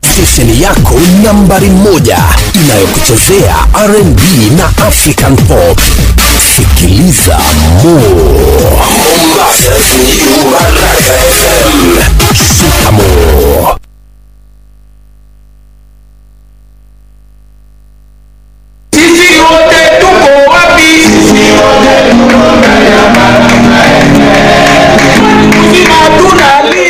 stesheni yako nambari moja inayokuchezea rnb na african pop. Sikiliza mo shikamo Mzima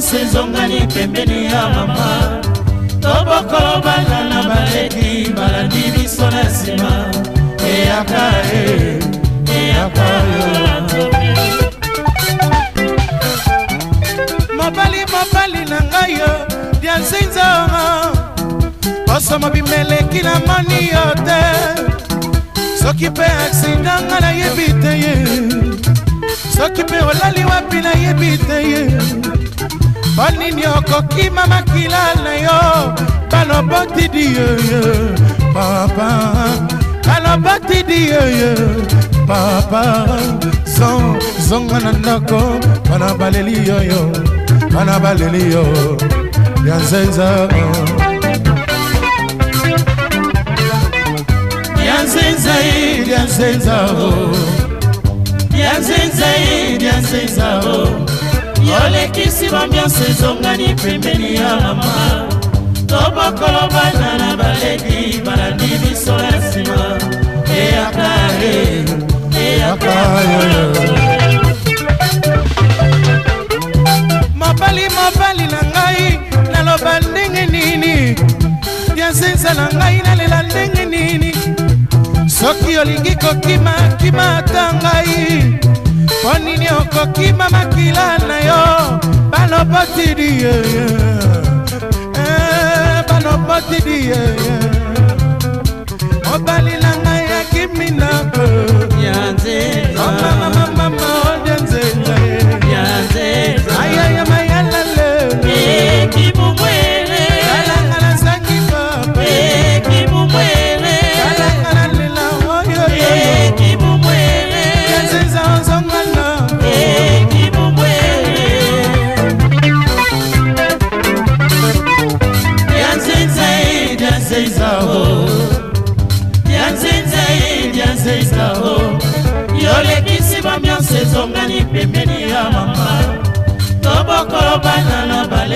Bambiance ezongani pembeni ya mama. Tobokolo bana na baledi balandi biso na nsima. Eyaka e, eyaka mobali mobali na ngai yo bya nzinza kosoma bimeleki na moni yo te. Soki mpe aksida nga nayebi te ye. Soki mpe olali wapi nayebi te ye mpo nini okokima makila na yo. Balobotidi yeye papa. Balobotidi yeye papa. Zon zonga na ndako bana baleli yoyo bana baleli yo ya nzenza. Nyanzenza e, nyanzenza o Nyanzenza e, nyanzenza o Yolekisi bambiance ezongani pembeni ya mama. Tobokolo bana na baledi balandi biso na nsima. Eyaka e, eyaka mobali mobali na ngai naloba ndenge nini? Ya nzenza na ngai nalela ndenge nini? Soki olingi kokima kima ata ngai mpo nini okokima makila na yo? Balobotidi yeye Eh, balobotidi yeye mobali na ngai akimi nako Nyanzenza,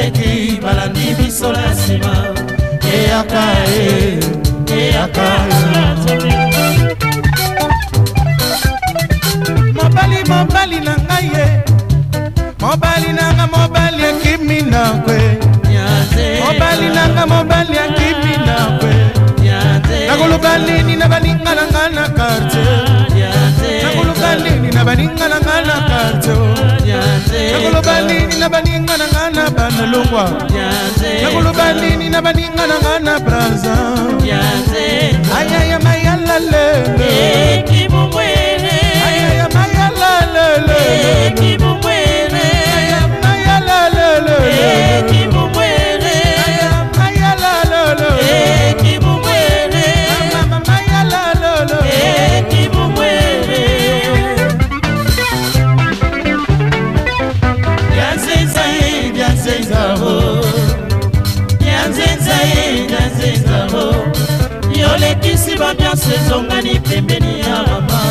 na baledi balandi biso na nsima. Eyaka e, eyaka mobali mobali na ngai ye. Mobali nanga mobali akimi nakwe mobali nanga mobali akimi nakwe nakoluka nini na baninga na nga na kartier nakoluka nini na baninga na nga na kartier nakoluka nini na baninga na nga na banalongwa nakoluka nini na baninga na nga na braza ayaya mayalale ayaya mayalale ezongani pembeni ya mama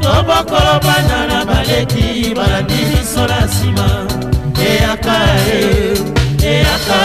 tobokolo bana na baleki balandi biso na nsima. Eyaka e eyaka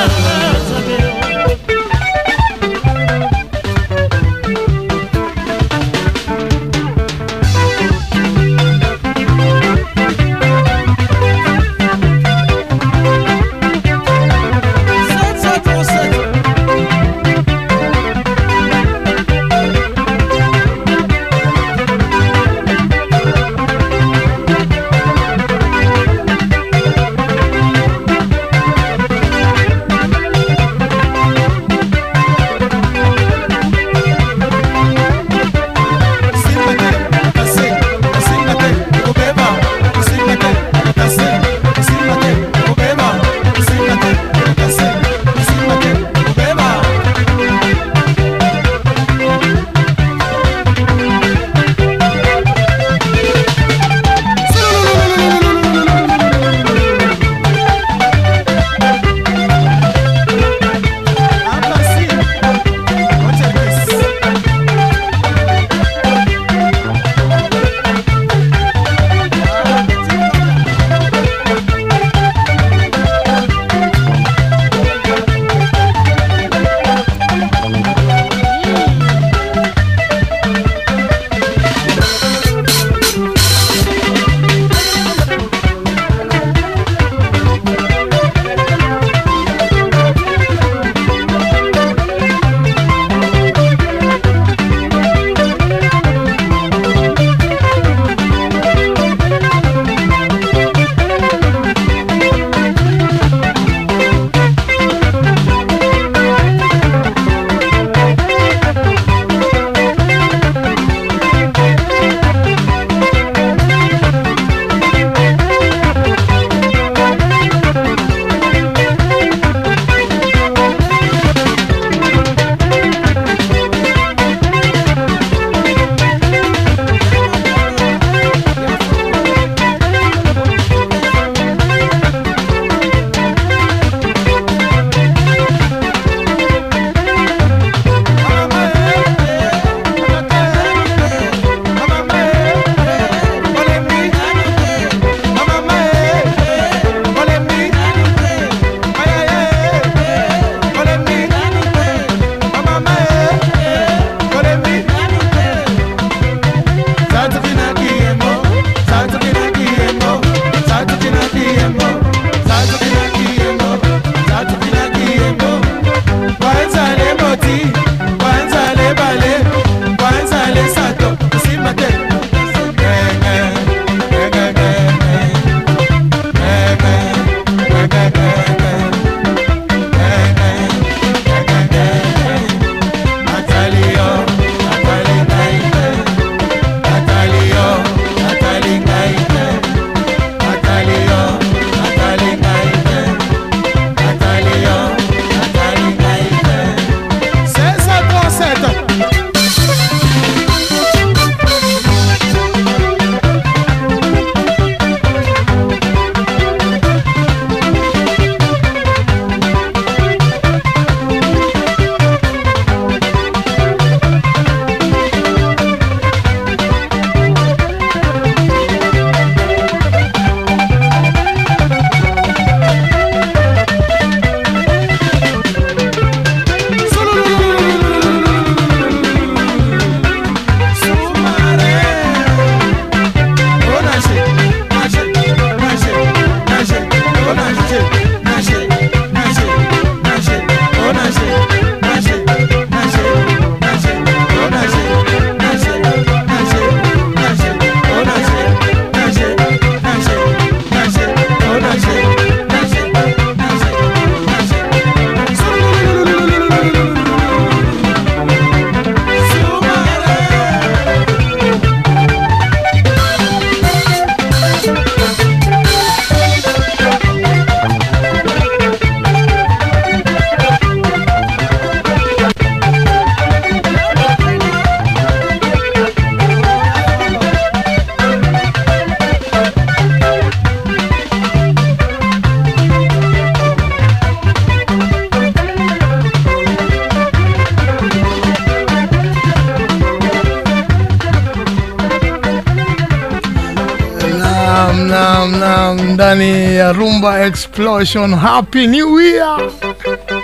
Explosion. Happy New Year!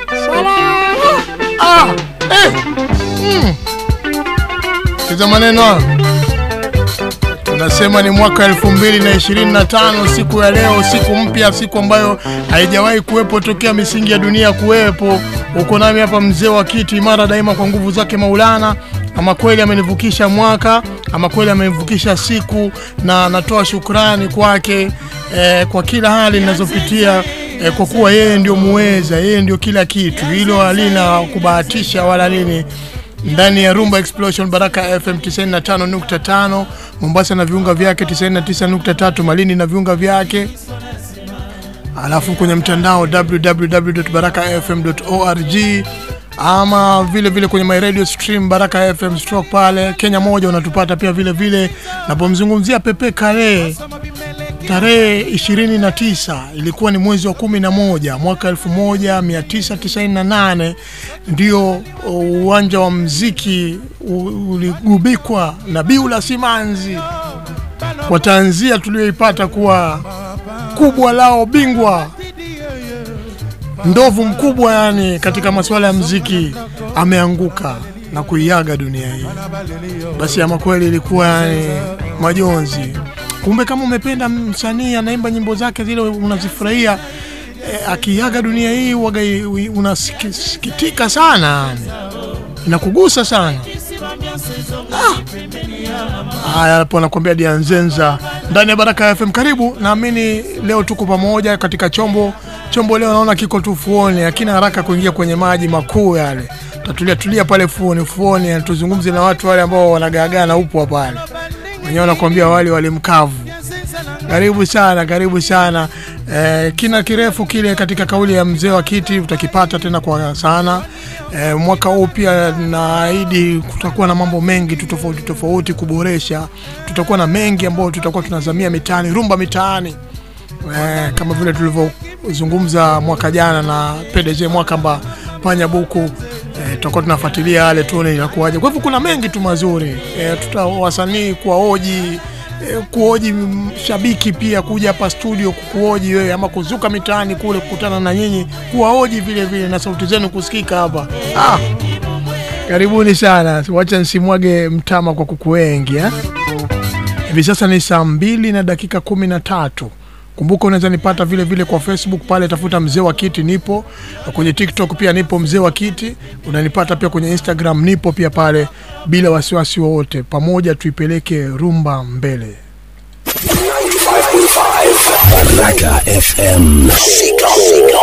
Salam. Ah, eh, mm. Sikiza maneno hayo. Tunasema ni mwaka 2025 siku ya leo, siku mpya, siku ambayo haijawahi kuwepo tokea misingi ya dunia kuwepo. Uko nami hapa mzee wa kitu imara daima kwa nguvu zake Maulana. Ama kweli amenivukisha mwaka, ama kweli amenivukisha siku, na natoa shukrani kwake eh, kwa kila hali ninazopitia eh, kwa kuwa yeye ndio muweza, yeye ndio kila kitu. Hilo halina kubahatisha wala nini. Ndani ya Rumba Explosion Baraka FM 95.5 Mombasa na viunga vyake 99.3 Malindi na viunga vyake. Alafu kwenye mtandao www.barakafm.org ama vile vile kwenye my radio stream Baraka FM stroke pale. Kenya moja unatupata pia vile vile. Napomzungumzia Pepe Kale tarehe 29 ilikuwa ni mwezi wa 11 mwaka 1998 ndio uwanja wa mziki uligubikwa na biu la simanzi. Kwa tanzia tuliyoipata kuwa kubwa lao bingwa ndovu mkubwa yani katika masuala ya mziki ameanguka na kuiaga dunia hii. Basi ama kweli ilikuwa yani majonzi kumbe kama umependa msanii anaimba nyimbo zake zile unazifurahia e, akiaga dunia hii waga unasikitika sana nakugusa sana haya hapo anakuambia Dianzenza ndani ya Baraka ya FM. Karibu, naamini leo tuko pamoja katika chombo. Chombo leo naona kiko tu fuoni, lakini haraka kuingia kwenye maji makuu yale. Tatulia tulia pale fuoni fuoni, tuzungumze na watu wale ambao wanagaagaa na upwa pale, wenyewe wanakuambia wale wali mkavu. Karibu sana, karibu sana. E, kina kirefu kile katika kauli ya mzee wa kiti utakipata tena kwa sana. E, mwaka huu pia naahidi kutakuwa na mambo mengi tu tofauti tofauti kuboresha. Tutakuwa na mengi ambayo tutakuwa tunazamia mitaani, rumba mitaani E, kama vile tulivyozungumza mwaka jana na PDG mwaka mba panya buku eh, tutakuwa tunafuatilia yale tuone inakuwaje. Kwa hivyo kuna mengi tu mazuri e, tuta wasanii kuwaoji e, kuoji shabiki pia kuja hapa studio kukuoji wewe ama kuzuka mitaani kule kukutana na nyinyi kuwaoji vile vile na sauti zenu kusikika hapa ah. Karibuni sana, wacha nsimwage mtama kwa kuku wengi eh? Hivi sasa ni saa mbili na dakika kumi na tatu. Kumbuka unaweza nipata vile vile kwa Facebook pale, tafuta mzee wa kiti, nipo kwenye TikTok pia nipo mzee wa kiti, unanipata pia kwenye Instagram nipo pia pale, bila wasiwasi wowote. Pamoja tuipeleke rumba mbele. Baraka FM. Shika shika.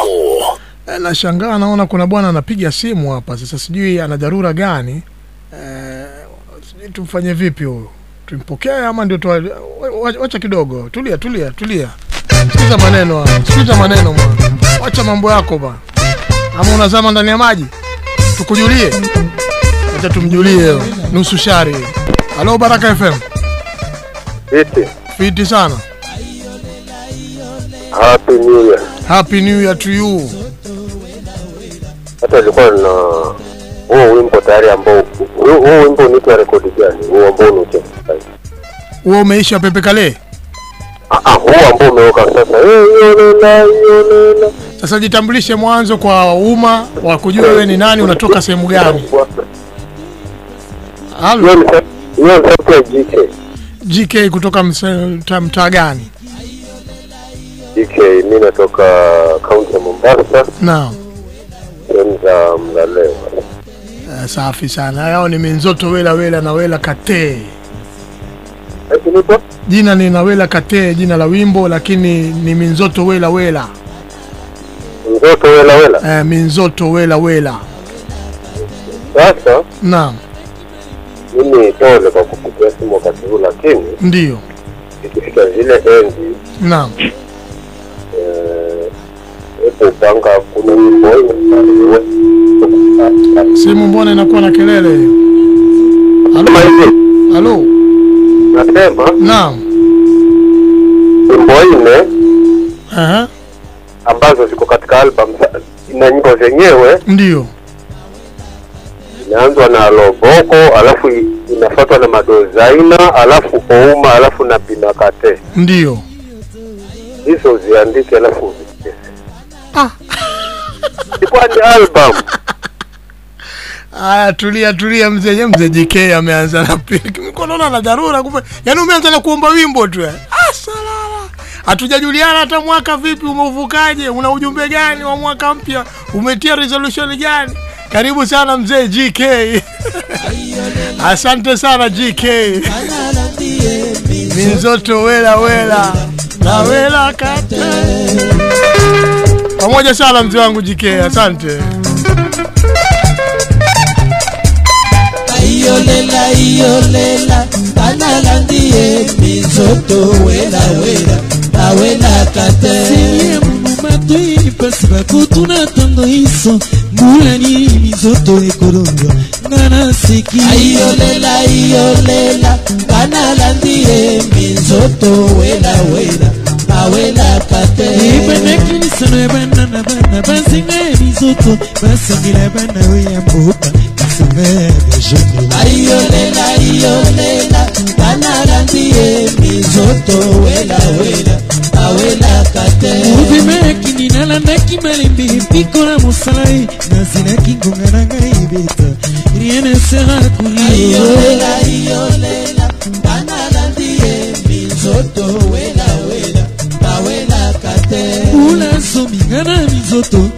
E, nashangaa naona kuna bwana anapiga simu hapa sasa, sijui ana dharura gani e, sijui tumfanye vipi huyu, tumpokee ama ndio wacha kidogo, tulia tulia tulia, sikiza maneno haya, sikiza maneno mwana, wacha mambo yako ba, ama unazama ndani ya maji, tukujulie, acha tumjulie nusu shari. Halo Baraka FM, Fiti. fiti sana, Happy New Year. happy new year to you. Hata ilikuwa na huo wimbo tayari ambao huo wimbo unaitwa rekodi gani? Huo ambao unaitwa. Huo umeisha Pepe Kale, Ah, ah, ambao umeweka sasa. Eh, sasa jitambulishe mwanzo kwa umma wa kujua wewe ni nani, unatoka sehemu gani? GK. GK kutoka mtaa gani? GK mimi natoka kaunti ya Mombasa, Naam. sehemu za Mlaleo. Uh, safi sana. Hao ni Minzoto Wela Wela na Wela Kate. Nipo? Jina ni Nawela Kate, jina la wimbo, lakini ni Minzoto Wela Wela. Minzoto wela wela. Eh, Minzoto Wela Wela. Sasa Naam, mimi pole kwa kupigia simu wakati huu, lakini ndio. ikifika zile enzi Naam. eh, upanga kuna wimbo Simu mbona inakuwa na kelele hiyo? Halo. Halo. Nasema Naam. wimbo nne ambazo ziko katika album na nyimbo zenyewe Ndio. inaanzwa na Loboko, alafu inafuatwa na Madozaina, alafu Ouma, alafu na Binakate. Ndio. hizo ziandike alafu uzicheze. Ah. Ilikuwa ni album. Aya, tulia tulia, mzee mzee JK ameanza na pili. naona na dharura kumbe. Yaani umeanza na kuomba wimbo tu. eh. Ah, salala. Hatujajuliana hata mwaka vipi umeuvukaje? Una ujumbe gani wa mwaka mpya? Umetia resolution gani? Karibu sana mzee GK. Asante sana GK. Minzoto wela wela na wela kate. Pamoja sana mzee wangu GK, asante. Iyolela iyolela banalandi ye minzoto welawela bawelaka te. Siye mungu matoi pasi bakotuna ntango iso. Mbulani mizoto ekolonga nga naseki ayolela iyolela banalandi ye minzoto welawela bawelaka te. Ebandaki lisano ya bana na bana bazenga ya mizoto. Basengela bana oyo ya mboka basanga ya bajene ayolela iyolela banalandi ye minzoto welawela bawelaka te obemaki nalandaki malembe epikola mosala ye. Nazelaki ngonga na ngai ebeta rien ne sera kurio ayolela iyolela banalandi ye minzoto welawela bawelaka te. Mbula zominga na mizoto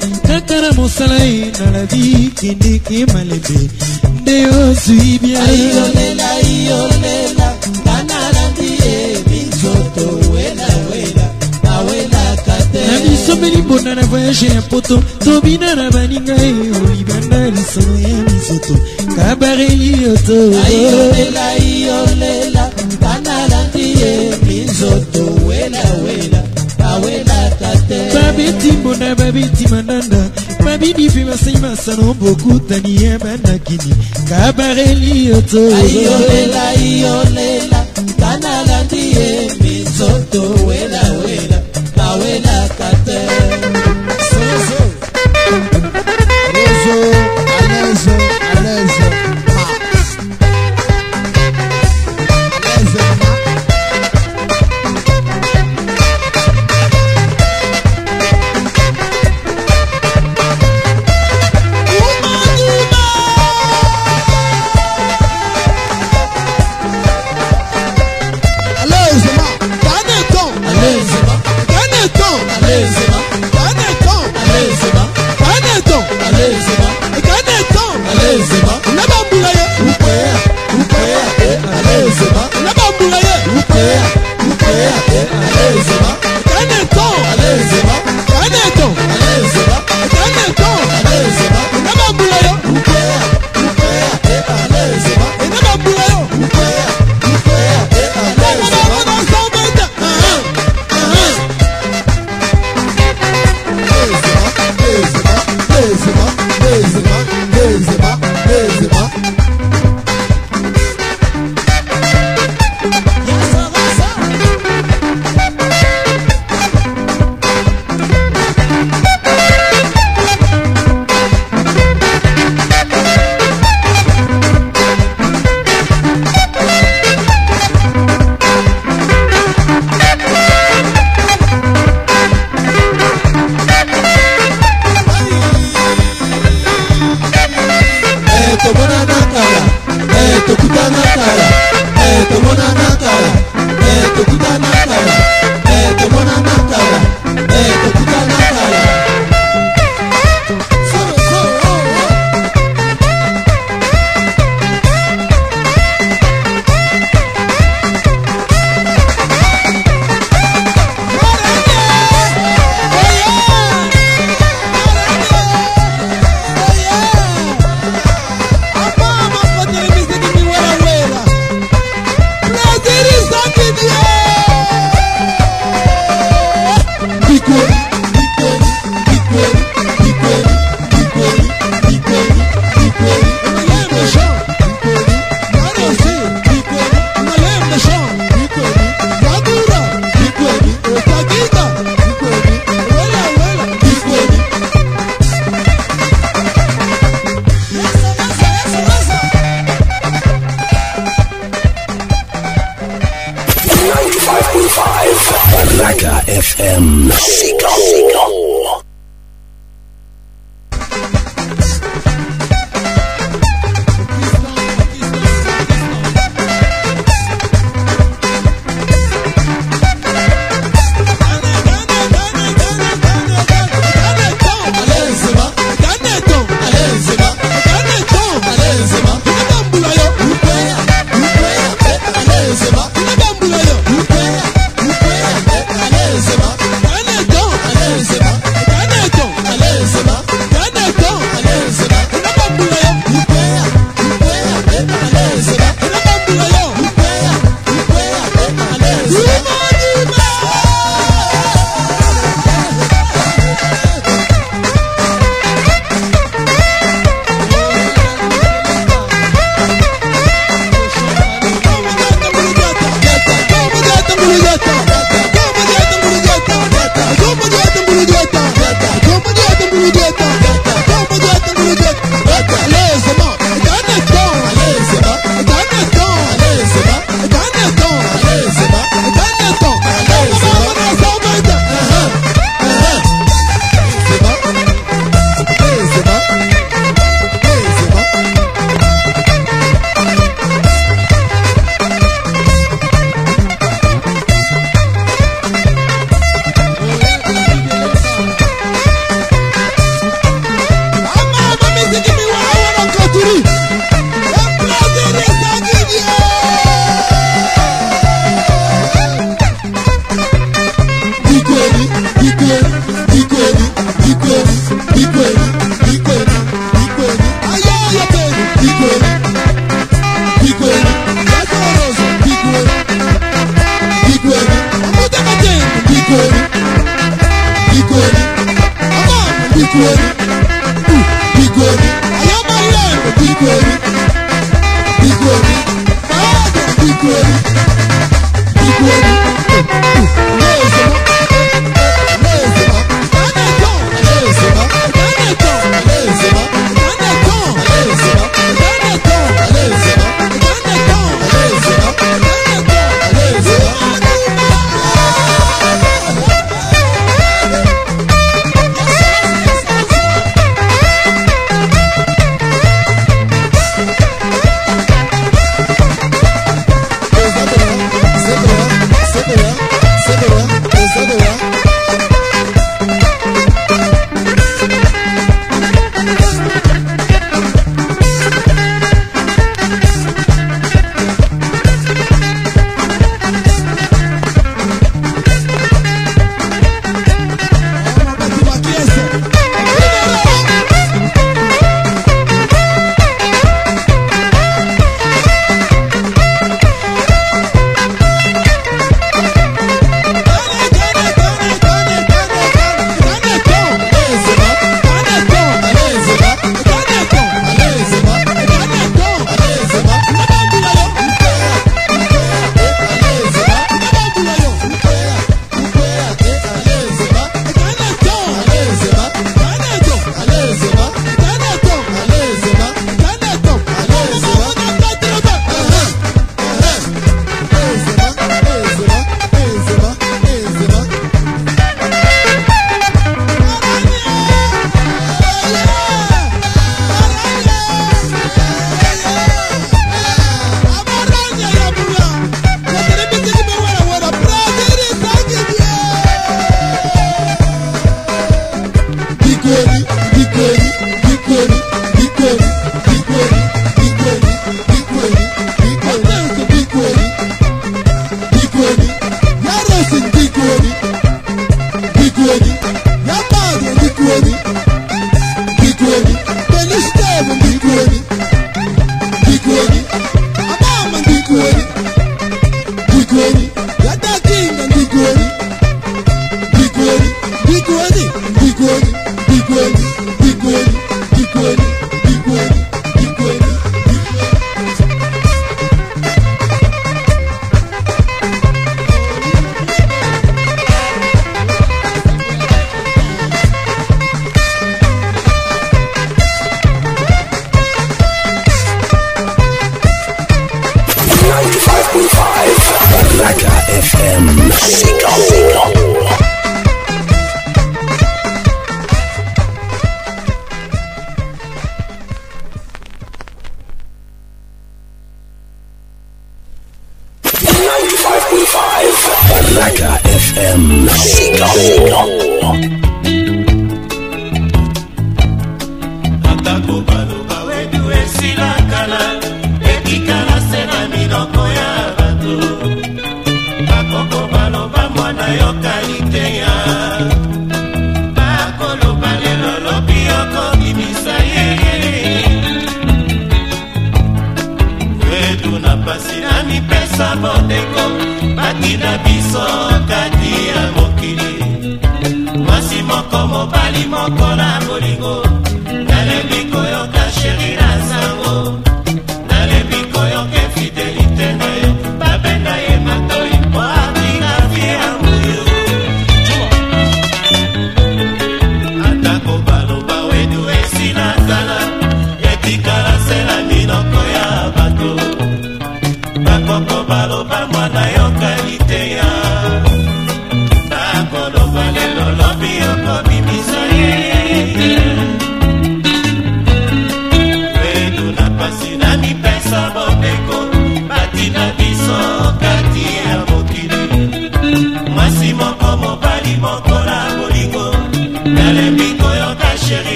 na mosala ye naladi kendeke malembe nde ozwi bien. Ayolela iyolela banalandi ye minzoto welawela bawelaka te na bisombeli mbonda na voyage ya poto tobina na baninga ye olibanda lisano ya mizoto kabareli iyolela banalandi ye minzoto welawela bawelaka te babeti mbonda babeti mandanda bini fi masai masano bokutani ye banakini kabareli yo to ayolela iyolela kanalandi ye minzoto welawela bawelaka te sozo rozo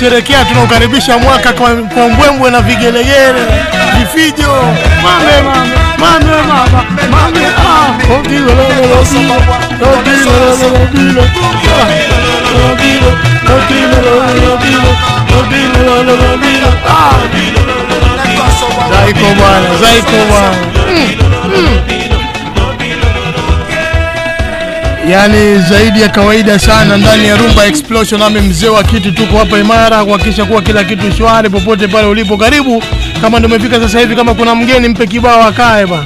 tunasherekea tunaukaribisha mwaka kwa, kwa mbwembwe na vigelegele vifijo mame mame mame ah Ah, ah zaiko bwana zaiko bwana yaani zaidi ya kawaida sana ndani ya Rumba Explosion. Nami mzee wa kiti, tuko hapa imara kuhakikisha kuwa kila kitu shwari popote pale ulipo. Karibu kama ndio umefika sasa hivi, kama kuna mgeni mpe kibao akae bana,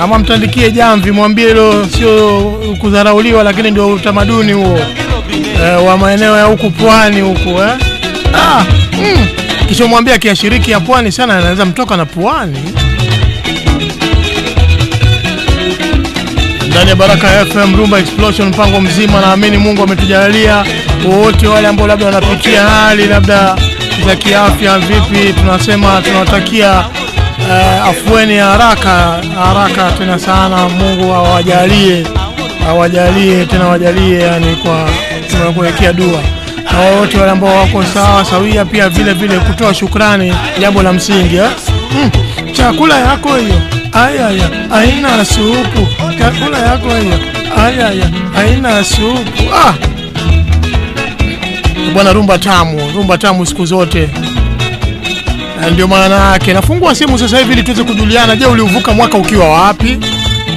ama mtandikie jamvi, mwambie hilo sio kudharauliwa, lakini ndio utamaduni huo eh, wa maeneo ya huku pwani huku eh. Ah, mm. Kisha mwambie akiashiriki ya pwani sana, anaweza mtoka na pwani ndani ya Baraka FM Rumba Explosion, mpango mzima. Naamini Mungu ametujalia wote wale ambao labda wanapitia hali labda za kiafya vipi, tunasema tunawatakia uh, afueni haraka haraka tena sana. Mungu awajalie awajalie tena awajalie, yani kwa tunakuwekea dua na wote wale ambao wako sawa sawia, pia vile vile kutoa shukrani, jambo la msingi eh? mm. chakula yako hiyo ayaya aina supu, chakula yako hiyo ayaya aina supu. Ah, bwana, rumba tamu, rumba tamu siku zote, na ndio maana yake. Nafungua simu sasa hivi ili tuweze kujuliana. Je, uliuvuka mwaka ukiwa wapi?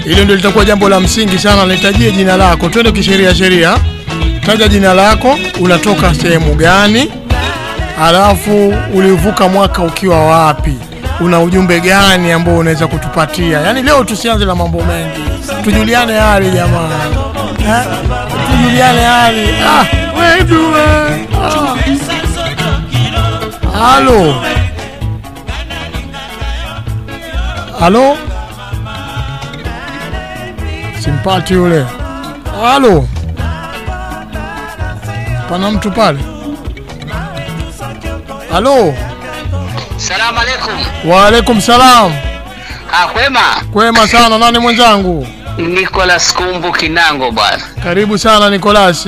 Hilo ndio litakuwa jambo la msingi sana. Nitajie jina lako, twende kisheria sheria. Taja jina lako, unatoka sehemu gani, alafu ulivuka mwaka ukiwa wapi una ujumbe gani ambao unaweza kutupatia? Yaani leo tusianze na mambo mengi, tujuliane hali jamaa, tujuliane hali ah, wewe we. ah. Halo, halo, simpati yule. Halo, pana mtu pale. Halo. Salamu alaikum. Wa alaikum salam. Ah, kwema. Kwema sana. Nani mwenzangu? Nicholas Kumbu Kinango bwana. Karibu sana nikolas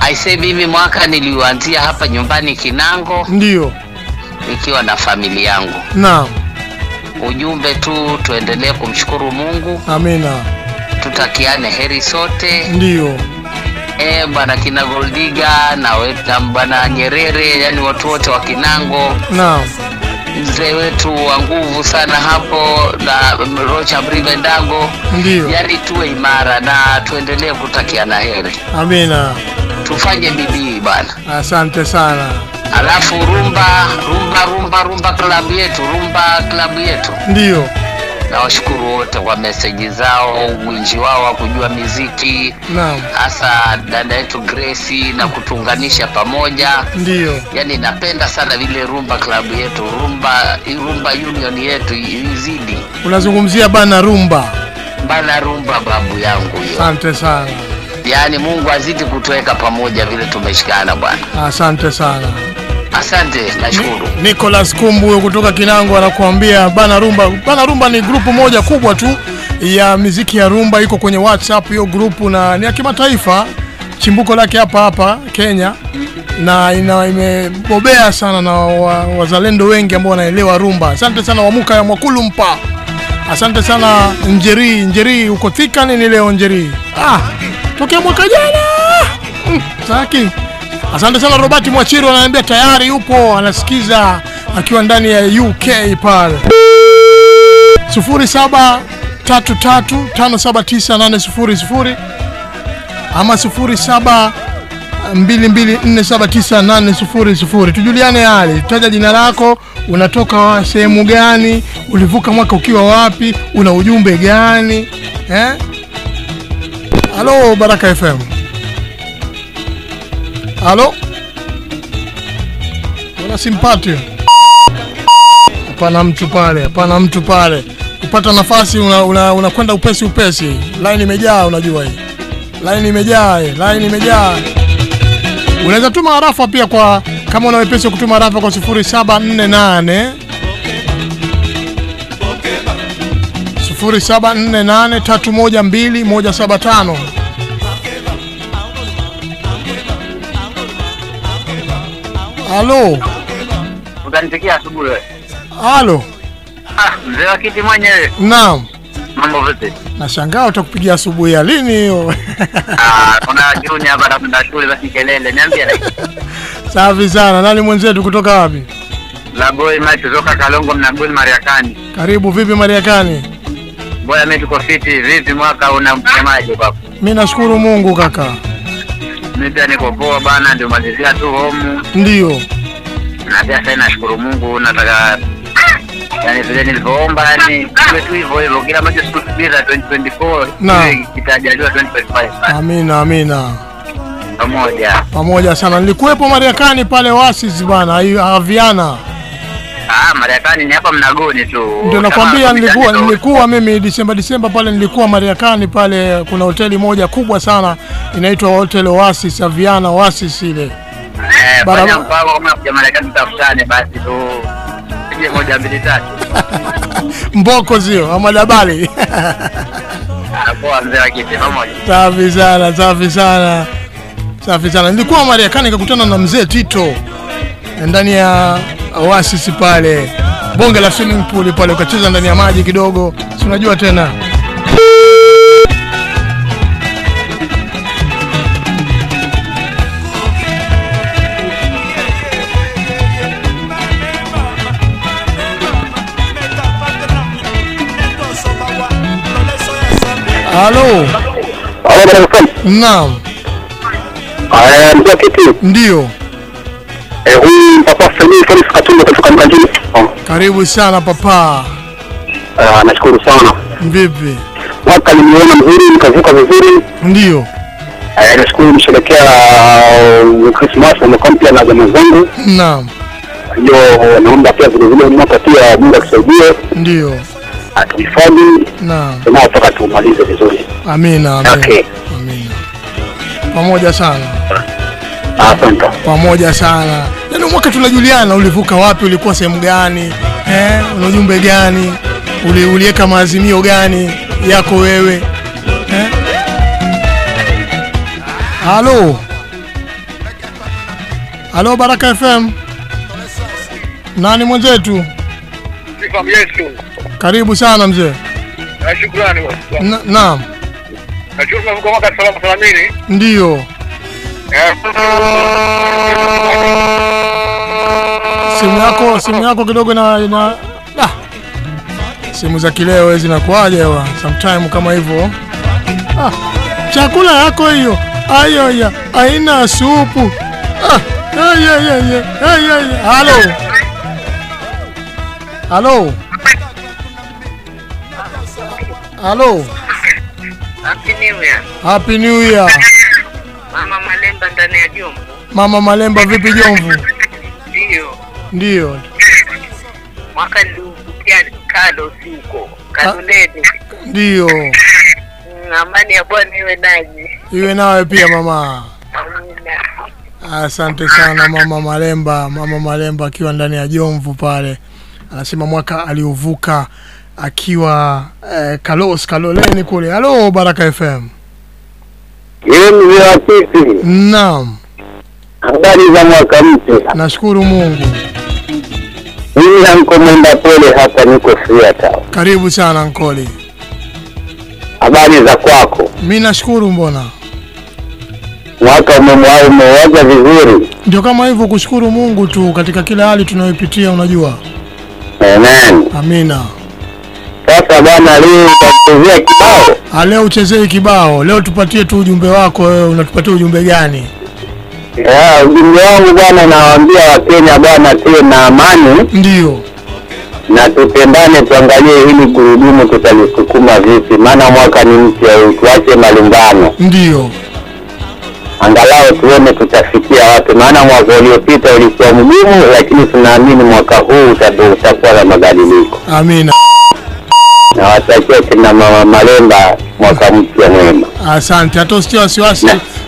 Aisee, mimi mwaka niliuanzia hapa nyumbani Kinango Ndiyo. nikiwa na familia yangu. Naam. Ujumbe tu tuendelee kumshukuru Mungu, Amina. tutakiane heri sote. Ndiyo. Eh, bwana kina Goldiga na weta bwana Nyerere, yani watu wote wa Kinango, Naam. Mzee wetu wa nguvu sana hapo na Rocha Mrive Ndago, Ndio, yani tuwe imara na tuendelee kutakia na heri. Amina. tufanye bidii bana. Asante sana. Alafu rumba rumba rumba rumba klabu yetu rumba klabu yetu, Ndiyo. Nawashukuru wote kwa meseji zao, winji wao wa kujua miziki, Naam. hasa dada yetu Grace na kutuunganisha pamoja. Ndio, Yani napenda sana vile rumba klabu yetu rumba rumba union yetu izidi Unazungumzia bana rumba. bana, rumba babu yangu hiyo. Asante sana. Yani Mungu azidi kutuweka pamoja vile tumeshikana bwana. Asante sana. Asante, nashukuru. Nicholas Kumbu kutoka Kinango anakuambia bana rumba. Bana rumba ni grupu moja kubwa tu ya miziki ya rumba, iko kwenye WhatsApp hiyo grupu na ni ya kimataifa, chimbuko lake hapa hapa Kenya na ina imebobea sana na wazalendo wa- wengi ambao wanaelewa rumba. Asante sana Wamuka ya Mwakulumpa, asante sana Njeri Njeri, uko thika nini leo Njeri? Ah, tokea mwaka jana mm, Saki. Asante sana Robert Mwachiru ananiambia tayari yupo anasikiza akiwa ndani ya UK pale. 0733579800 ama 0722479800. Tujuliane hali, taja jina lako, unatoka sehemu gani, ulivuka mwaka ukiwa wapi, una ujumbe gani eh? Halo Baraka FM. Halo? Wala simpati. Hapana mtu pale, hapana mtu pale. Kupata nafasi unakwenda una, una upesi upesi. Line imejaa unajua hii. Line imejaa, line imejaa. Unaweza tuma arafa pia kwa kama una wepesi kutuma harafa kwa 0748 0748312175 halo Utanipikia asubuhi wewe. halo Ah, mzee wa kiti mwenyewe. naam Mambo vipi? nashangaa utakupigia asubuhi ya lini hiyo Ah, kuna Juni hapa napenda shule basi kelele. Niambie na safi sana nani mwenzetu kutoka wapi la boy match kutoka Kalongo na boy Mariakani. karibu vipi mariakani Boya mimi tuko fiti. Vipi mwaka unamsemaje baba? Mimi nashukuru mungu kaka Mimi pia niko poa bana, ndio malizia tu homu. Ndio. Na pia sasa nashukuru Mungu nataka yani vile nilivyoomba yani iwe tu hivyo hivyo kila ambacho sikutimiza 2024 Naam. iwe kitajaliwa 2025 amina amina pamoja. pamoja sana nilikuwepo Marekani pale Oasis bana aviana Ah, Marekani ni hapa mnagoni tu. ndio nakwambia nilikuwa nilikuwa mimi disemba disemba pale nilikuwa mariakani pale kuna hoteli moja kubwa sana inaitwa hotel oasis aviana oasis ile Eh, Barabara- mpango kama kuja Marekani tutafutane basi tu. Pige moja mbili tatu. mboko zio ama dabali. poa mzee wa kiti pamoja. safi sana safi sana safi sana nilikuwa mariakani nikakutana na mzee tito ndani ya oasis pale. Bonge la swimming pool pale ukacheza ndani ya maji kidogo si unajua tena. Halo. Naam. Ndio eh, huyu papa Felix Katumbo kutoka Mkanjini. karibu sana papa Ah, nashukuru sana. vipi Mwaka niliona mzuri, nikavuka vizuri. ndio Eh, nashukuru nisherekea uh, Christmas na mwaka mpya na jamaa zangu. naam Hiyo naomba pia vile vile mwaka pia Mungu akusaidie. ndio atuhifadhi, naam tunaotaka tumalize vizuri. amina amina Okay. amina pamoja sana Asante. pamoja sana yaani mwaka tunajuliana ulivuka wapi ulikuwa sehemu gani eh, una ujumbe gani uli, uliweka maazimio gani yako wewe eh? halo halo baraka fm nani mwenzetu Sifa Yesu. karibu sana mzee shukrani naam tumevuka mwaka salama salamini. Ndio. Simu yako simu yako kidogo na, na ah. simu za kileo hizi zinakuaje wa sometime kama hivyo ah. chakula yako hiyo ayo ya aina supu ah. ay, ay, ay, ay, ay, ay. halo halo halo Happy New Year. happy new year Mama Malemba ndani ya Jomvu. mama malemba vipi jomvu Ndio. Ndio. Mwaka niliupitia kado huko. Kadoleni. Ndio. Amani ya Bwana iwe nanyi. iwe nawe pia mama Amina. Asante sana mama Malemba, mama Malemba akiwa ndani ya Jomvu pale, anasema mwaka aliovuka akiwa eh, Kalos Kaloleni kule. Halo Baraka FM. Yeye mzee wa kiti, Naam, habari za mwaka mpya. nashukuru Mungu. Mimi nanko mwenda pole hapa, niko Freetown. Karibu sana Nkoli. Habari za kwako? Mi nashukuru, mbona Mwaka mwemwao umewaja vizuri? ndio kama hivyo, kushukuru Mungu tu katika kila hali tunayopitia, unajua. Amen. Amina. Sasa bwana, leo utachezea kibao. Ah, leo uchezee kibao, leo tupatie tu ujumbe wako. Wewe unatupatia ujumbe gani? Ya, ujumbe wangu bwana, nawaambia Wakenya bwana, tuwe na amani Ndio, na tupendane, tuangalie hili gurudumu tutalisukuma vipi, maana mwaka ni mpya huu, tuache malumbano, ndio, angalau tuone tutafikia watu, maana mwaka uliopita ulikuwa mgumu, lakini tunaamini mwaka huu utakuwa na mabadiliko. amina. Nawatakia kina mama Malemba mwaka mpya mwema. Asante, hata usitie wasiwasi,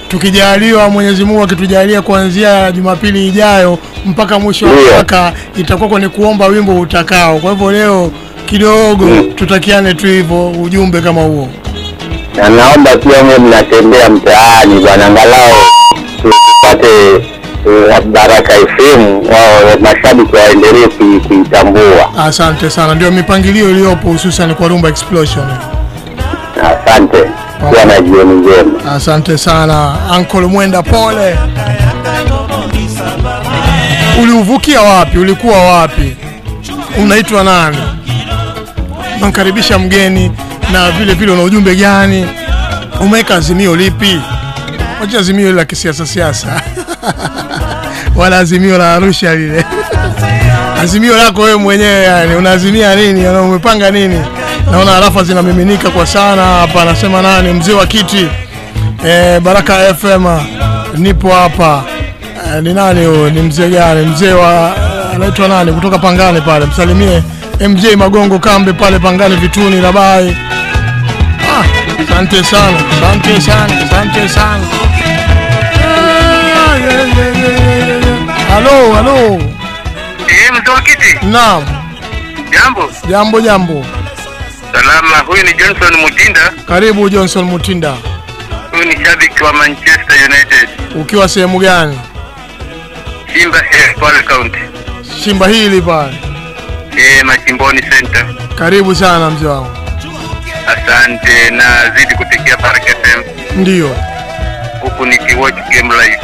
tukijaliwa Mwenyezi Mungu akitujalia kuanzia Jumapili ijayo mpaka mwisho wa mwaka itakuwa kwenye kuomba wimbo utakao. Kwa hivyo leo kidogo tutakiane tu hivyo ujumbe kama huo na naomba pia mwe mnatembea mtaani bwana, angalau tupate Baraka FM wao mashabiki waendelee kuitambua. asante sana. Ndio mipangilio iliyopo hususan kwa rumba explosion. Asante, kuwa na jioni njema. asante sana. Ankol mwenda pole. Uliuvukia wapi? Ulikuwa wapi? Unaitwa nani? Unamkaribisha mgeni na vile vile una ujumbe gani? Umeweka azimio lipi? Wacha azimio la kisiasa siasa wala azimio la arusha lile. Azimio lako wewe mwenyewe yani unaazimia nini? Na umepanga nini? Naona harafa zinamiminika kwa sana hapa anasema nani? Mzee wa kiti. E, baraka fm nipo hapa. E, ni nani huyo? Ni mzee gani? Mzee wa anaitwa nani? Kutoka pangani pale msalimie mj magongo kambe pale pangani vituni rabai. Ah, asante sana. Asante sana asante sana halo halo Eh, mzee wa kiti. naam Jambo. jambo jambo Salama. Huyu ni Johnson Mutinda. karibu johnson mutinda Huyu ni shabiki wa Manchester United. ukiwa sehemu gani Simba eh, Kwale County. Simba hili pale Eh, Machimboni Center. karibu sana mzee wangu Asante na zidi kutikia Baraka FM ndio huku nikiwatch game live.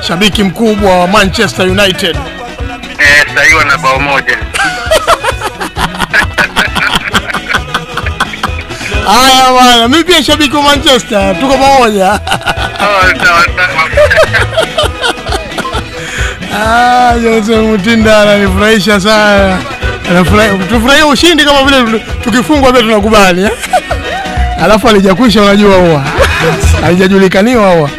Shabiki mkubwa wa manchester united Eh, saiwa na bao moja. haya bwana mimi pia shabiki wa manchester tuko pamoja Oh. Ah, Jose Mutinda ananifurahisha sana. Tunafurahia ushindi kama vile tukifungwa pia tunakubali. eh? Alafu alijakwisha unajua huwa. haijajulikaniwa huwa.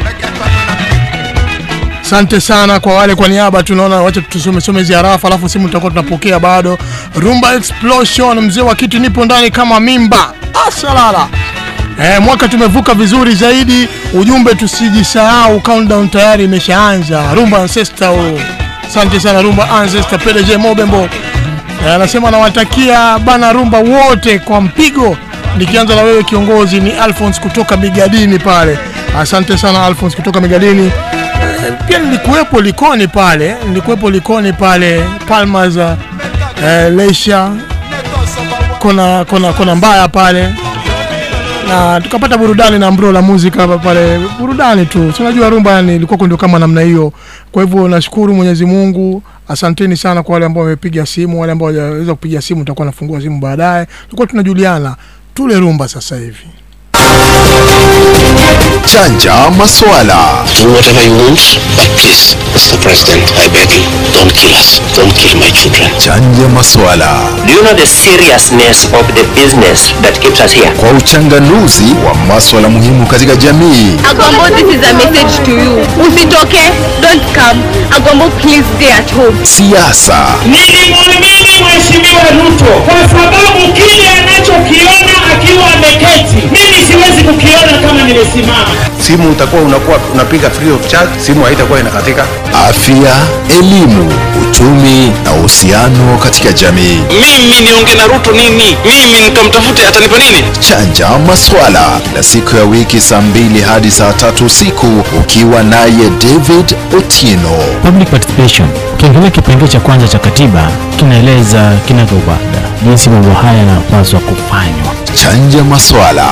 Asante sana kwa wale kwa niaba tunaona wacha tutusome some hizi harafa alafu simu tutakuwa tunapokea bado. Rumba Explosion mzee wa kiti nipo ndani kama mimba. Asalala. Eh, mwaka tumevuka vizuri zaidi. Ujumbe tusijisahau, countdown tayari imeshaanza. Rumba Ancestor huyo. Asante sana Rumba Ancestor PDG Mobembo. Eh, anasema nawatakia bana Rumba wote kwa mpigo. Nikianza na wewe kiongozi ni Alphonse kutoka Migadini pale. Asante sana Alphonse kutoka Migadini. Pia nilikuwepo Likoni pale, nilikuwepo Likoni pale Palmas eh, Leisha kona kona kona mbaya pale na tukapata burudani na mbro la muzika pale, burudani tu. Si unajua rumba yani ilikuwa ndio kama namna hiyo. Kwa hivyo nashukuru Mwenyezi Mungu, asanteni sana kwa wale ambao wamepiga simu, wale ambao hawajaweza kupiga simu tutakuwa nafungua simu baadaye. Tulikuwa tunajuliana tule rumba sasa hivi. Chanja maswala. Do whatever you want, but please, Mr. President, I beg you, don't kill us. Don't kill my children. Chanja maswala. Do you know the seriousness of the business that keeps us here? Kwa uchanganuzi wa maswala muhimu katika jamii. Agombo, this is a message to you. Usitoke, don't come. Agombo, please stay at home. Siasa. Nilimwamini Mheshimiwa Ruto kwa sababu kile anachokiona akiwa ameketi, mimi siwezi kukiona kama nimesimama. Simu utakuwa unakuwa unapiga free of charge, simu haitakuwa inakatika. Afya, elimu, uchumi na uhusiano katika jamii. mimi niongee na ruto nini mimi nikamtafute atanipa nini Chanja maswala kila siku ya wiki saa mbili hadi saa tatu usiku ukiwa naye David Otieno. Public participation. Kingine kipengele cha kwanza cha katiba kinaeleza kinagaubaga jinsi mambo haya yanapaswa kufanywa. Chanja maswala.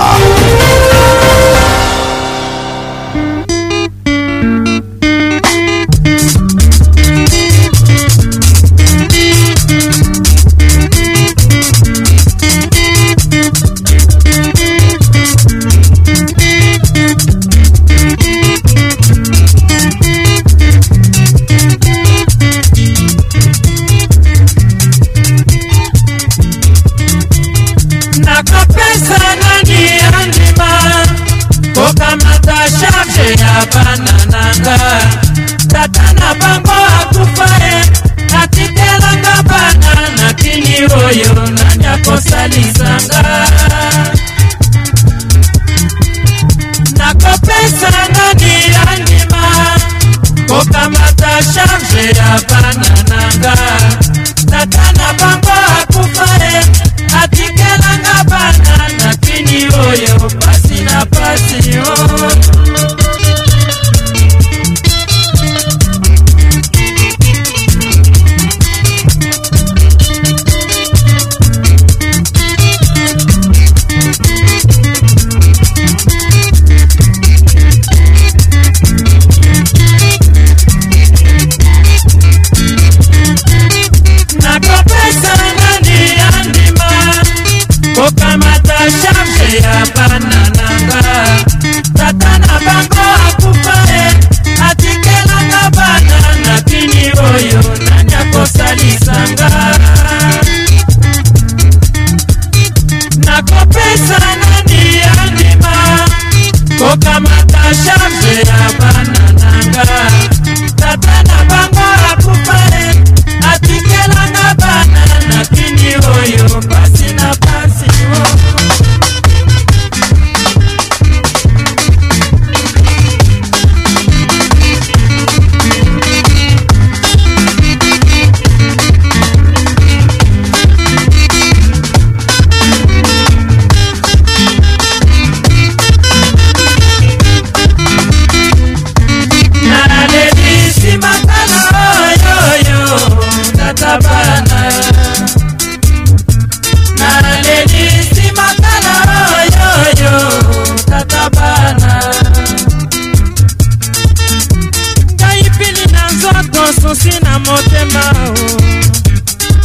Susi na motema o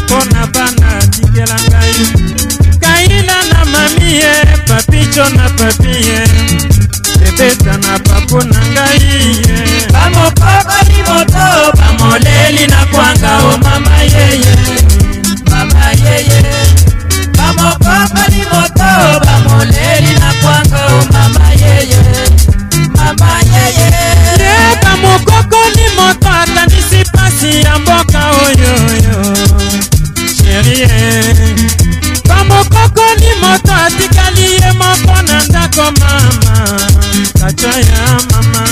mpo na bana tikela ngai. Kaila na mami ye papicho na papi ye. Ebeta na papu na ngai ye. Bamokokoli moto bamoleli na moto atikali ye moko na ndako mama. Kacha ya mama.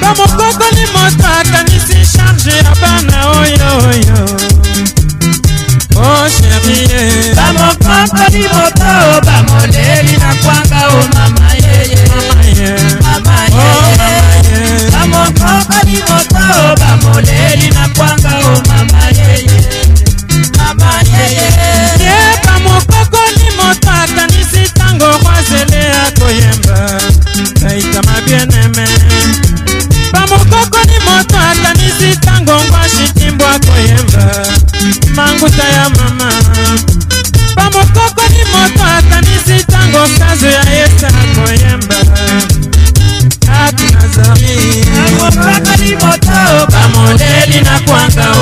Bamokokoli moto akanisi charge ya bana oyoyo o sherie bamokokoli moto bamoleli na kwanga o mama yeye mama yeye bamokokoli moto bamoleli na kwanga o mafuta ya mama. Pamokoko ni moto akanisi ntango kazo ya yesa koyemba. Atu nazami pamokoko ni moto bamodeli na kwanga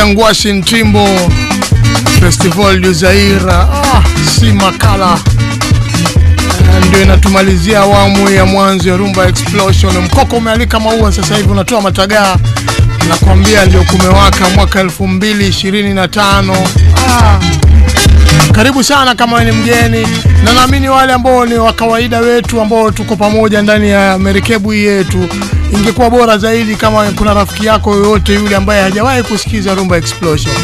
tunamalizia ngwashi ntimbo festival du zaira ah, si makala. Eh, ndio inatumalizia awamu ya mwanzo ya rumba explosion. Mkoko umealika maua sasa hivi unatoa matagaa. Nakwambia ndio kumewaka mwaka 2025 ah. karibu sana kama ni mgeni. Na naamini wale ambao ni wa kawaida wetu ambao tuko pamoja ndani ya merekebu yetu ingekuwa bora zaidi kama kuna rafiki yako yoyote yule ambaye hajawahi kusikiza rumba explosion.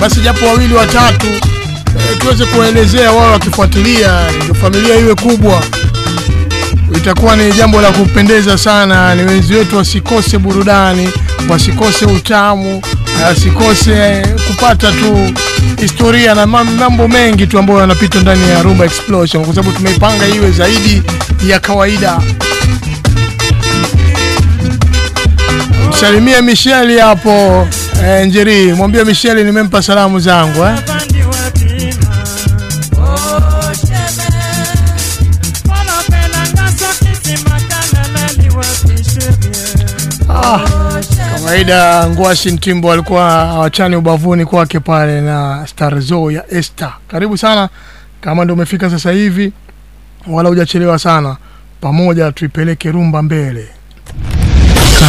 Basi japo wawili watatu eh, tuweze kuwaelezea wao wakifuatilia familia iwe kubwa. Itakuwa ni jambo la kupendeza sana. Ni wenzi wetu wasikose burudani wasikose utamu wasikose kupata tu historia na mambo mengi tu ambayo yanapita ndani ya rumba explosion kwa sababu tumeipanga iwe zaidi ya kawaida msalimie Misheli hapo eh, njeri mwambie Misheli nimempa salamu zangu eh. Ah, kawaida ngwashi ntimbo alikuwa awachani ubavuni kwake pale na starzo ya Esther. Karibu sana kama ndio umefika sasa hivi, wala hujachelewa sana, pamoja tuipeleke rumba mbele.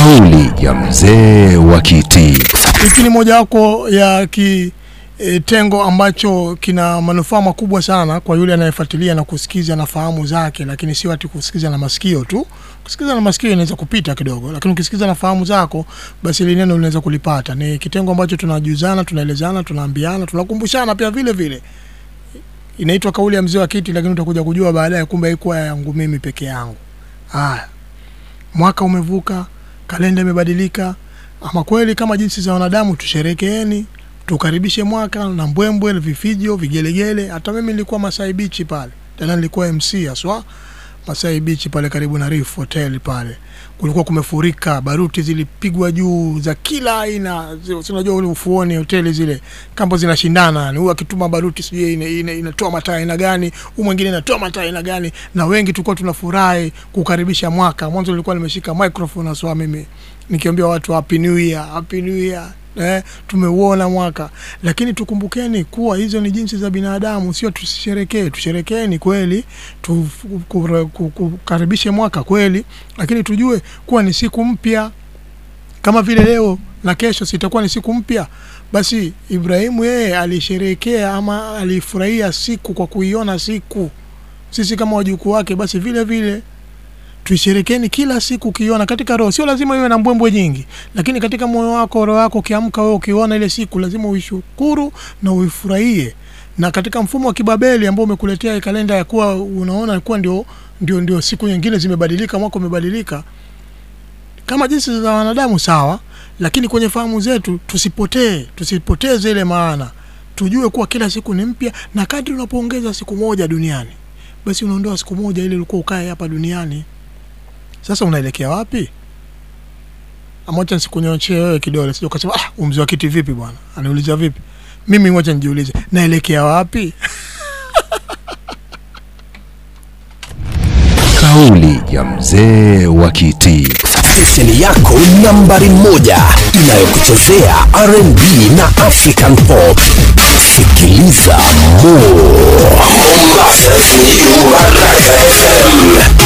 Kauli ya mzee wa kiti. Hiki ni mojawapo ya kitengo ambacho kina manufaa makubwa sana kwa yule anayefuatilia na kusikiza na fahamu zake, lakini sio ati kusikiza na masikio tu. Kusikiza na masikio inaweza kupita kidogo, lakini ukisikiza na fahamu zako, basi ile neno linaweza kulipata. Ni kitengo ambacho tunajuzana, tunaelezana, tunaambiana, tunakumbushana pia vile vile. Inaitwa kauli ya mzee wa kiti, lakini utakuja kujua baadaye kumbe haikuwa yangu mimi peke yangu. Haya, mwaka umevuka, kalenda imebadilika, ama kweli kama jinsi za wanadamu tusherekeeni tukaribishe mwaka na mbwembwe vifijo vigelegele. Hata mimi nilikuwa masai bichi pale. Tena nilikuwa mc haswa masai bichi pale karibu na Reef hotel pale kulikuwa kumefurika baruti zilipigwa juu za kila aina unajua ule ufuoni hoteli zile kambo zinashindana huyu akituma baruti sijui ina- ina- inatoa mataa aina gani huyu mwingine inatoa mataa aina gani na wengi tulikuwa tunafurahi kukaribisha mwaka. Mwanzo nilikuwa nimeshika microphone aswa mimi nikiambia watu happy new year happy new year eh, tumeuona mwaka. Lakini tukumbukeni kuwa hizo ni jinsi za binadamu sio tusisherekee. Tusherekeeni kweli tu- ku- ku- kukaribishe mwaka kweli lakini tujue kuwa ni siku mpya. Kama vile leo na kesho sitakuwa ni siku mpya basi ibrahimu yeye alisherekea ama alifurahia siku kwa kuiona siku. Sisi kama wajukuu wake basi vile vile tuisherekeni kila siku ukiona. Katika roho sio lazima iwe na mbwembwe nyingi lakini katika moyo wako roho yako ukiamka wewe ukiona ile siku lazima uishukuru na uifurahie. Na katika mfumo wa kibabeli ambao umekuletea kalenda ya kuwa unaona kuwa ndio ndio ndio siku nyingine zimebadilika mwaka umebadilika kama jinsi za wanadamu sawa lakini kwenye fahamu zetu tusipotee tusipoteze ile maana. Tujue kuwa kila siku ni mpya na kadri unapoongeza siku moja duniani basi unaondoa siku moja ili ulikuwa ukae hapa duniani sasa unaelekea wapi? Amwacha nsikunyochee wewe kidole sio kasema ah umzi wa kiti vipi bwana? Aniuliza vipi? Mimi mwacha nijiulize naelekea wapi? Kauli ya mzee wa kiti. stesheni yako nambari moja inayokuchezea rnb na african pop sikiliza mo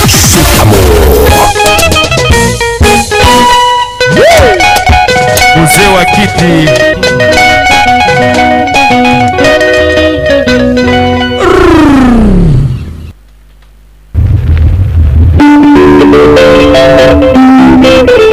shikamo mzee wa kiti asante sana Duncan balobio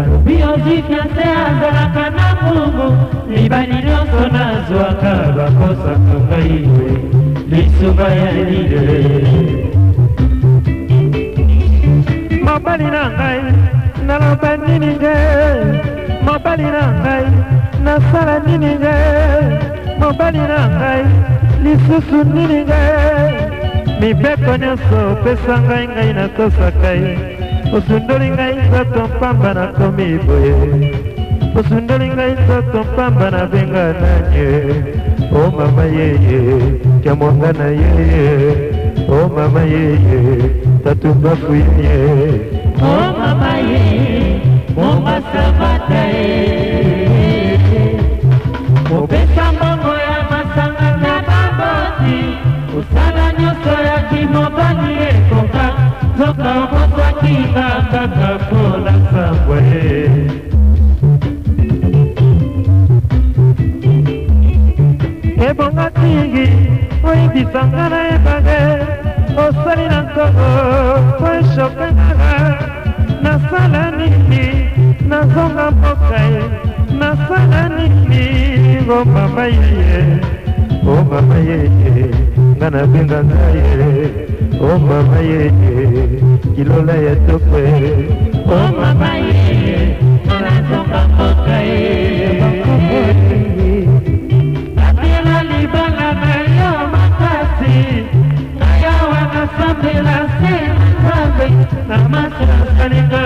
wabelakanye balobi ozifianse azalaka na ngungu mibali nyonso nazwaka bakosaka ngai boye lisoma ya nile mobali na ngai naloba nini nge mobali na ngai nasala nini nge mobali na ngai lisusu nini nge mibeko nyonso opesa ngai ngai natosaka ye osundoli ngai nzoto mpamba nakomi boye. Osundoli ngai nzoto mpamba nabenga nanye o mama yeye kya mwanga na yeye. O mama yeye tatumbafu ye. O mama yeye monga sabata ye opesa mbongo ya masanga na baboti. Osala nyonso ya kimobali ekoka zoka oboswakinga kaka mpona sambwa ye ebonga tingi oyibisanga na ebage osali na ntongo po eshokengaka nasala nini nazonga mboka ye nasala nini o mama yeye o mama yeye nga nabenga ngai ye o mama yeye kilola ya tokwe o mama yeye nga nazonga mboka ye Napela libala na yo makasi Ayawa nasambela se nzambe Na masa salinga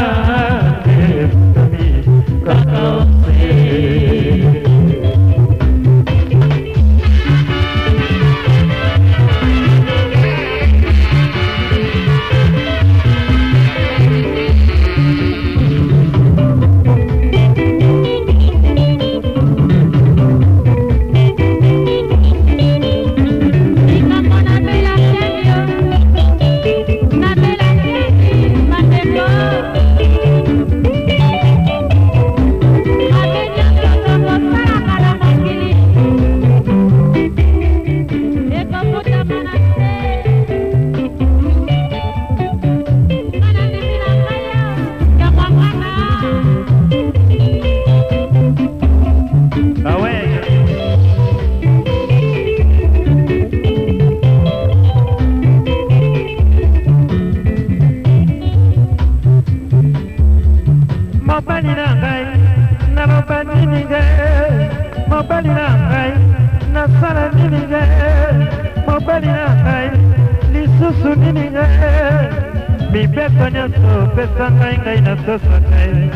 mipepo nyonso opesa ngai ngai na soso na ye.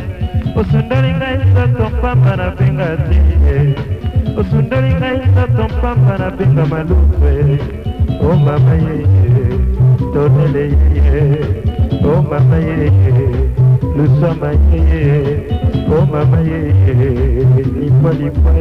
Osundeli ngai soso mpamba na benga tingie osundeli ngai soso mpamba na benga malutwe o oh mama ye tonele ye. O mama ye lusama ye. O mama ye lipwa lipwa.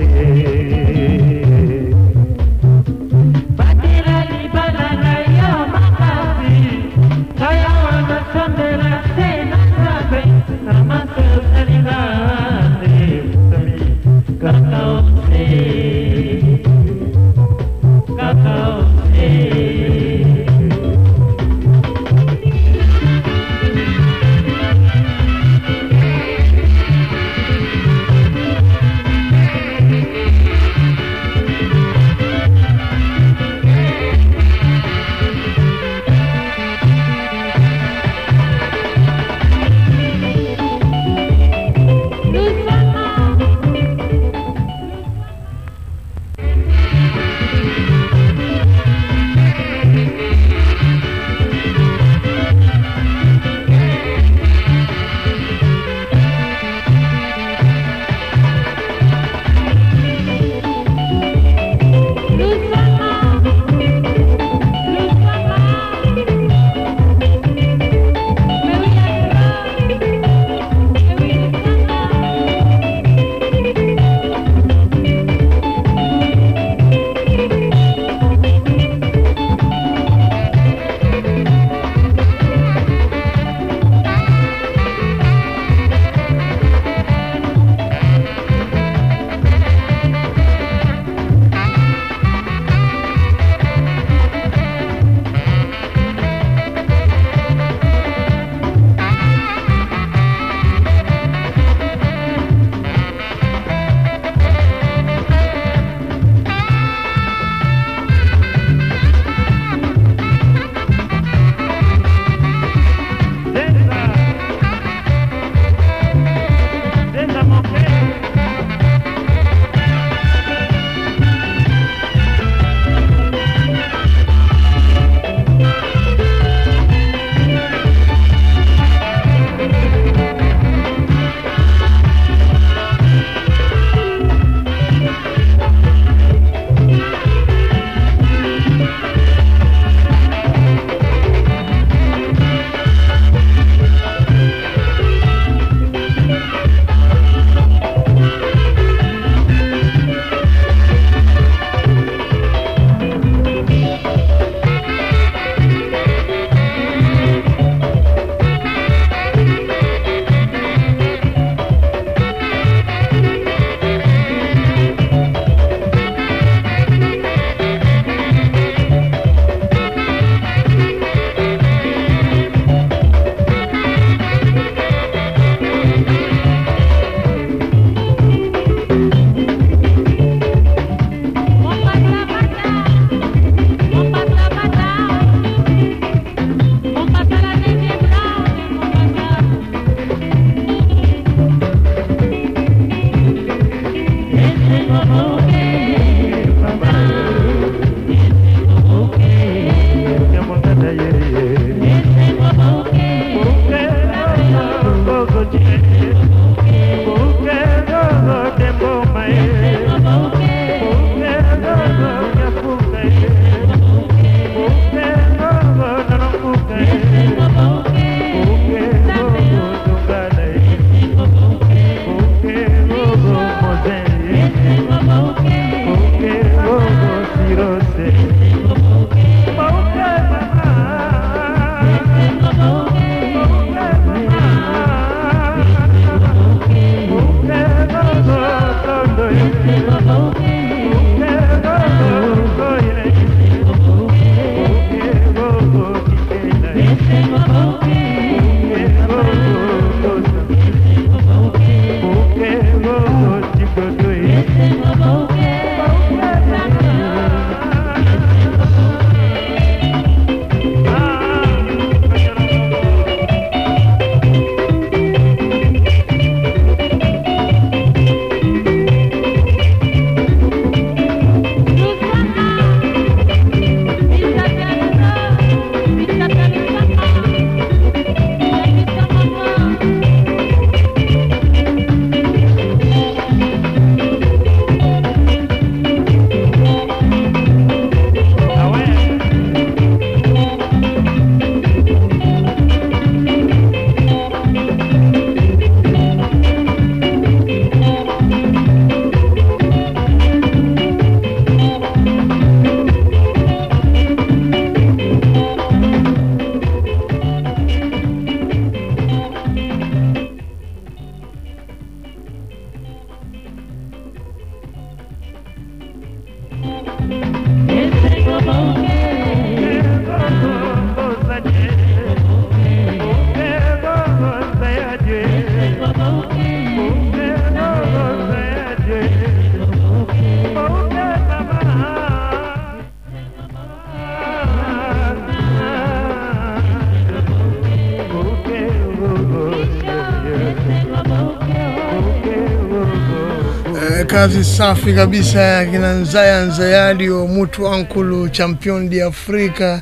Kazi safi kabisa ya kina Nzaya Nzayadio Mutu Ankulu champion di Afrika.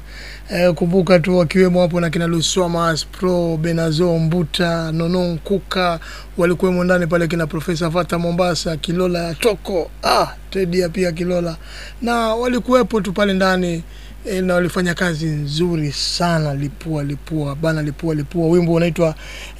Eh, kumbuka tu wakiwemo hapo na kina Luswamas Pro Benazo Mbuta Nono Nkuka walikuwemo ndani pale, kina Profesa Fata Mombasa Kilola ya Toko ah, Tedia pia Kilola na walikuwepo tu pale ndani eh, na walifanya kazi nzuri sana. Lipua lipua bana, lipua lipua. Wimbo unaitwa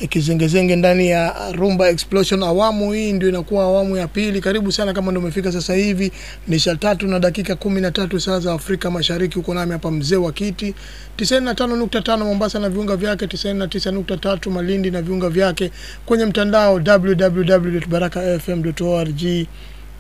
Kizengezenge ndani ya Rumba Explosion. Awamu hii ndio inakuwa awamu ya pili. Karibu sana kama ndio umefika sasa hivi, ni saa tatu na dakika kumi na tatu saa za Afrika Mashariki. Uko nami hapa mzee wa kiti 95.5 Mombasa na viunga vyake, 99.3 Malindi na viunga vyake, kwenye mtandao www.barakafm.org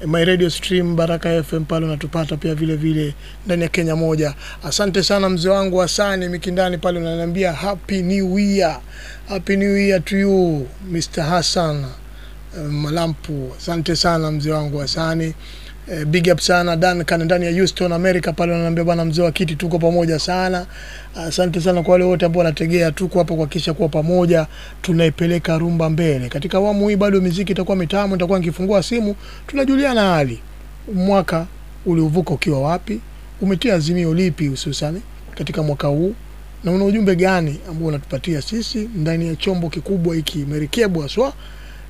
my radio stream Baraka FM pale unatupata pia vile vile ndani ya Kenya moja. Asante sana mzee wangu Hasani Mikindani pale unaniambia happy new year, happy new year to you Mr Hassan uh, Malampu. Asante sana mzee wangu Hasani. Eh, big up sana Duncan ndani ya Houston America pale wananiambia bwana mzee wa kiti, tuko pamoja sana. Asante sana kwa wale wote ambao wanategea, tuko hapa kuhakikisha kuwa pamoja tunaipeleka rumba mbele. Katika awamu hii bado miziki itakuwa mitamu, nitakuwa nikifungua simu, tunajuliana hali, mwaka uliovuka ukiwa wapi, umetia azimio lipi hususani katika mwaka huu, na una ujumbe gani ambao unatupatia sisi ndani ya chombo kikubwa hiki merikebu haswa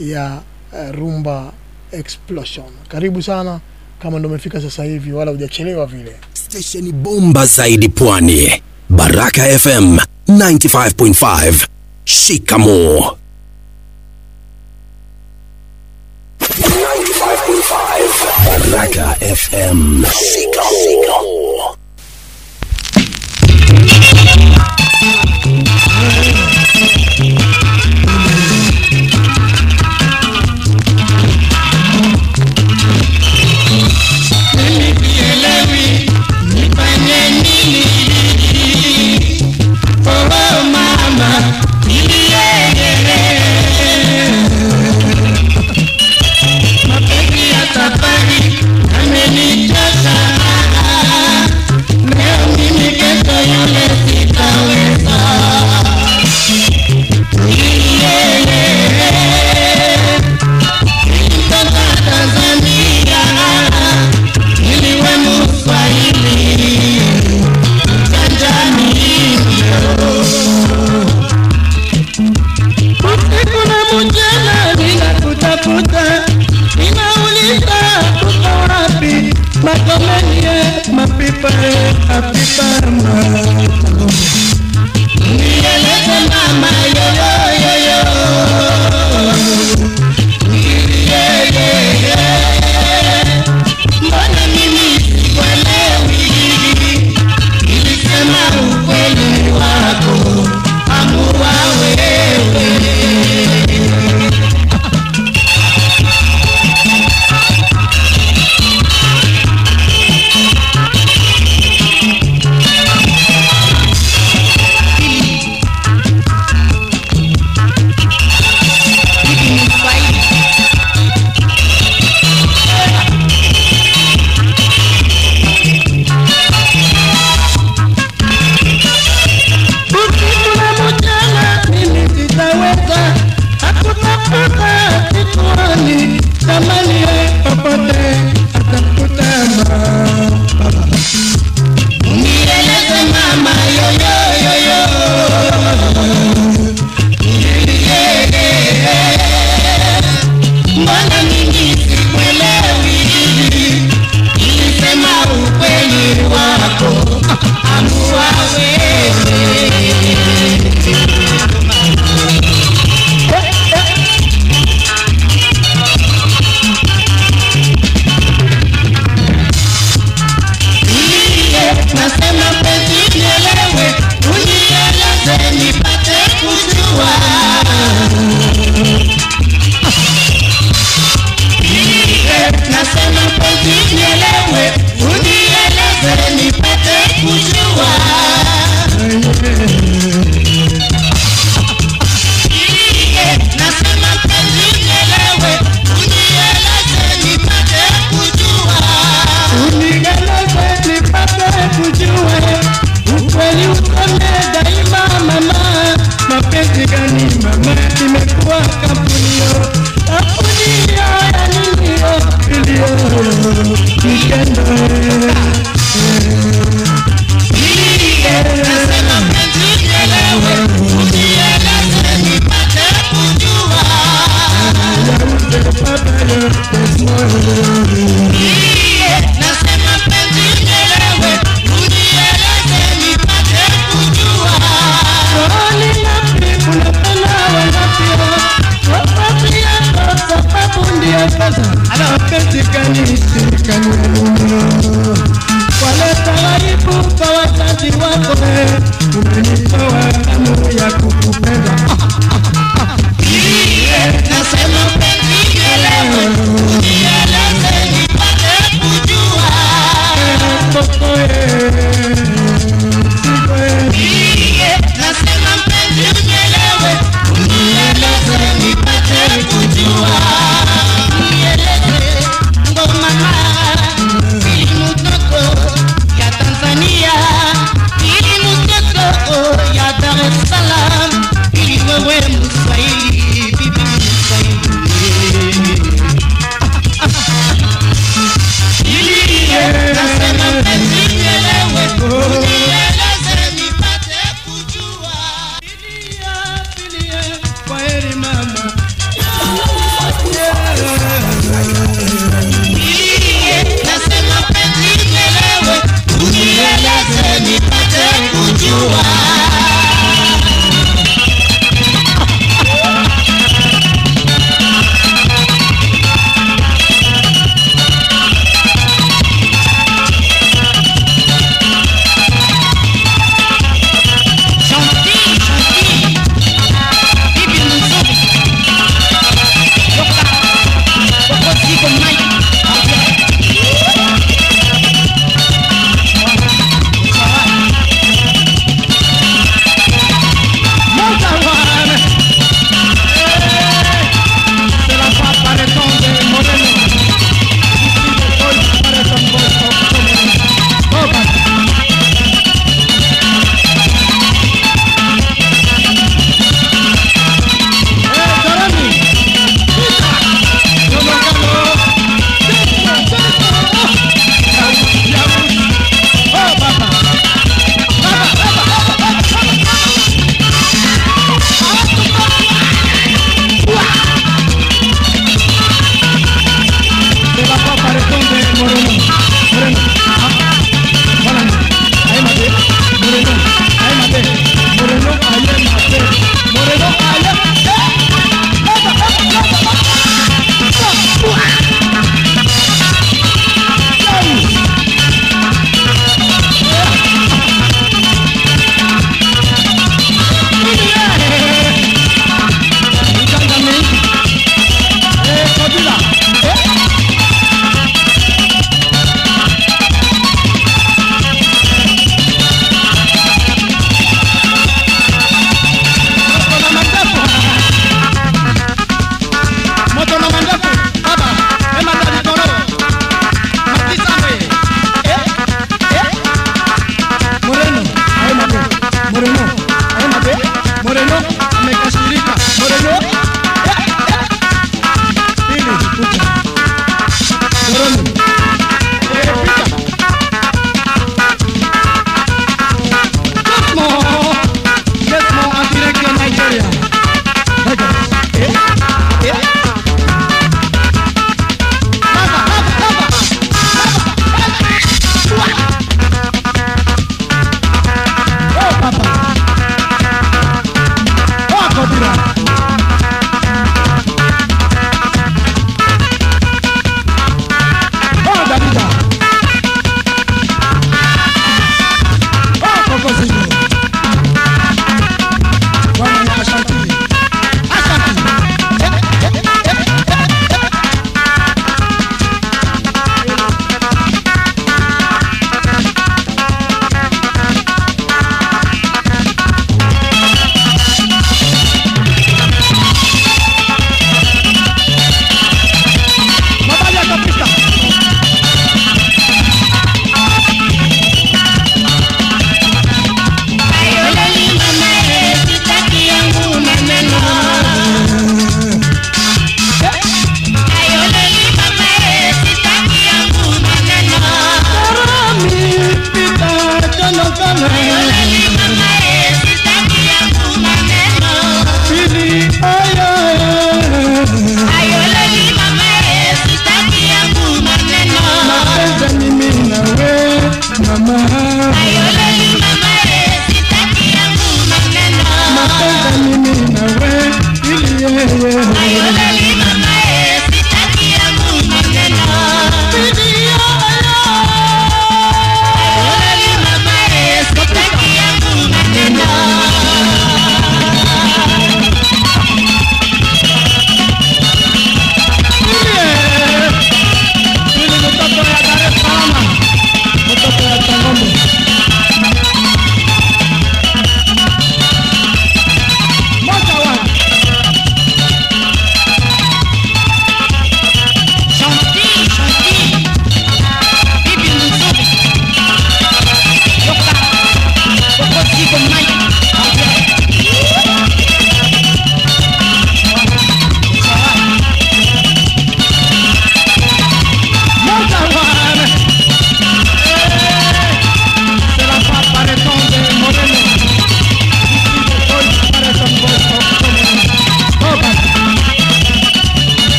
ya uh, rumba explosion. Karibu sana kama ndo umefika sasa hivi, wala hujachelewa vile. Stesheni bomba zaidi pwani, Baraka FM 95.5. Shikamo. 95.5 Baraka FM. Shikamo.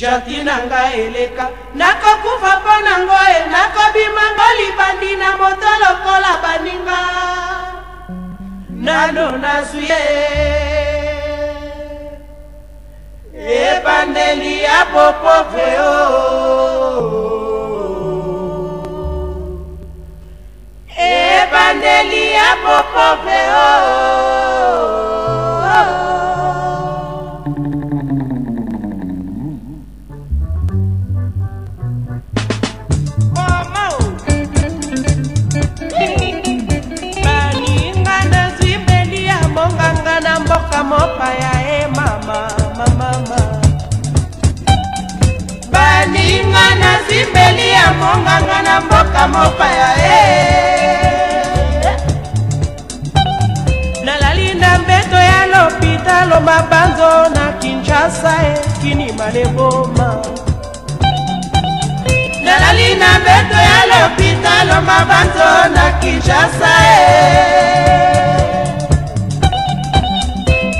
Jati na ngai eleka. Nakokufa mpo na ngo e nakobima ngo libandi na moto lokola baninga. Nano nazwi ye. Ebandeli ya popove o ebandeli ya popove o baninga nazwi mbeli ya monganga na mboka mopaya e nalali na mbeto ya lopitalo mabanzo na kinshasa e kini maleboma nalali na mbeto ya lopitalo mabanzo na kinshasa e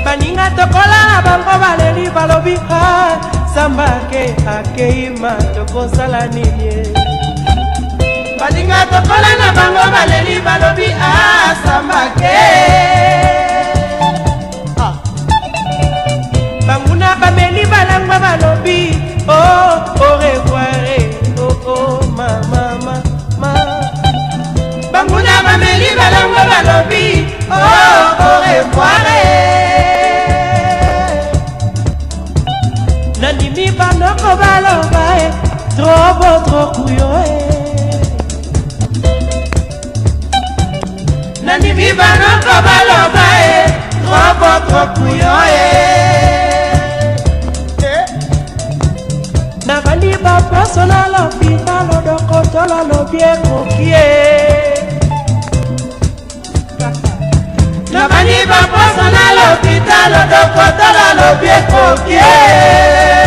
baninga tokola na bango baleli balobi nzambe ake akeima tokosala nini? Baninga tokola na bango baleli balobi ah, asambake ah. banguna bameli balangwa balobi oh, o orevoire oo oh, oh, mamamama banguna bameli balangwa balobi lobaloba e trobo trokuyo e. Nandimi banoko baloba e trobo trokuyo e. Nabali e, e. baposo na lobi na lodoko to lolobi ekoki e. Nabali baposo na lobi ta lodoko to lolobi ekoki e.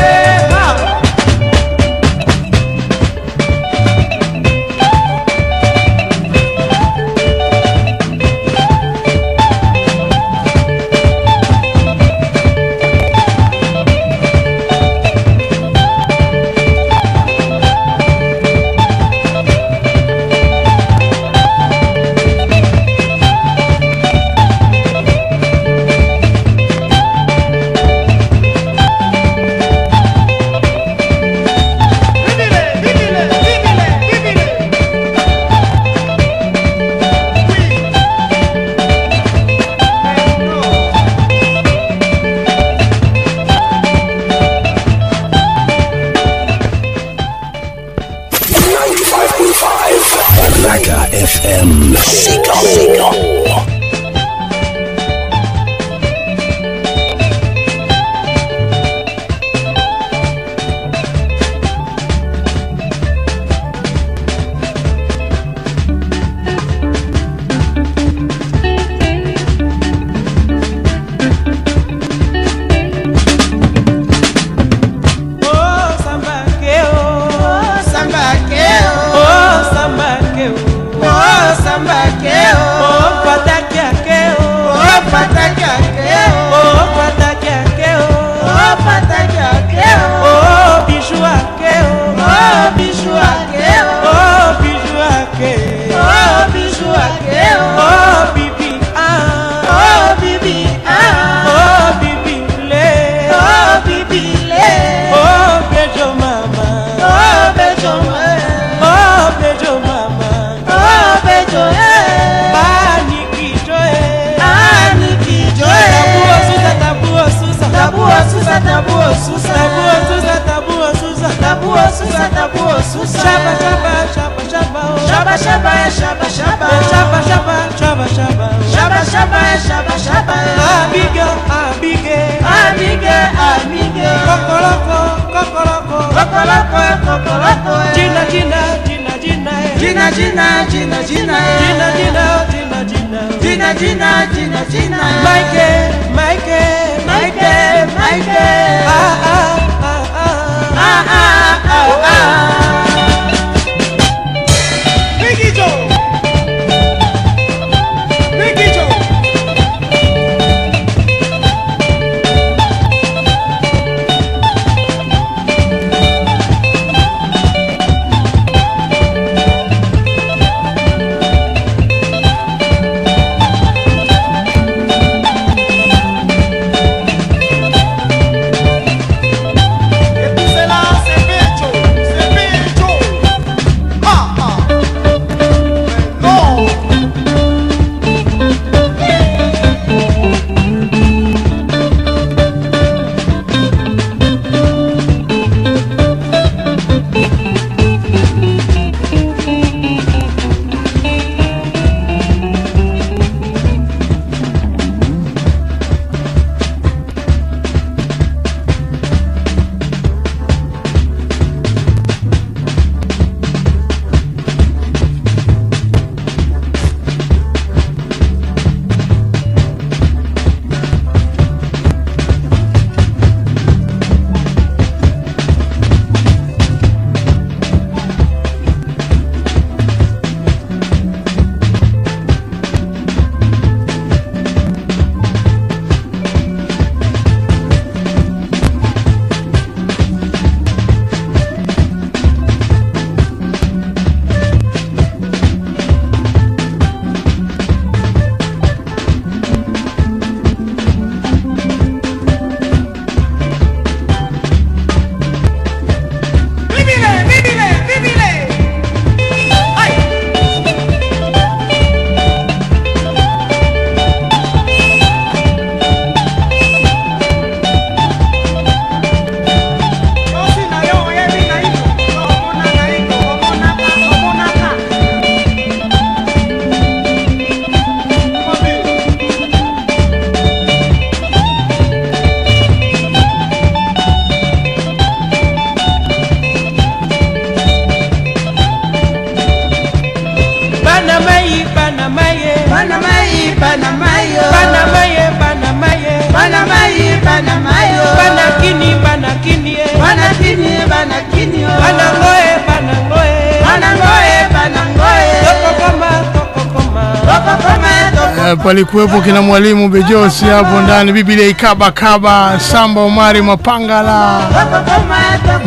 Eh, kina mwalimu Bejosi hapo ndani, Biblia ikaba kaba, Samba Omari Mapangala,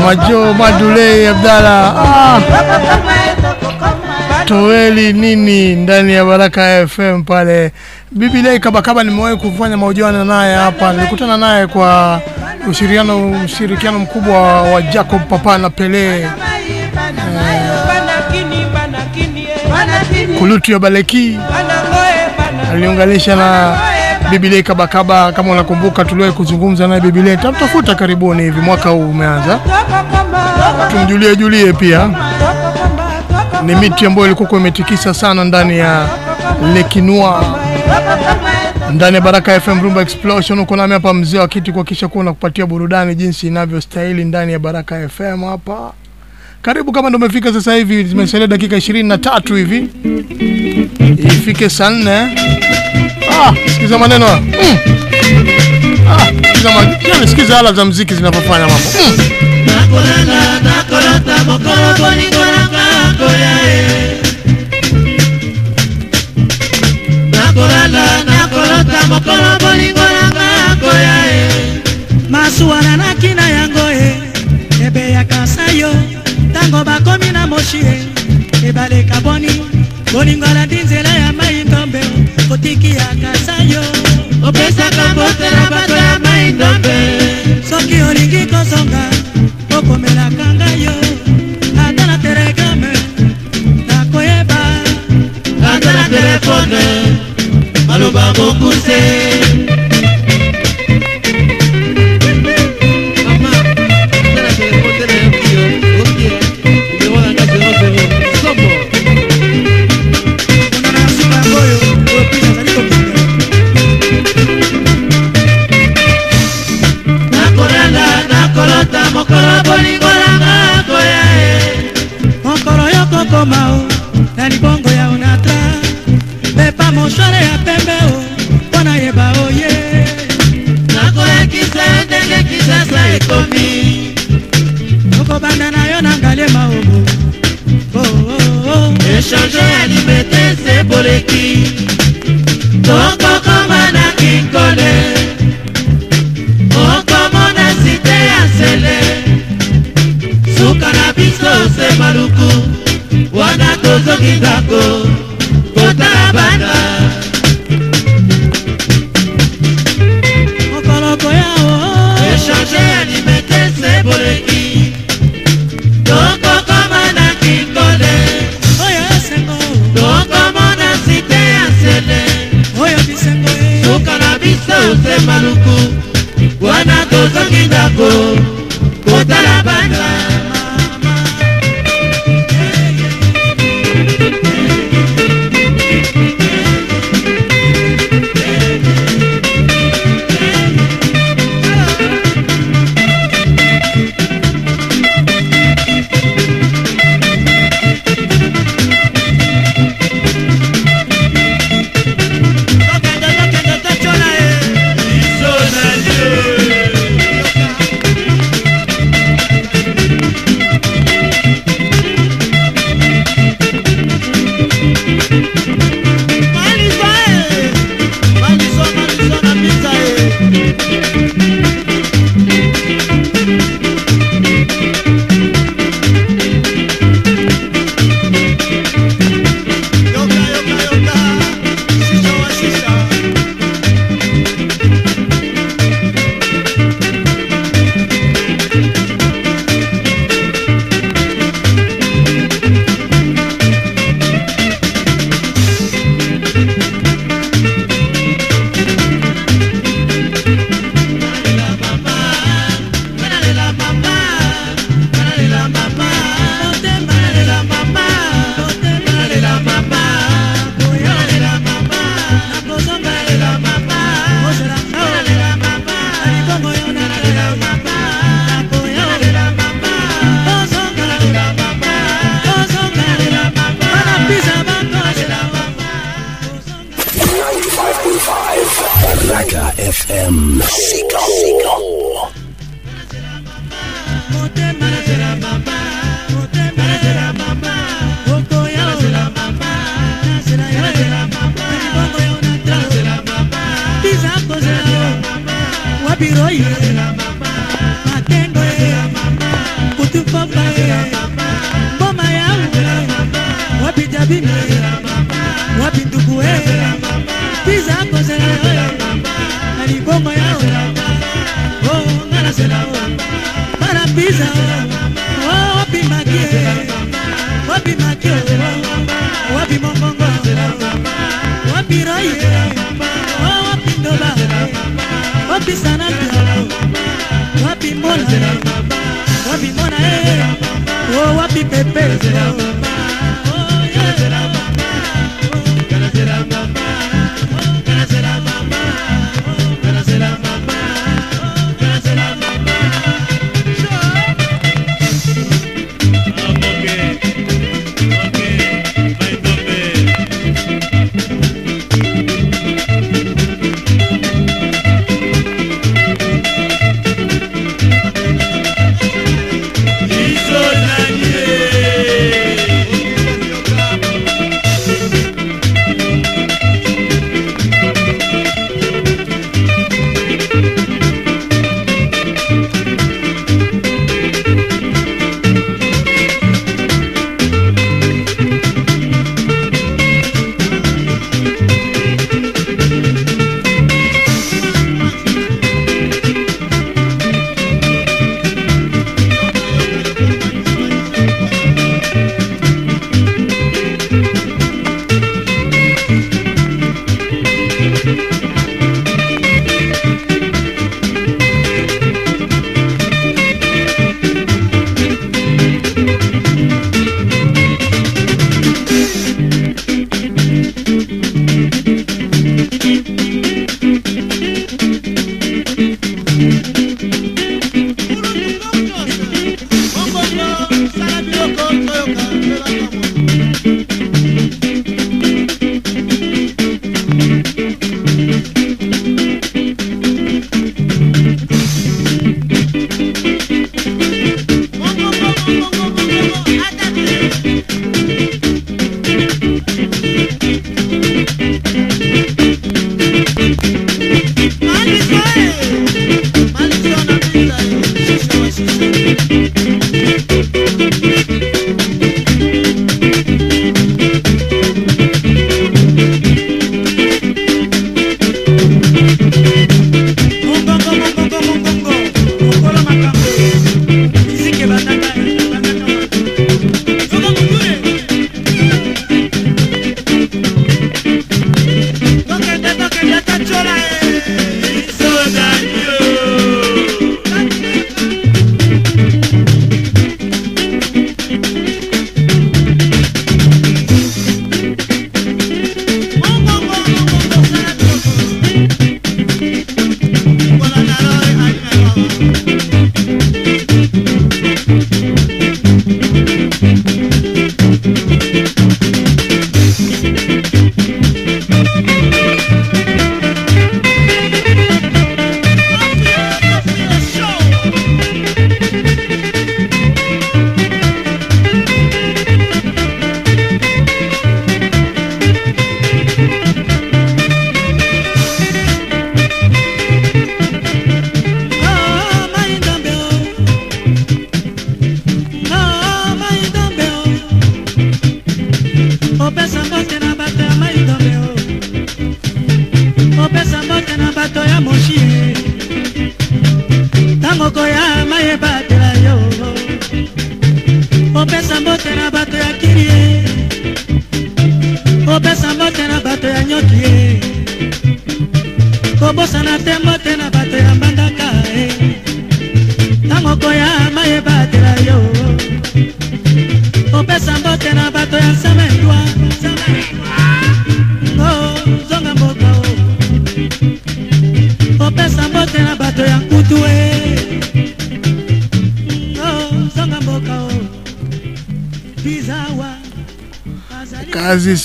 Majo Madulei Abdala, ah, toweli nini ndani ya Baraka FM pale. Biblia ikaba kaba, nimewahi kufanya mahojiano naye hapa, nilikutana naye kwa ushirikiano ushirikiano mkubwa wa Jacob Papa na Pele. Kini, Kulutu ya Baleki bana aliunganisha na Biblia Kabakaba. Kama unakumbuka, tuliwahi kuzungumza naye Biblia, tamtafuta karibuni hivi, mwaka huu umeanza, tumjulie julie pia. Ni miti ambayo ilikuwa imetikisa sana ndani ya Lekinua, ndani ya Baraka FM Rumba Explosion. Uko nami hapa mzee wa kiti kuhakikisha kuwa nakupatia burudani jinsi inavyostahili ndani ya Baraka FM hapa. Karibu kama ndo umefika sasa hivi, zimesalia dakika 23 hivi ifike saa nne. Ah, sikiza maneno mm. Ah, sikiza maneno, yaani sikiza ala za muziki zinavyofanya mambo mm. Nakolata boni koranga nakolata boni koranga Masuana na kina Eh. Ntango bakomi na moshi e ebaleka boni bolingo alandi nzela ya mai ndombe. Kotikiaka sa yo opesaka mbotela bato ya mai ndombe. Soki olingi kozonga okomelaka ngai yo. Ata na telegrame nakoyeba. Ata na telefone maloba mokuse kisasa ekomi okobanda na yo na ngalema omo echange ya libete seboleki tokokoma na kinkole okomona site ya sele. Suka na biso se maluku. Wana tozoki ndako kotala bana te maluku wana tozongi ndako kotala bandela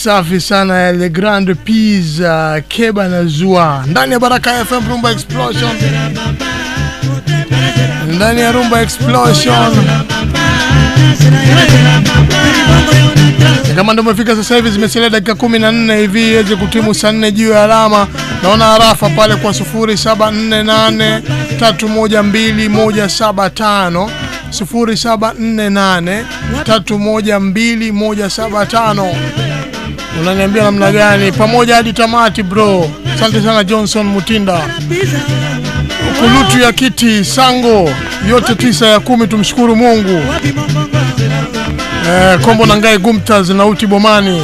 safi sana ya Le Grand Pizza uh, Keba na Zua ndani ya Baraka FM Rumba Explosion, ndani ya Rumba Explosion. Kama ndio umefika sasa hivi, zimesalia dakika 14 hivi iweze kutimu saa 4 juu ya alama. Naona arafa pale kwa 0748312175 0748312175 unaniambia namna gani? Pamoja hadi tamati bro. Asante sana Johnson Mutinda, kulutu ya kiti sango yote tisa ya kumi, tumshukuru Mungu. Eh, kombo na ngai gumtas na uti bomani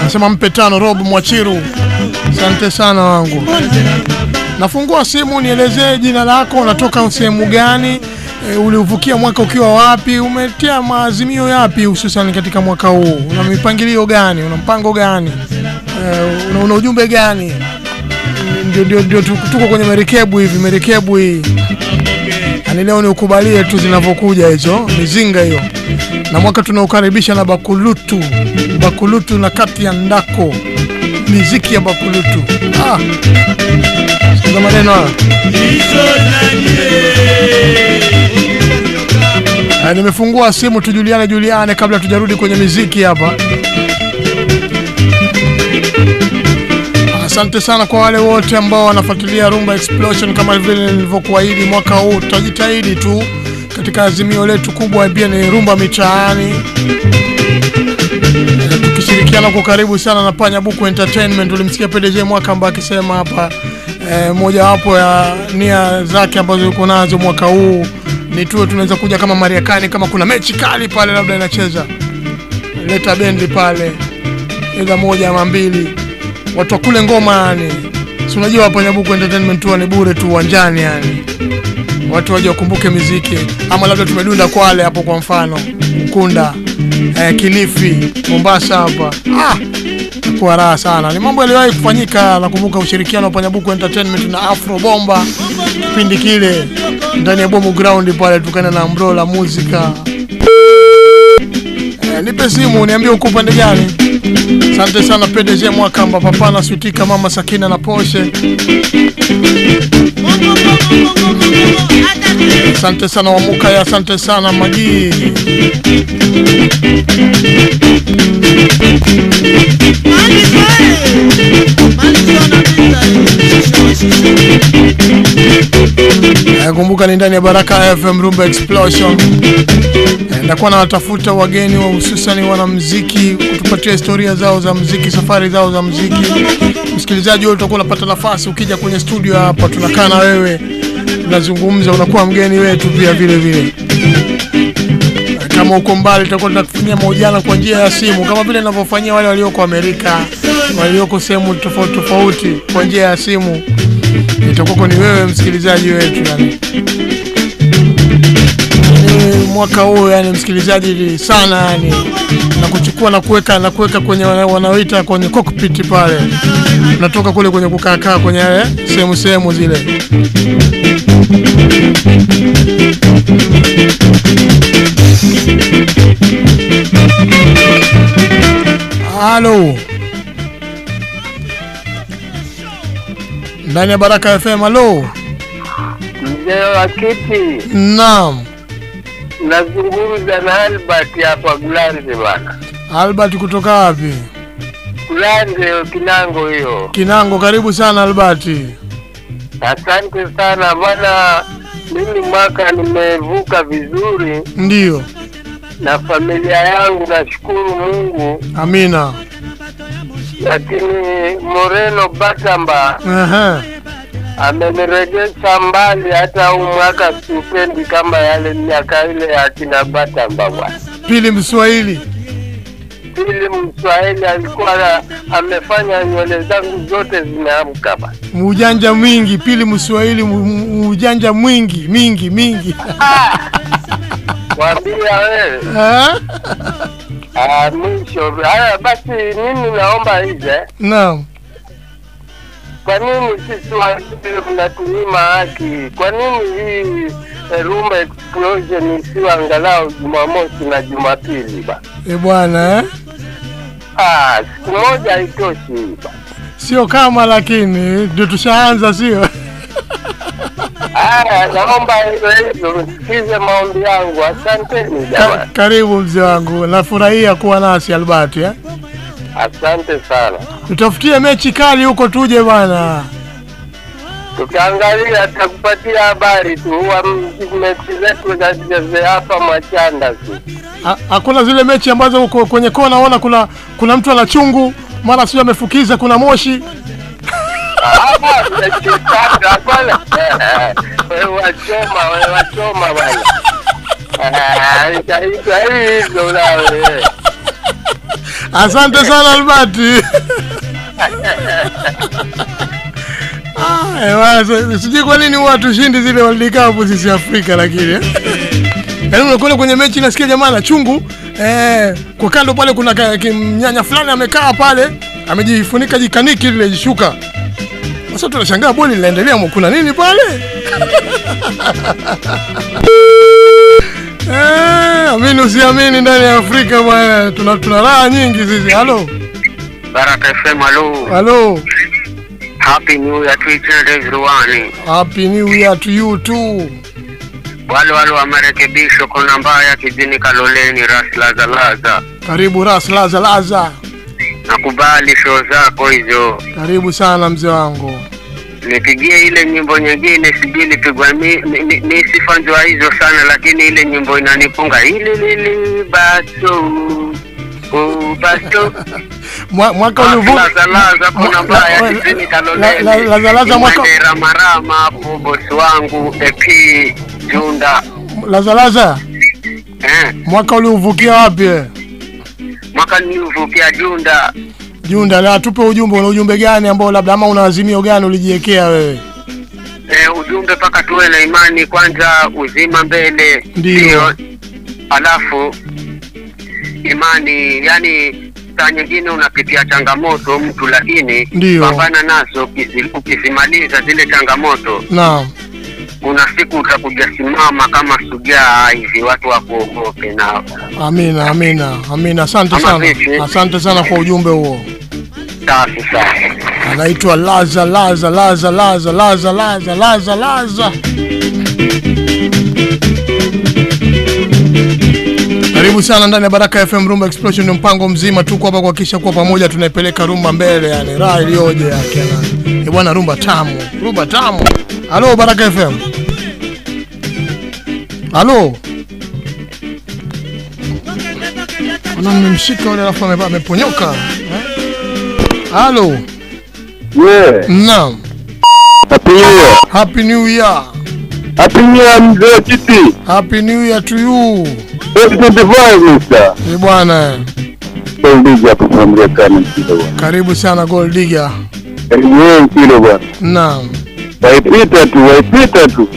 anasema mpe tano Rob Mwachiru, asante sana wangu. Nafungua simu, nielezee jina lako, unatoka sehemu gani, e, uliuvukia mwaka ukiwa wapi, umetia maazimio yapi hususan katika mwaka huu, una mipangilio gani, una mpango gani, e, una, una ujumbe gani? Ndio, ndio, ndio tuko kwenye merikebu hivi, merikebu hii. Yani leo ni ukubalie tu zinavyokuja hizo mizinga hiyo, na mwaka tunaukaribisha na bakulutu. Bakulutu na kati ya ndako. Miziki ya bakulutu. Ah. Sikiza maneno haya. Ah, nimefungua simu tujuliane juliane kabla tujarudi kwenye miziki hapa. Asante sana kwa wale wote ambao wanafuatilia Rumba Explosion. Kama vile nilivyokuahidi, mwaka huu tutajitahidi tu katika azimio letu kubwa, pia ni rumba mitaani, Eh, tukishirikiana kwa karibu sana na Panya Buku Entertainment. Ulimsikia PDJ mwaka ambao akisema hapa eh, mojawapo ya nia zake ambazo yuko nazo mwaka huu ni tuwe tunaweza kuja kama Mariakani, kama kuna mechi kali pale labda inacheza, leta bendi pale, ila moja ama mbili. Watu wakule ngoma yani. Si unajua hapa Nyabuku Entertainment tour ni bure tu uwanjani yani. Watu waje wakumbuke muziki ama labda tumedunda Kwale hapo kwa mfano, Mkunda eh, Kilifi, Mombasa hapa. Ah, kwa raha sana. Ni mambo yaliwahi kufanyika, nakumbuka ushirikiano wa Panyabuku Entertainment na Afro Bomba. Kipindi kile ndani ya Bomu Ground pale tukana na mbro la Muzika. Eh, nipe simu niambie uko pande gani. Asante sana PDG Mwakamba, Papana sutika Mama Sakina na Poshe. Asante sana Wamukaya, asante sana Majii Eh, Kumbuka ni ndani ya Baraka FM Rumba Explosion. Ndakuwa na watafuta wageni wa hususani wanamuziki kutupatia historia zao za muziki, safari zao za muziki. Msikilizaji wewe utakuwa unapata nafasi ukija kwenye studio hapa, tunakaa na wewe, tunazungumza, unakuwa mgeni wetu pia vile vile. Eh, Kama uko mbali, tutakuwa tunakufanyia mahojiano kwa njia ya simu, kama vile ninavyofanyia wale walioko Amerika, walioko sehemu tofauti tofauti kwa njia ya simu. Itakuwa ni wewe msikilizaji wetu yani. Ni mwaka huu yani msikilizaji sana yani na kuchukua na kuweka na kuweka kwenye wanaoita kwenye cockpit pale, natoka kule kwenye kukaa kwenye yale sehemu sehemu zile. Halo, ndani ya Baraka FM. alo Mzee wa kiti, naam. nazungumza na Albert hapa gulande bana Albert kutoka wapi? gulande Kinango hiyo. Kinango, karibu sana Albert. Asante sana bana, mimi mwaka nimevuka vizuri ndio na familia yangu, nashukuru Mungu, amina. Lakini Moreno Batamba Aha. ameniregesha mbali, hata huu mwaka siupendi kama yale miaka ile ya kina Batamba bwana. Pili Mswahili. Pili Mswahili alikuwa amefanya nywele zangu zote zinaamka ba Ujanja mwingi, pili Mswahili, ujanja mwingi mingi mingi. Wambia wewe. Ah, mwisho. Haya basi, mimi naomba hivi eh. Naam. Kwa nini sisi Waswahili mnatunyima haki? Kwa nini hii eh, Rumba Explosion isiwe angalau Jumamosi na Jumapili ba? Eh bwana eh? Ah, siku moja haitoshi ba. Sio kama lakini ndio tushaanza sio? Haya, naomba hivyo maombi yangu. Asanteni jamani, karibu mzee wangu, nafurahia kuwa nasi Albert eh? asante sana. Tutafutie mechi kali huko tuje bwana. Tutaangalia, takupatia habari tu. Huwa mechi zetu zacheze hapa Machanda tu. Hakuna zile mechi ambazo uko kwenye kona naona kuna kuna mtu ana chungu mara sio amefukiza kuna moshi. Asante sana Albert. Ah, eh, sijui kwa nini huwa tushindi zile World Cup sisi Afrika lakini eh. Yaani unakwenda kwenye mechi nasikia jamaa na chungu eh, kwa kando pale kuna kimnyanya fulani amekaa pale amejifunika jikaniki lile jishuka. Sasa tunashangaa boli linaendelea kuna nini pale? Eh, amini usiamini ndani ya Afrika bwana tuna tuna raha nyingi sisi. Halo. Baraka FM, halo. Halo. Happy New Year to each and everyone. Happy New Year to you too. Wale wale wa marekebisho kona mbaya kijini Kaloleni Ras Laza Laza. Karibu Ras Laza Laza. Nakubali show zako hizo. Karibu sana mzee wangu. Nipigie ile nyimbo nyingine sijui nipigwa mi, mi, mi, mi sifanjwa hizo sana lakini ile nyimbo inanipunga ili lili bato oh, bato Mwa- Mwaka ulivu Laza Laza kona mbaya mwaka Ramarama hapo bosi wangu EP Junda. Laza Laza. Eh, Mwaka uliuvukia wapi? Mwaka nilivukia Junda. Junda, na tupe ujumbe, una ujumbe gani ambao labda ama una azimio gani ulijiwekea wewe? Eh, ujumbe paka tuwe na imani kwanza, uzima mbele, Ndio. alafu imani, yani saa nyingine unapitia changamoto mtu, lakini pambana nazo. Ukizimaliza zile changamoto, Naam kuna siku utakuja simama kama shujaa hivi, watu wakuogope nao. Amina, amina, amina. Asante sana, asante sana kwa ujumbe huo. Safi sana. Anaitwa Laza, Laza, Laza, Laza, Laza, Laza, Laza, Laza. Karibu sana ndani ya Baraka FM Rumba Explosion, ni mpango mzima tuko hapa kuhakikisha kuwa pamoja tunaipeleka rumba mbele, yani raha iliyoje yake yani. Eh bwana, rumba tamu, rumba tamu. Halo Baraka FM. Halo. Ana mmemshika yule alafu ame- ameponyoka. Eh? Halo. Yeah. Naam. Happy New Year. Happy New Year. Happy New Year mzee Kiti. Happy New Year to you. 2025 mister. Eh hapo bwana. karibu sana Gold Digger. Wewe bwana. Naam. Waipita tu, waipita tu.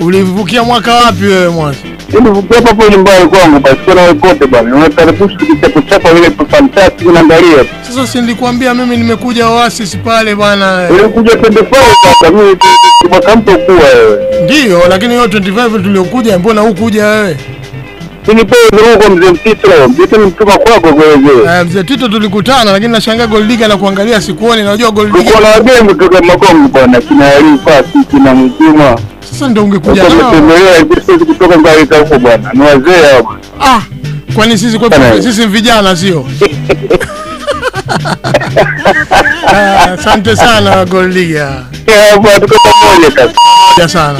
Ulivukia mwaka wapi wewe mwanzo? Nilivukia hapo nyumbani kwangu basi kwa wewe kote bwana. Unakaribisha kuchapa chapa ile fantastic unaangalia. Sasa si nilikwambia mimi nimekuja Oasis pale bwana. Ulikuja 25 sasa mimi mwaka kampo kuwa wewe. Ndio, lakini hiyo 25 tuliokuja mbona hukuja wewe? Sinipewe huko mzee Mtito. Mtito ni mtuma kwako kwa wewe. Eh, mzee Tito tulikutana lakini nashangaa Gold Digger na kuangalia sikuoni. Najua Gold Digger. wageni kutoka Makongo bwana, kina Alifa, sisi na Mjuma. Sasa ndio ungekuja nao. tumetembelea sisi kutoka mbali huko bwana. Ni wazee hao. Ah, kwani sisi kwa sisi vijana sio? Ah, Asante sana Gold Digger. Tuko pamoja kabisa. Asante sana.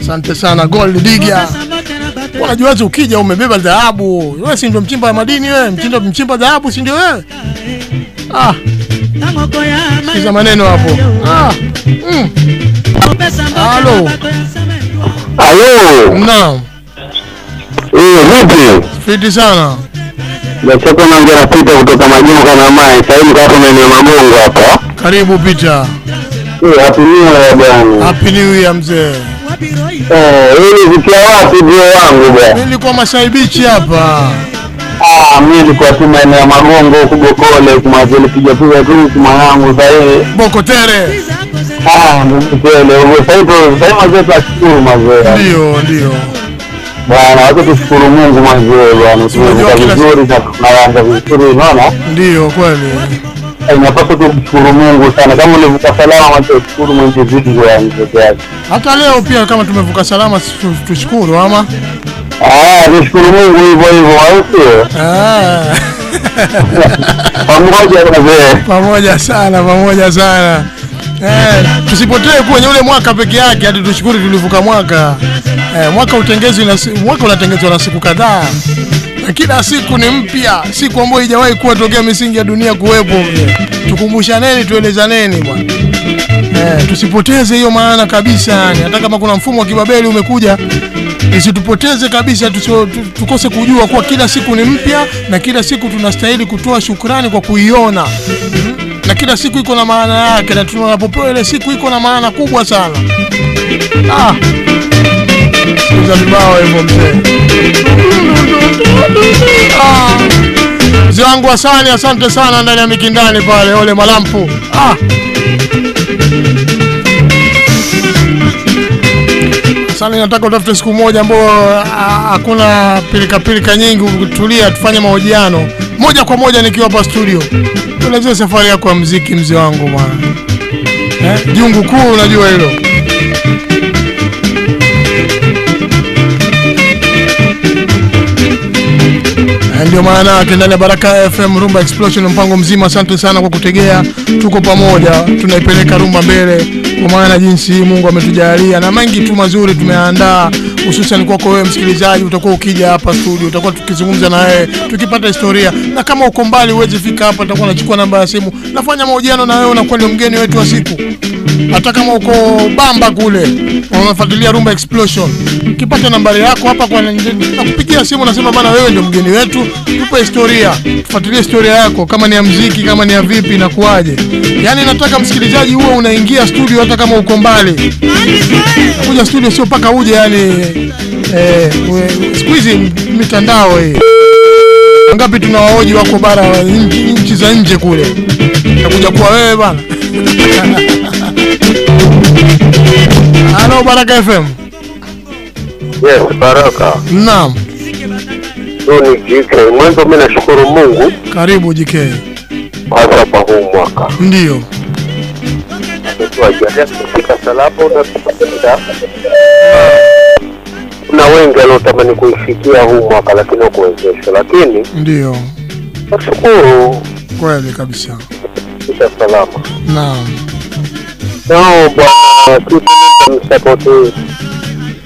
Asante sana Gold Digger. Unajuaje ukija umebeba dhahabu? Wewe si ndio mchimba madini wewe? Mchindo mchimba dhahabu si ndio wewe? Ah, sikiza maneno hapo. Ah. Mm. Halo. Halo. Naam. Eh, vipi? Fiti sana. Naongea na Pita kutoka Majengo kama Mai. Sasa hivi kwa maeneo Magongo hapa. Karibu Pita. Eh, happy new year bwana. Happy New Year mzee. Eh, ili zikia wapi ndio wangu bwana? Mimi nilikuwa Masai Beach hapa. Ah, mimi nilikuwa tu maeneo ya Magongo huko Bokole kumazili piga piga tu kuma yangu za yeye. Bokotere. Ah, ndio kweli. Huko sasa hivi sasa mzee mazee tunashukuru mazee. Ndio, ndio. Bwana, wacha tushukuru Mungu mazee bwana. Tunajua vizuri na tunaanza vizuri unaona? Ndio kweli. Inapaswa kumshukuru Mungu sana. Kama ulivuka salama, Mwenyezi Mungu. Hata leo pia kama tumevuka salama tushukuru ama? Ah, tushukuru Mungu hivyo hivyo, au sio? Ah. Pamoja. Pamoja sana, pamoja sana. Eh, tusipotee kwenye ule mwaka peke yake hadi tushukuru tulivuka mwaka. Eh, mwaka utengezwi na mwaka unatengezwa na siku kadhaa. Na kila siku ni mpya, siku ambayo haijawahi kuwa tokea misingi ya dunia kuwepo. Tukumbushaneni, tuelezaneni bwana. Eh, tusipoteze hiyo maana kabisa yani. Hata kama kuna mfumo wa kibabeli umekuja isitupoteze kabisa tusio, tukose kujua kuwa kila siku ni mpya na kila siku tunastahili kutoa shukrani kwa kuiona na kila siku iko na maana yake na tunapopewa ile siku iko na maana kubwa sana ah. Sikiza vibao hivyo mzee mzee wangu Hasani asante sana ndani ya mikindani pale ole malampu ah. Sasa nataka utafute siku moja ambayo ah, hakuna pilika pilika nyingi, tulia tufanye mahojiano moja kwa moja nikiwa hapa studio. Tuelezee safari yako ya mziki mzee wangu bwana. Eh, jungu kuu unajua hilo. Ndio maana yake ndani ya Baraka FM Rumba Explosion, mpango mzima. Asante sana kwa kutegea, tuko pamoja, tunaipeleka rumba mbele, kwa maana jinsi Mungu ametujalia na mengi tu mazuri tumeandaa, hususan kwako wewe msikilizaji. Utakuwa ukija hapa studio, utakuwa tukizungumza na wewe, tukipata historia, na kama uko mbali uwezi fika hapa, nitakuwa nachukua namba ya simu, nafanya mahojiano na wewe, unakuwa ndio mgeni wetu wa siku hata kama uko Bamba kule unafuatilia Rumba Explosion, ukipata nambari yako hapa kwa nakupigia simu, nasema bana, wewe ndio mgeni wetu, tupe historia, tufuatilie historia yako, kama ni ya mziki, kama ni ya vipi, nakuwaje Yani nataka msikilizaji huwe unaingia studio hata kama uko mbali. Kuja studio sio paka uje, yani eh, siku hizi mitandao hii wangapi tunawaoji wako bara nchi za nje kule, takuja kuwa wewe bana. Halo Baraka FM. Yes, Baraka. Naam, ni JK. Mwanzo mimi nashukuru Mungu karibu JK. hasa kwa huu mwaka. Ndio. Kuna wengi wanaotamani kuifikia huu mwaka lakini hakuwezeshwa, lakini Ndio. nashukuru Kweli kabisa. kufika salama. Naam. Nao bwana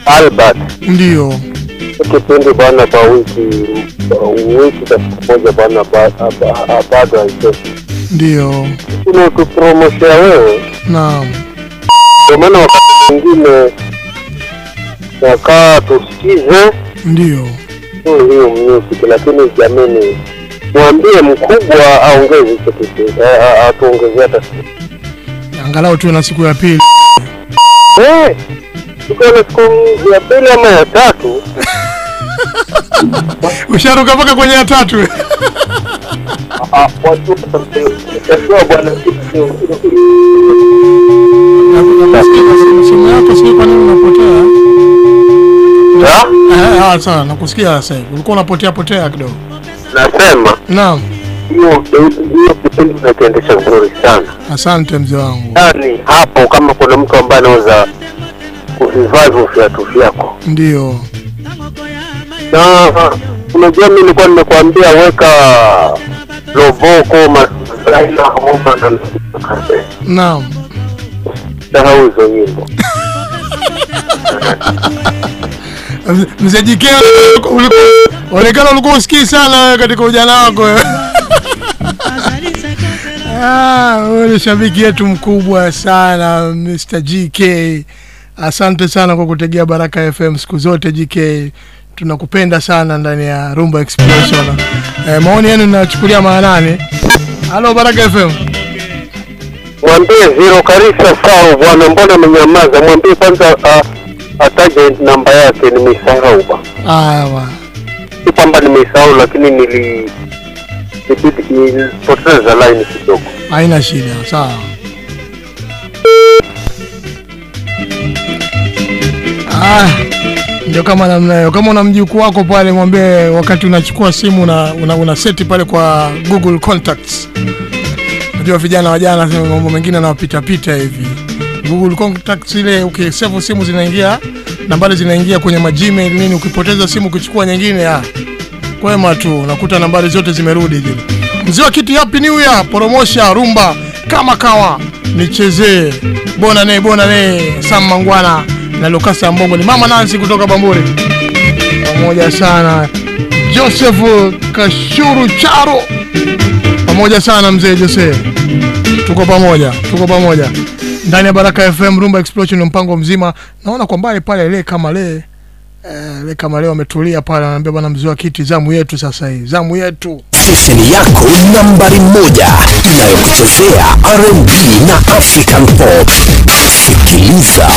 Albert Ndio. kipindi bwana kwa wiki wiki za siku moja bwana ba- ba- ba- bado haitoshi. Ndio. Kuna kupromoshea wewe, Naam. ndio maana wakati mwingine nakaa tusikize Ndio. tu hiyo music, lakini jamani, mwambie mkubwa aongeze hicho kitu, a- a- hata Angalau tuwe na siku ya pili. Eh, tukiwa na siku ya pili ama ya tatu Usharuka mpaka kwenye ya tatu. ah, Simu yako kwa nini unapotea? Eh, ah, sawa, nakusikia sasa hivi. Ulikuwa unapotea potea kidogo. nasema Naam. Hiyo hiyo kipindi tunakiendesha vizuri sana Asante mzee wangu. yani hapo kama kuna mtu ambaye anaweza kuvivavu viatu vyako Ndio. na unajua mi nilikuwa nimekuambia weka loboko masaina Naam. sahau hizo nyimbo Mzee ulikuwa onekana ulikuwa usikii sana katika ujana wako. Ah, ni shabiki yetu mkubwa sana Mr. GK. Asante sana kwa kutegea Baraka FM siku zote GK. tunakupenda sana ndani ya Rumba Explosion. Eh, maoni yenu nachukulia maanani. Halo Baraka FM. Mwambie Zero Karisa sawa bwana, mbona mnyamaza? Mwambie kwanza uh, ataje namba yake, nimesahau ba. Ah, kwamba nimesahau, lakini nili line kidogo. Haina shida, sawa. Ah, ndio kama namna hiyo. Kama una mjukuu wako pale, mwambie wakati unachukua simu una, una, una seti pale kwa Google Contacts. Najua vijana wajana sema mambo mengine yanawapita pita hivi. Google Contacts ile ukisave simu zinaingia nambari zinaingia kwenye magmail nini, ukipoteza simu ukichukua nyingine ah, kwema tu nakuta nambari zote zimerudi zile. Mzee wa kiti yapi ni huyu? poromosha rumba kama kawa nichezee bona ne bona ne Sam Mangwana na Lukasa Mbongo ni mama Nancy kutoka Bamburi pamoja sana Joseph Kashuru Charo pamoja sana mzee Jose, tuko pamoja, tuko pamoja ndani ya Baraka FM Rumba Explosion, mpango mzima. Naona kwa mbali pale ile kama le eh, kama leo wametulia pale, anaambia bwana mzee wa kiti, zamu yetu sasa hii, zamu yetu. Stesheni yako nambari moja inayokuchezea R&B na African Pop. Sikiliza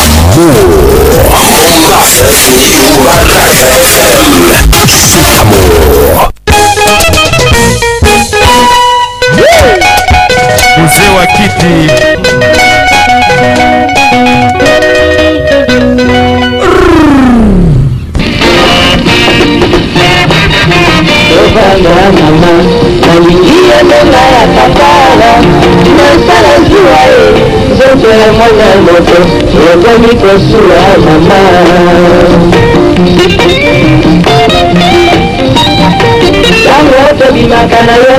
Mzee wa kiti papa ya mama nalingi yo ndonga ya papa nasala zuwa ye nzoto ya mwana moto ekomi kosuwa mama. Ntango tobimaka na yo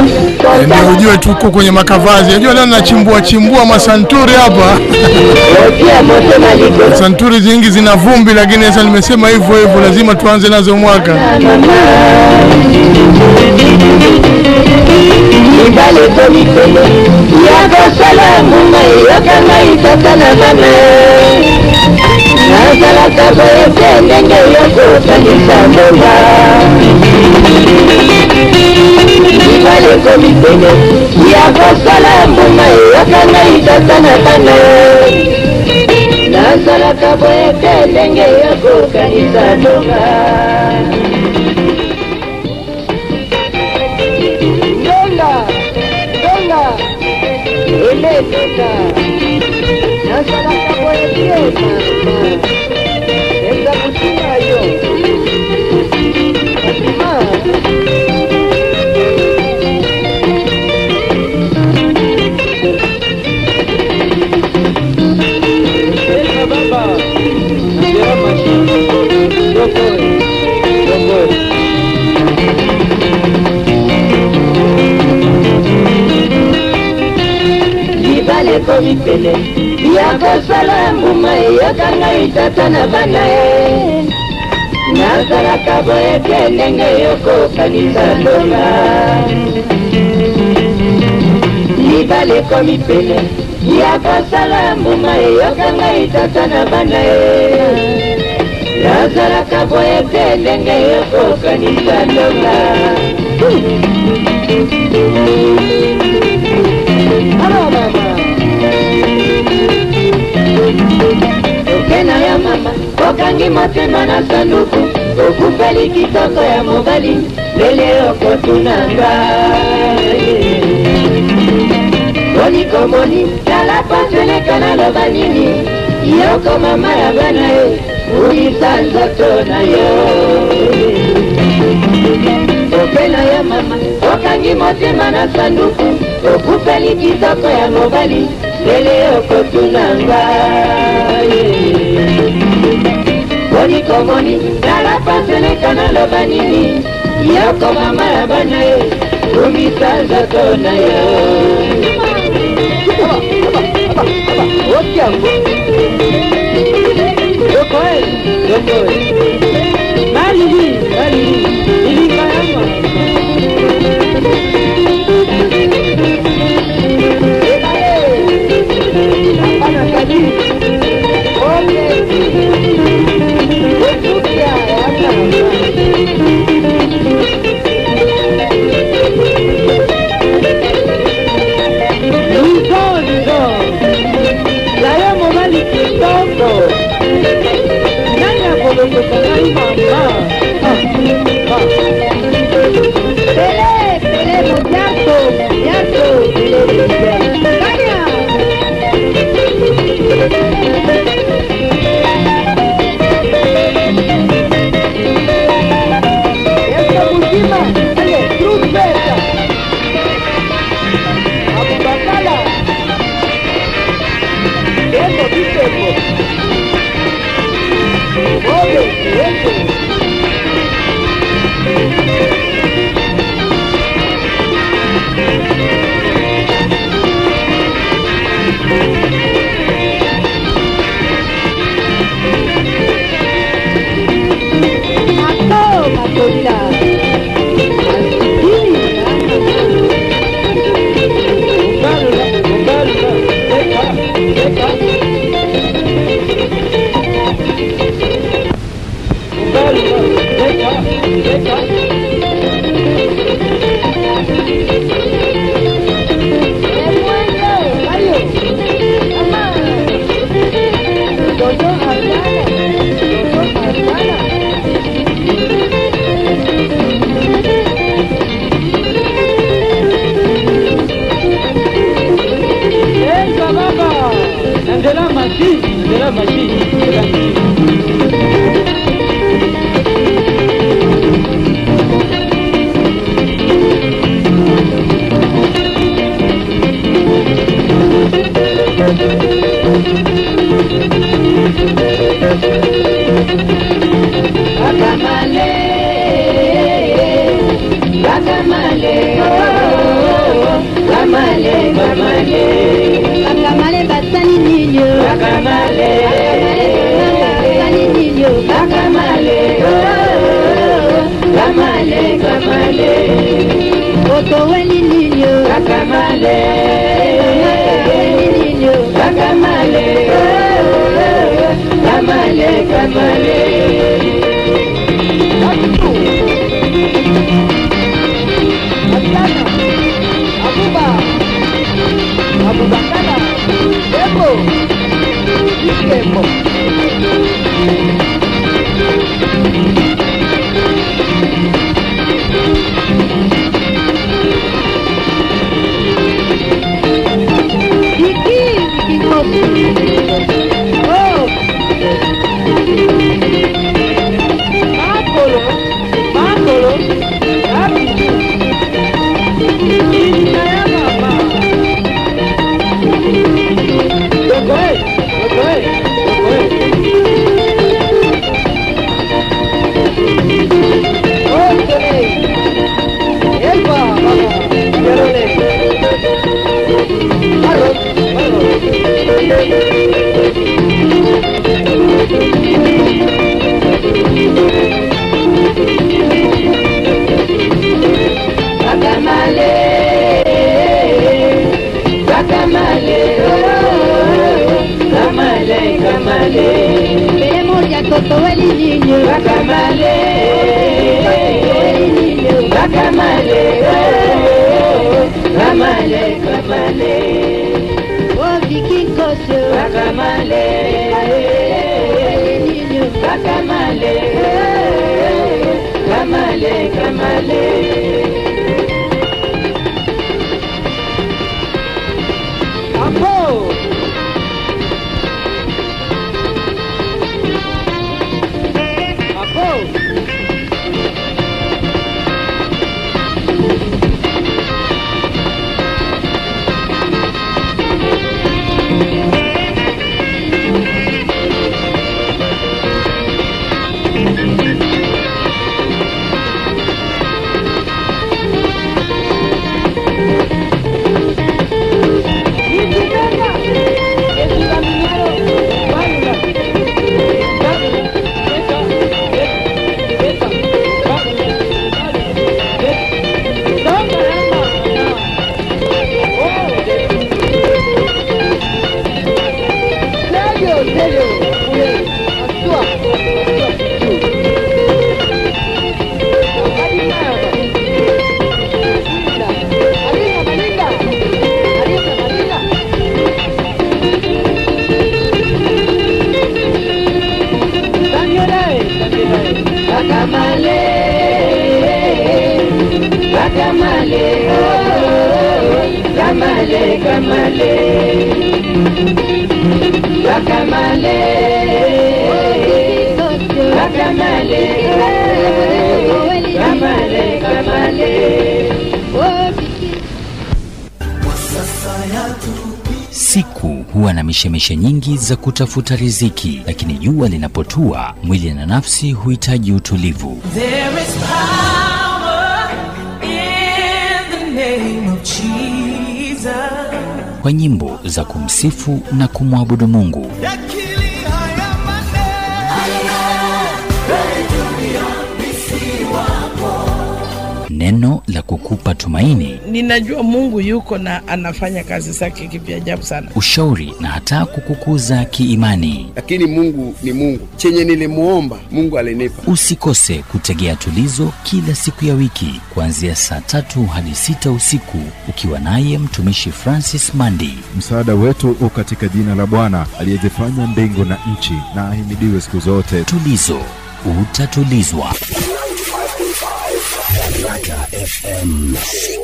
Ndio ujue tuko kwenye makavazi. Unajua leo nachimbua chimbua masanturi hapa. Santuri zingi zina vumbi, lakini sasa nimesema hivyo hivyo, lazima tuanze nazo mwaka. ngai ekomi pene ya kosala mbuma eyoka ngai tata na tana nasalaka boye te ndenge ya kokanisa tonga ndonga ndonga eleko ekomi pele ya kosala mbuma eyokanga itata na bana ye. Nazalaka boye te ndenge yokokanisa ndonga libala ekomi pele ya kosala mbuma eyokanga itata na bana ye. Nazalaka boye te ndenge yokokanisa ndonga okangi motema na sanduku okupeli kitoko ya mobali lele okotunanga monikomoni tala paseleka naloba nini? Yoko mama ya bana ye ulisa nzoto na yo. Opena ya mama okangi motema na sanduku okupeli kitoko ya mobali lele okotunanga monikomoni tala paseleka naloba nini yoko mama ya bana ye umisa nzoto na yo otiango yokoe yokoe misha nyingi za kutafuta riziki, lakini jua linapotua mwili na nafsi huhitaji utulivu. Kwa nyimbo za kumsifu na kumwabudu Mungu That Neno la kukupa tumaini, ninajua mungu yuko na anafanya kazi zake kivyajabu sana ushauri na hata kukukuza kiimani. lakini mungu ni mungu chenye nilimwomba mungu alinipa Usikose kutegea tulizo kila siku ya wiki kuanzia saa tatu hadi sita usiku ukiwa naye mtumishi Francis Mandi. Msaada wetu u katika jina la Bwana aliyezifanya mbingu na nchi, na ahimidiwe siku zote. Tulizo, utatulizwa. Baraka FM.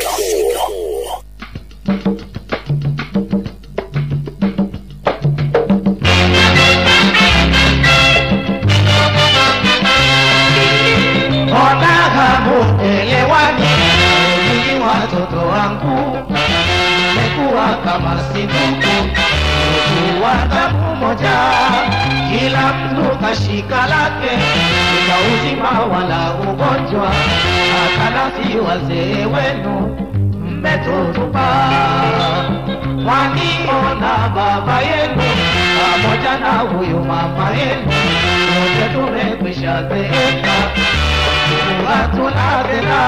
Wazee wenu mmetutupa. Mwaniona baba yenu pamoja na huyu mama yenu, wote tumekwisha zeeka hatuna tena,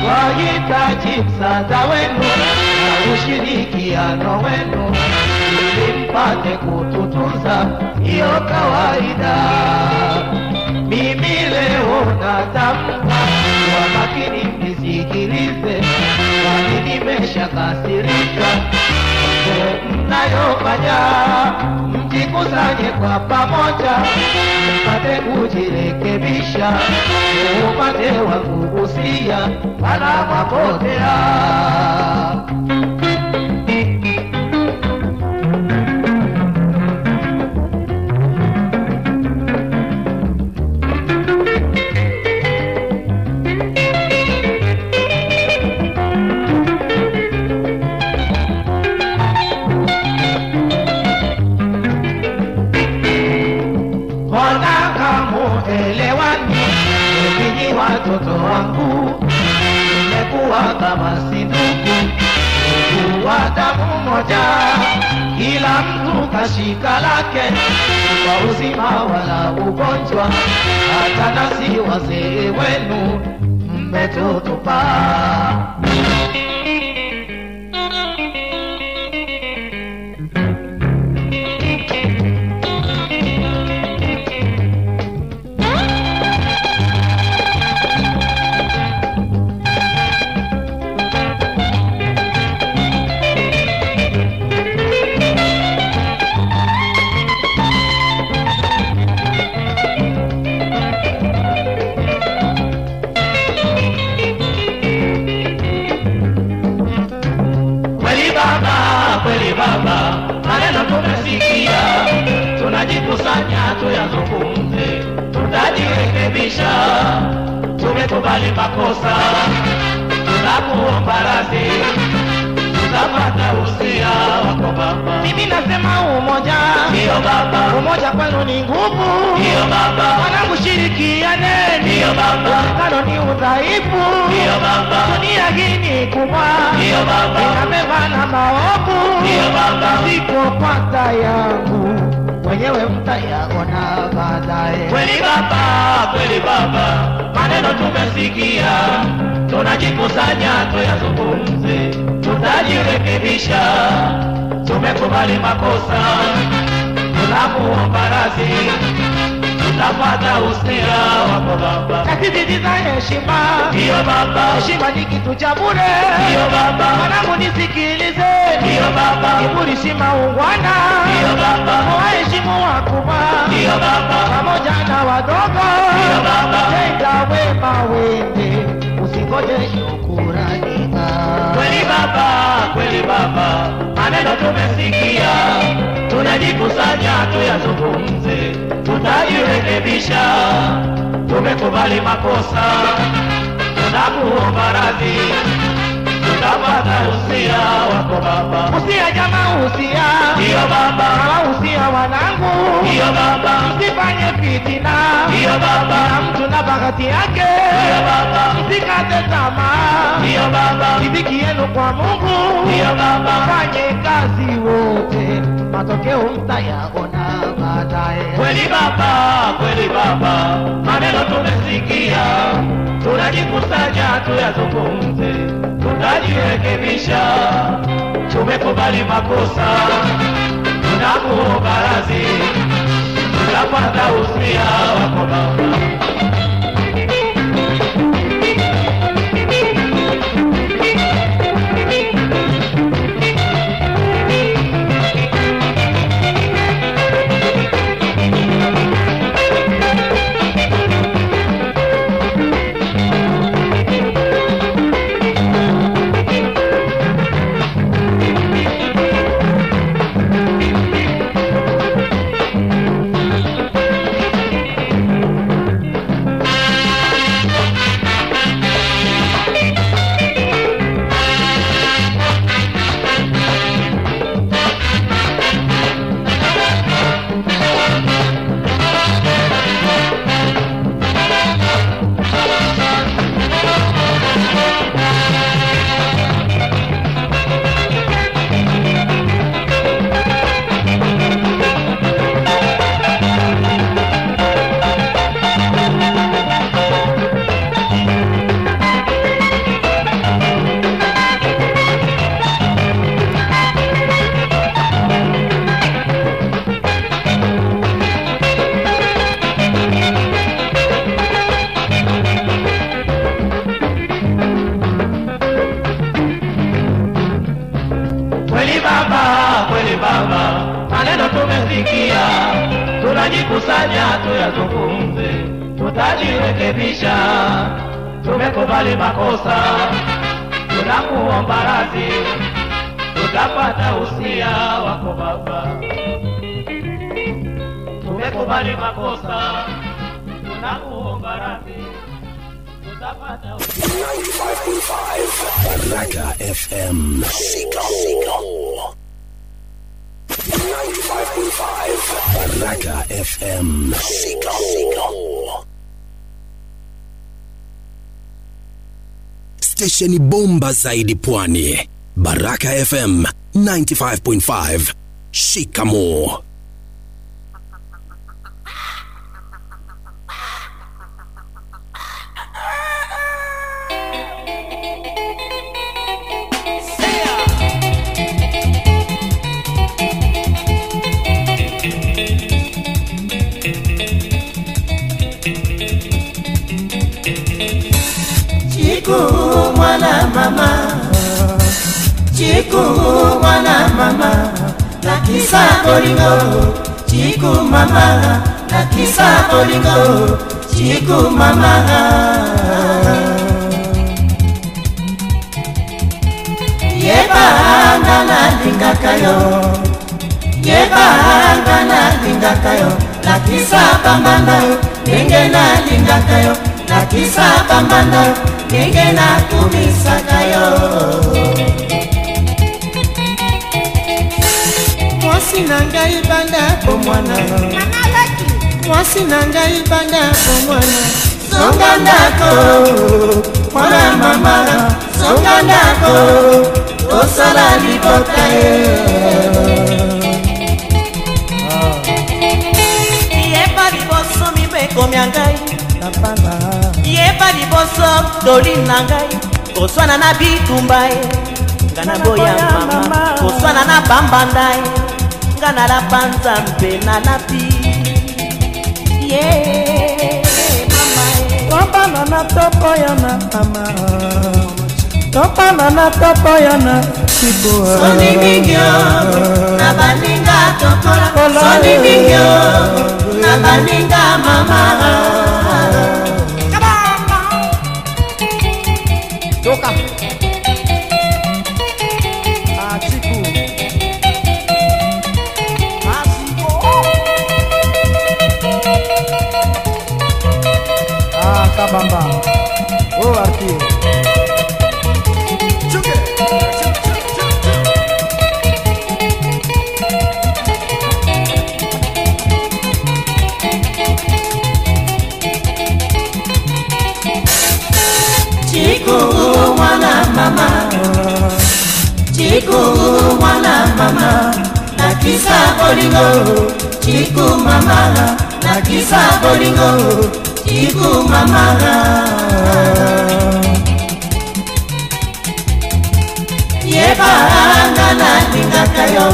twahitaji msaada wenu na ushirikiano wenu ili mpate kututunza, hiyo kawaida. Mimi leo natamka kwa makini, mnisikilize, kwani nimeshakasirika. Mnayofanya mjikusanye kwa pamoja mpate kujirekebisha upate wa kugusia wala mapotea watoto wangu. Nimekuwa kama si ndugu ndugu wa damu moja. Kila mtu kashika lake kwa uzima wala ugonjwa. Hata nasi wazee wenu mmetutupa tutajirekebisha, tumekubali makosa, tunakuomba radhi, tutapata usia wako baba. Mimi nasema umoja, ndio baba, umoja kwenu ni nguvu, ndio baba, wanangu shirikiane, ndio baba, kano ni udhaifu, ndio baba, dunia hii ni kubwa, ndio baba, inabeba na maovu, ndio baba, siko kwanza yangu. Wenyewe mtayaona baadaye. Kweli baba, kweli baba, maneno tumesikia, tunajikusanya tuyazungumze, tutajirekebisha, tumekubali makosa, tunakuomba radhi, tutapata usia wako baba. Kasisitiza heshima, ndio baba, heshima ni kitu cha bure, ndio baba, mwanangu nisikilize, ndio baba, kiburi si maungwana, ndio baba, waheshimu wakubwa, ndio baba, pamoja na wadogo, ndio baba, tenda wema wende, usingoje shukurani. Kweli baba, kweli baba, maneno tumesikia, tunajikusanya tuyazungumze, tutajirekebisha, tumekubali makosa, tunakuomba radhi, usia wako baba. Usia jamaa, usia. Ndio baba, usia wanangu, ndio baba, msifanye fitina, ndio baba, na mtu na bahati yake, ndio baba, msikate tamaa, ndio baba, riziki yenu kwa Mungu, ndio baba, fanye kazi wote, matokeo mtayaona baadaye. Kweli baba, kweli baba, maneno tumesikia, tunajikusanya tuyazungumze, tutajirekebisha, tumekubali makosa, tunakuomba radhi, tutapata usia wako baba. Stesheni bomba zaidi pwani. Baraka FM 95.5. Shikamoo. Nakumisaka yo. Mwasi na ngai banda bomwana. Mwasi na ngai banda bomwana. Zonga ndako mwana mama. Zonga ndako osala libota ye. Liboso mibekomya ngai. Yeba liboso toli na ngai koswana na bitumba ye nga na boya mama. Koswana na bambanda ye nga na lapanza mpe na lapi ye topana na topoya na mama. Topana na topoya na soni mingio na baninga tokola soni mingio na baninga mama kabamba o oh, artie Chikungu mwana mama. Chikungu mwana mama. Nakisa bolingo. Chiku mama. Nakisa bolingo. Kiku mama Yeba anga na lingaka yo.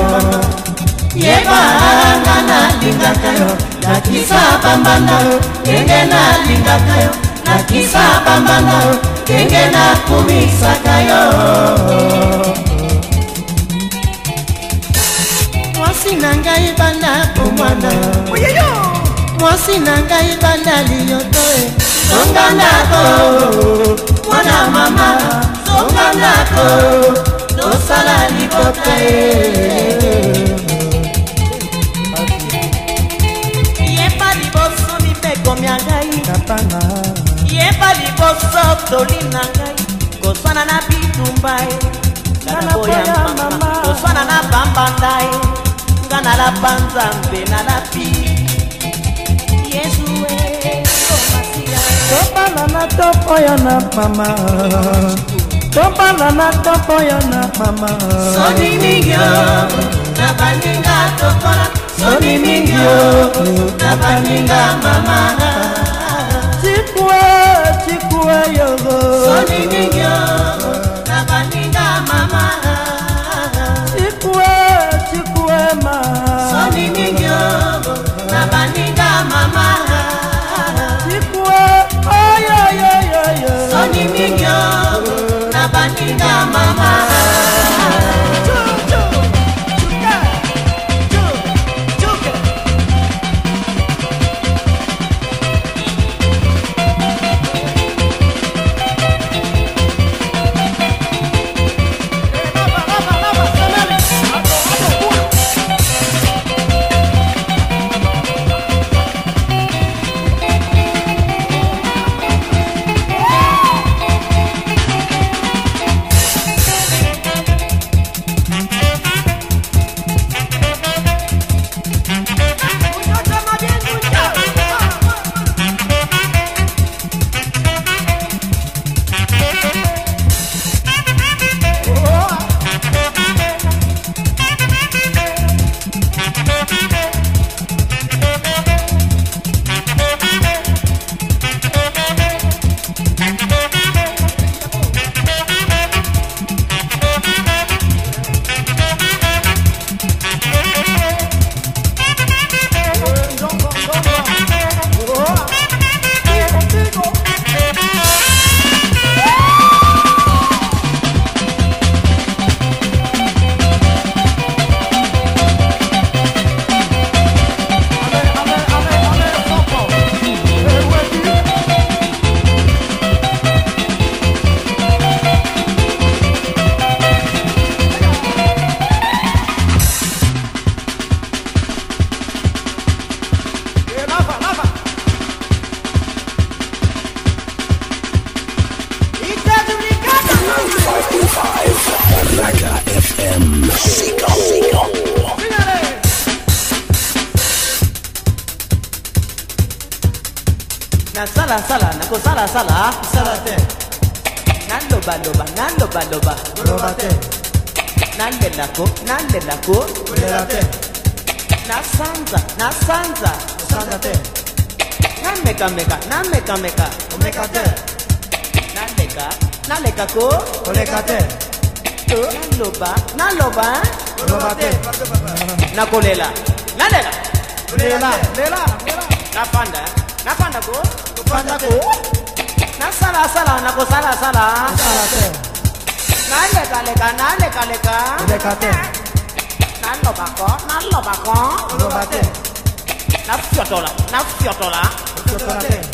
Yeba anga na lingaka yo. Nakisa bambanda yo. Kenge na lingaka yo. Nakisa bambanda yo. Kenge na kumisaka yo. Mwasi na ngai banda komwana. Oyeyo mwasi na ngai banda liyoto e. Songa ndako mwana mama songa ndako tosala libota e. Yeba liboso mibeko mya ngai. Yeba liboso toli na ngai. Koswana na bitumba e. Nga na boya mama. koswana na bambanda e. Nga nalapa nzambe nalapi tobala na topo ya na mama. Tobala na topo ya na mama. Soni mingi o na baninga tokola. Soni mingi o na baninga mama. Chikue chikue yogo. Soni mingi o meka meka omekate naleka. Nalekako kolekate to naloba. Naloba. Kolobate nakolela nalela lela. Lela. Napanda napandako kupandako nasalasala nakosalasala nalekaleka nalekaleka kolekate nalobako nalobako kolobate nafyotola nafyotola nafyotola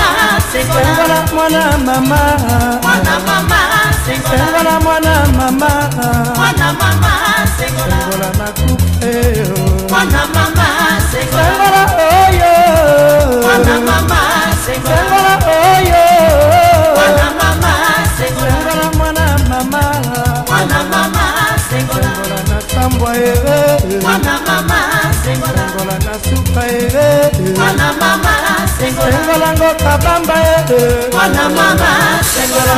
sengola mwana mama. Sengola mwana mama. Sengola nakupe sengola oyo. Sengola oyo. Sengola mwana mama. Sengola natambwa ye mwana mama sengola. Na suka esengolango kabamba sengola.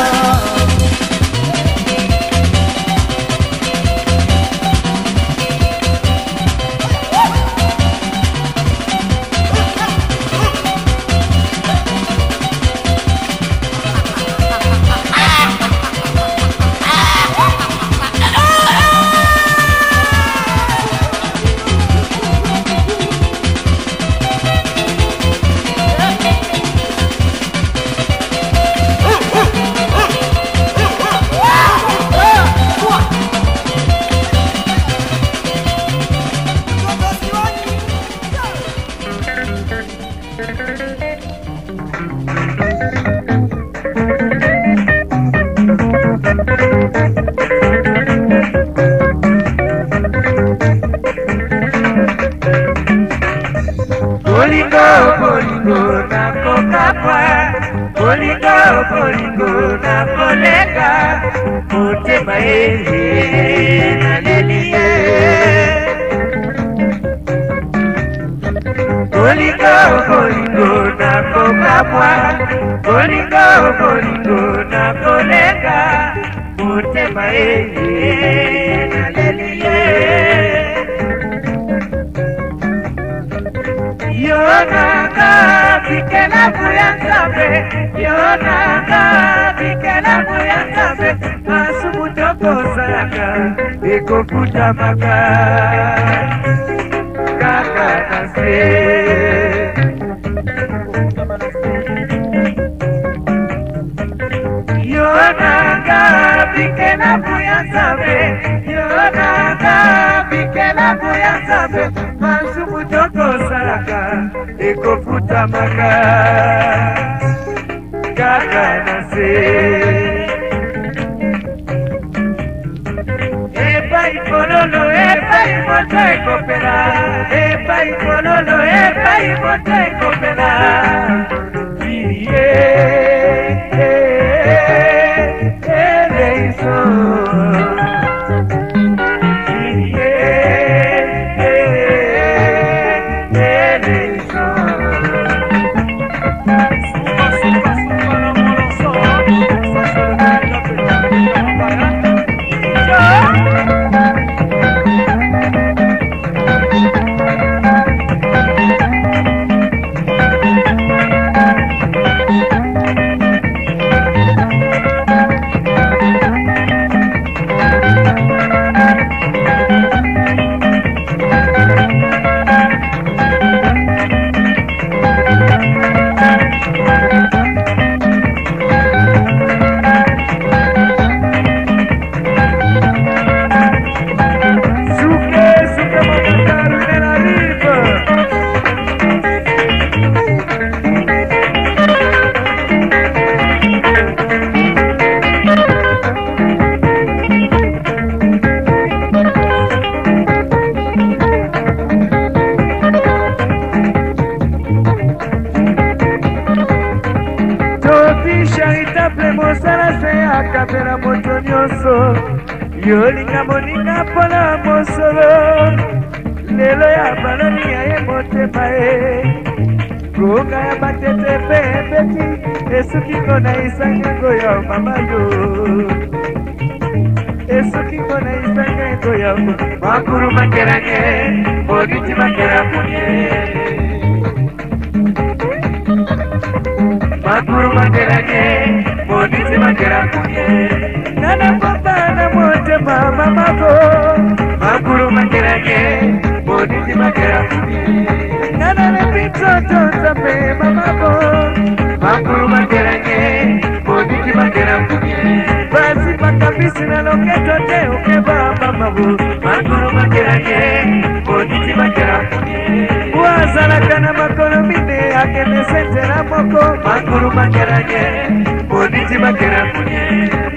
la voy a saber, yo nada vi que la voy a saber, paso mucho cosa acá, y con mucha maca, bikelabu ya nzambe yonanga bikelabu ya nzambe masumu tokosalaka ekofutamaka kaka na se epai kololo epai moto ekopela epai kololo epai moto ekopela. Iye. eleiso yolinga moninga mpona mosolo lelo ya baloni ya ye motema ye. Konga ya batete mpe ebeti esuki kona isangengo ya mamalo esuki kona isangengo ya makulu makerange mogiti makeramunye makuru mageranye modisi magerakunye nana mande mama mako makulu makerake bodisi makera nanane pinsoto sampe mamako makulu makerake bodisi makera basi makabisi na loketo te okeba mamabu makulu makerake bodisi makera wazalaka na makolo mine akende senjela moko makulu makerake bodisi makera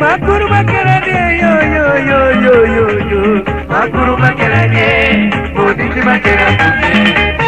makulu makerade yo yo yo yo yo, maguru makeranye, bodisi makeranye.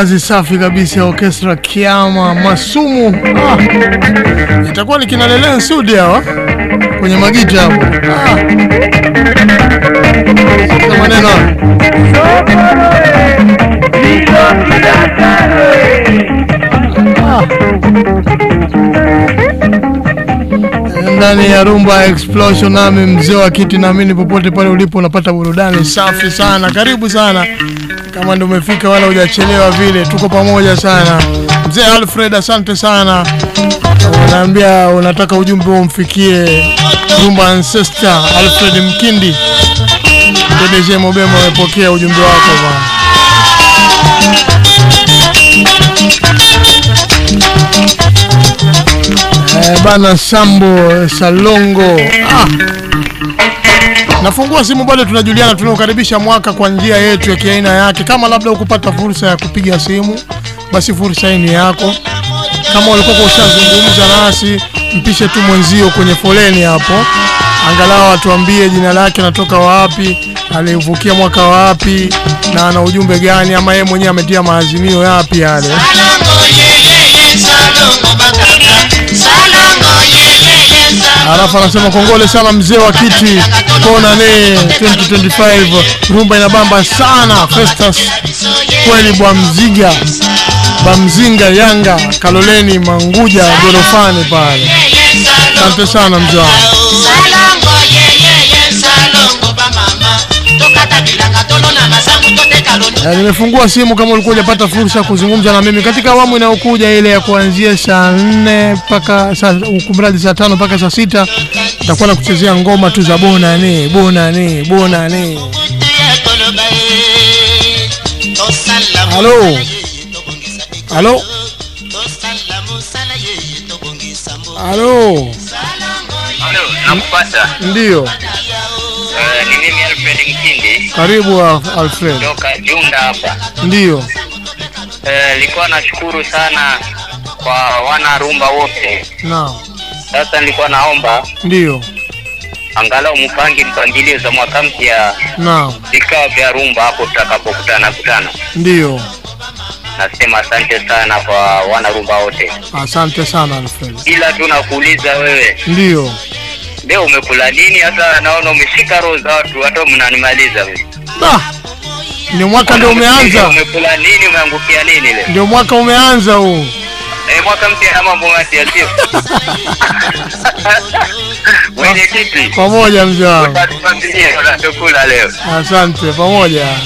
Kazi safi kabisa ya orchestra Kiama Masumu. Ah, itakuwa ni kina Lele Nsudi hawa kwenye magita hapo. Ah. Maneno ndani ya Rumba Explosion, nami mzee wa kiti, naamini popote pale ulipo unapata burudani safi sana. Karibu sana, kama ndio umefika wala hujachelewa vile, tuko pamoja sana. Mzee Alfred, asante sana. Unaambia unataka ujumbe umfikie Rumba Ancestor Alfred Mkindi. PDG Mobemo amepokea ujumbe wako bwana. Eh, bana Sambo Salongo ah. Nafungua simu bado tunajuliana, tunaukaribisha mwaka kwa njia yetu ya kiaina yake. Kama labda ukupata fursa ya kupiga simu, basi fursa hii ni yako. Kama ulikuwa ushazungumza nasi, mpishe tu mwenzio kwenye foleni hapo, angalau atuambie jina lake, natoka wapi, alivukia mwaka wapi, na ana ujumbe gani, ama yeye mwenyewe ametia maazimio yapi yale. Alafu anasema kongole sana mzee wa kiti kona ne 2025 rumba inabamba sana Festus kweli bwa mziga bamzinga Yanga Kaloleni Manguja gorofani pale. Asante sana mzee wangu. Eh, nimefungua simu kama ulikuwa hujapata fursa ya kuzungumza na mimi. Katika awamu inayokuja ile ya kuanzia saa 4 mpaka saa kumradi saa 5 mpaka saa 6 nitakuwa na kuchezea ngoma tu za bona ni bona ni bona ni. Halo, halo, halo, Halo, nakupata. ndio, ni mimi Alfred Mkindi karibu Al- Alfred. toka Junda hapa. Ndio, Eh, nilikuwa nashukuru sana kwa wana rumba wote. naam, Sasa nilikuwa naomba ndio, angalau mpange mpangilio za mwaka mpya naam, vikao vya rumba hapo tutakapokutana kutana. ndio. Nasema asante sana kwa wana rumba wote, Asante sana Alfred. ila tunakuuliza wewe, Ndio. Leo umekula nini? Hata naona umeshika roho za watu, hata mnanimaliza wewe. Ah, ndio mwaka ndio umeanza, Umekula nini? Umeangukia nini leo? ndio mwaka umeanza huu. Eh, mwaka mpya na mambo mapya sio? Mwenyekiti, Pamoja mzee wangu, tunachokula leo. asante. Pamoja. Leo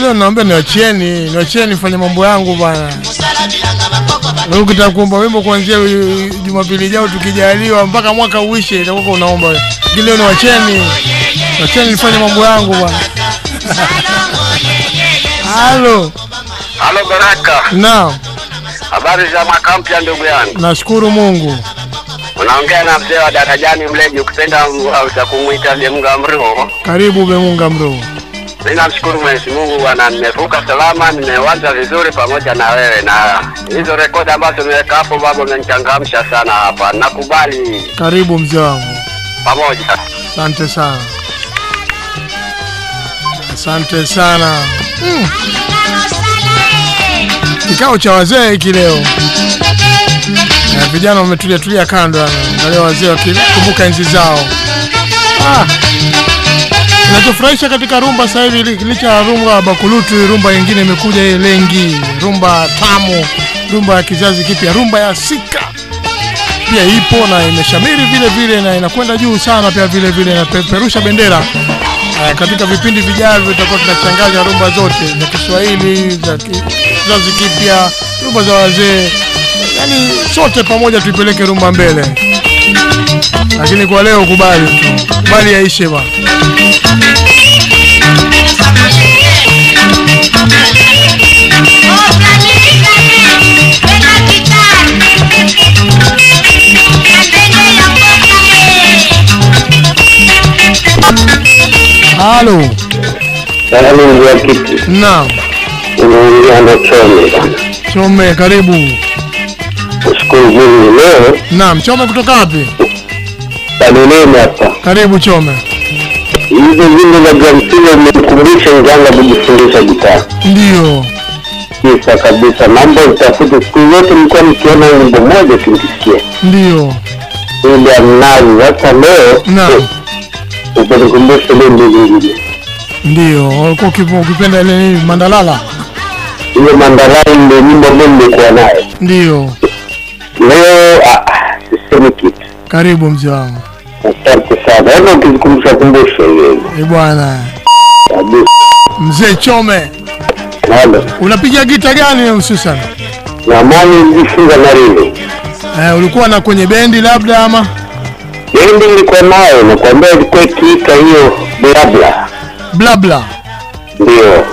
leo naomba niwachieni, niwachieni fanye mambo yangu bwana. Wewe ukitaka kuomba wimbo kuanzia Jumapili ijayo tukijaliwa mpaka mwaka uishe itakuwa unaomba. wewe. Lakini leo niwacheni. Niwacheni nifanye mambo yangu bwana. Halo. Halo Baraka, Naam, habari za mwaka mpya ndugu yangu. nashukuru Mungu. Unaongea na mzee wa darajani Mleji, ukipenda za kumwita Bemunga Mruo. Karibu Bemunga Mro. Mimi namshukuru Mwenyezi Mungu bwana, nimevuka salama, nimeanza vizuri pamoja na wewe, na hizo rekodi ambazo umeweka hapo baba, umenichangamsha sana hapa. Nakubali Karibu mzee wangu. pamoja. Asante sana. Asante sana. Mm. Kikao cha wazee hiki leo. Na vijana wametulia tulia kando angalia wazee wakikumbuka enzi zao. Ah. Kinachofurahisha katika rumba sasa hivi licha ya rumba bakulutu, rumba nyingine imekuja ile lengi, rumba tamu, rumba ya kizazi kipya, rumba ya sika. Pia ipo na imeshamiri vile vile na inakwenda juu sana pia vile vile na inapeperusha bendera. Uh, katika vipindi vijavyo tutakuwa tunachanganya rumba zote za Kiswahili za kizazi kipya rumba za wazee. Yani sote pamoja tuipeleke rumba mbele lakini kwa leo kubali tu. Kubali yaishe bwana. Halo. Halo, ndio kiti. naam. Unaongea na Chome. Chome karibu Shukuru Mungu leo naam chome kutoka wapi Kaloleni hapa. karibu chome Hizo nyimbo za Gramsile umenikumbusha nikaanza kujifundisha gitaa. ndio Kisa kabisa. Mambo utafute siku zote nilikuwa nikiona nyimbo moja kinikisikia. ndio Ile ya mnazi. Sasa leo naam umenikumbusha ile ndio nyingine. ndio walikuwa kipo ukipenda ile mandalala Ile mandalala ndio nyimbo ambayo nimekuwa nayo. ndio Leo ah, ah, sisemi kitu. karibu mzee wangu Asante sana. Hebu ukizikumbusha kumbusha hiyo. Eh bwana mzee chome Halo. unapiga gita gani hususan Zamani nilijifunza rile. eh, ulikuwa na kwenye bendi labda ama Bendi nilikuwa nayo nakwambia ilikuwa ikiita hiyo blabla. blabla Ndio.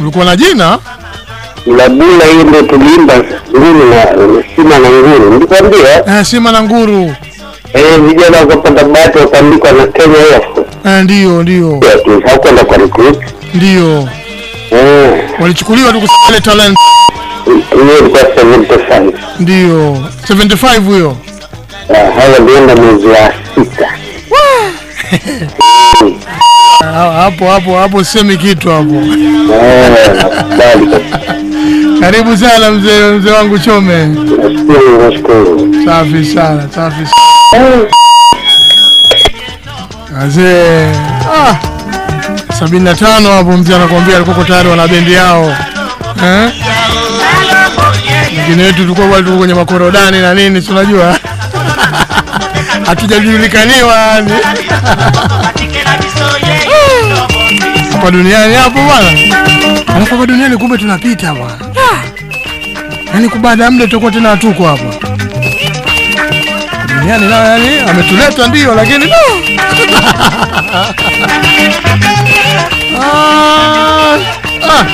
ulikuwa na jina Blabla hiyo ndio tuliimba nguru na sima na nguru. Nilikwambia eh, sima na nguru eh, vijana wakapata bahati wakaandikwa na Kenya Air eh, ndio ndio hakwenda kwa recruit. ndio Eh, walichukuliwa tu kusale talent hiyo ilikuwa 75. ndio 75 huyo Ah, Hawa walienda mwezi wa sita. Ah, hapo hapo hapo semi kitu hapo Eh. karibu sana mzee mzee wangu chome. Nashukuru, nashukuru. safi sana safi sana. Wazee. Ah, sabini na tano hapo mzee anakuambia alikuwa tayari wana bendi yao. Eh? Wengine wetu tulikuwa bado tuko kwenye makorodani na nini, si unajua? Hatujajulikaniwa yani. Hapa duniani hapo bwana, alafu hapa duniani kumbe tunapita bwana, yaani baada ya muda tutakuwa tena hatuko hapa duniani nao, yani ametuleta ndio, lakini no. ah, ah.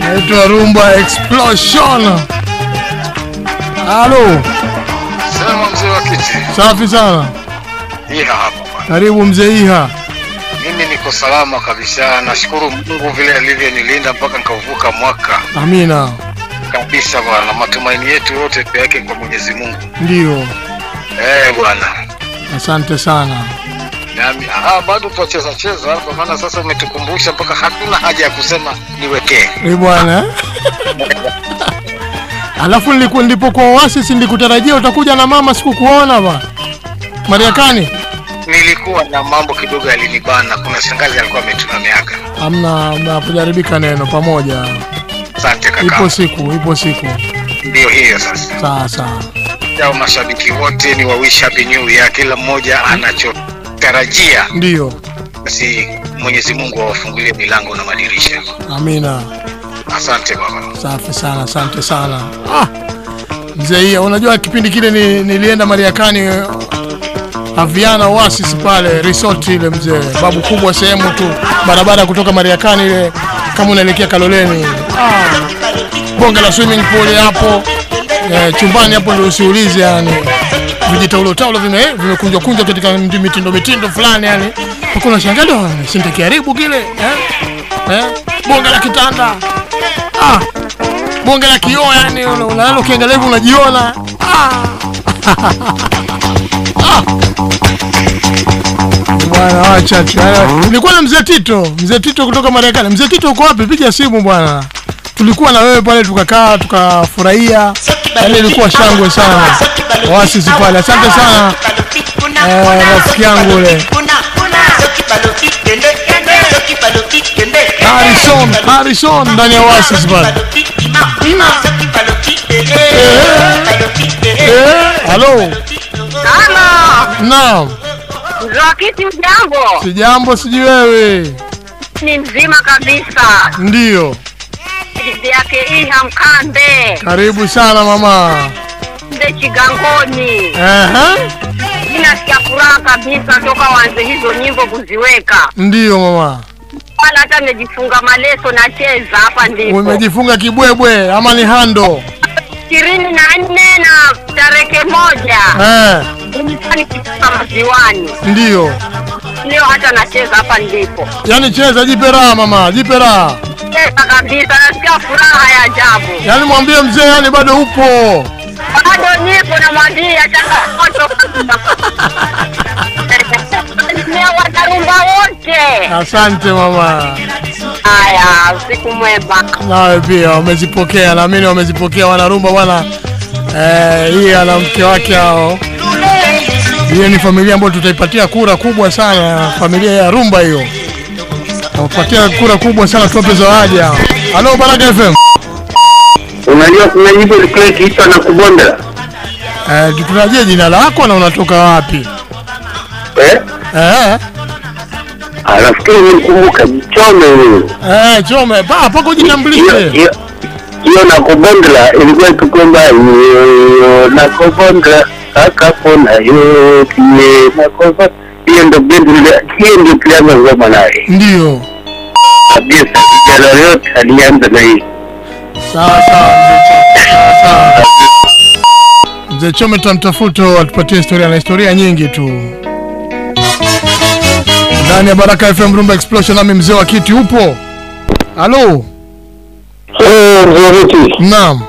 Naitwa Rumba Explosion. Halo, Sema mzee wa kiti. safi sana. Iha hapa bwana. Karibu mzee Iha. Mimi niko salama kabisa. Nashukuru Mungu vile alivyonilinda mpaka nikavuka mwaka Amina. Kabisa bwana. Matumaini yetu yote yake kwa Mwenyezi Mungu. Ndio, Eh bwana. asante sana. Nami ah, bado tutacheza cheza kwa maana sasa umetukumbusha mpaka hakuna haja ya kusema niwekee. Eh bwana. Alafu nilipokuwa Oasis nilikutarajia utakuja na mama, sikukuona ba. Mariakani. Nilikuwa na mambo kidogo yalinibana. Kuna shangazi alikuwa ametunameaga. miaka amna kujaribika neno pamoja. Asante kaka. Ipo siku, ipo siku. Ndio hiyo sasa. Sawa sawa. Jao mashabiki wote ni wa wish happy new year, kila mmoja anachotarajia Ndio. basi Mwenyezi Mungu awafungulie milango na madirisha. Amina. Asante baba. Safi sana, asante sana. Ah, mzee unajua kipindi kile ni, nilienda Mariakani eh, Aviana Oasis pale resort ile mzee, babu kubwa sehemu tu barabara kutoka Mariakani ile kama unaelekea Kaloleni. Ah, bonge la swimming pool hapo. Eh, chumbani hapo ndio usiulize yani. Vijitaulo taulo vime vimekunjwa kunjwa katika mitindo mitindo fulani yani. Hakuna unashangaa sintakiharibu kile. Eh? Eh? bonge la kitanda. Ah, bonge la kioo yani una- unalala ukiangalia hivi unajiona. Ah. ah. bwana wacha tu yani, nilikuwa na mzee Tito. Mzee Tito kutoka Marekani. Mzee Tito uko wapi? Piga simu bwana tulikuwa na wewe pale tukakaa tukafurahia. Yani ilikuwa shangwe sana. Wasi pale. Asante sana eh, rafiki yangu ule. Harrison Harrison ndani ya Oasis pale. Eh, halo naam. Mzwakiti ujambo? sijambo sijui wewe. Ni mzima kabisa. ndio Bibi yake Iha Mkande, karibu sana mama Mde Chigangoni. Ehe. Nina sikia furaha kabisa toka wanze hizo nyimbo kuziweka. ndio mama Wala hata nimejifunga maleso nacheza hapa ndipo. umejifunga kibwebwe ama ni hando ishirini na nne na tarehe moja ndio maziwani. ndio Leo hata nacheza hapa ndipo. yaani cheza jipe raha mama jipe raha Cheza kabisa, nasikia furaha ya ajabu. yaani mwambie mzee yani bado upo bado nipo namwambia changamoto Watarumba wote. asante mama. Haya, usiku mwema. nawe pia wamezipokea. Naamini wamezipokea wanarumba bwana. Eh, hii ana mke wake hao. Hiyo ni familia ambayo tutaipatia kura kubwa sana familia ya rumba hiyo. Tutapatia kura kubwa sana tuwape zawadi hao. Halo baraka fm Unajua kuna nyimbo ilikuwa ikiitwa na kubonda? Eh, tutarajie jina lako na unatoka wapi? Eh? eh, nafikiri nikumbuka Chome huyo. eh, chome pa hapo jitambulishe Hiyo- hiyo na Kobondla ilikuwa tukomba hiyo na kubondela akapona yote na kubondela hiyo ndio bendi ile- hiyo ndio tulianza ngoma naye. Ndio. Kabisa kijana yote alianza na hii sawa sawa, sawa. mzee chome tutamtafuta atupatie historia na historia nyingi tu ndani ya baraka fm rumba explosion nami mzee wa kiti upo. Halo mzee Riti naam.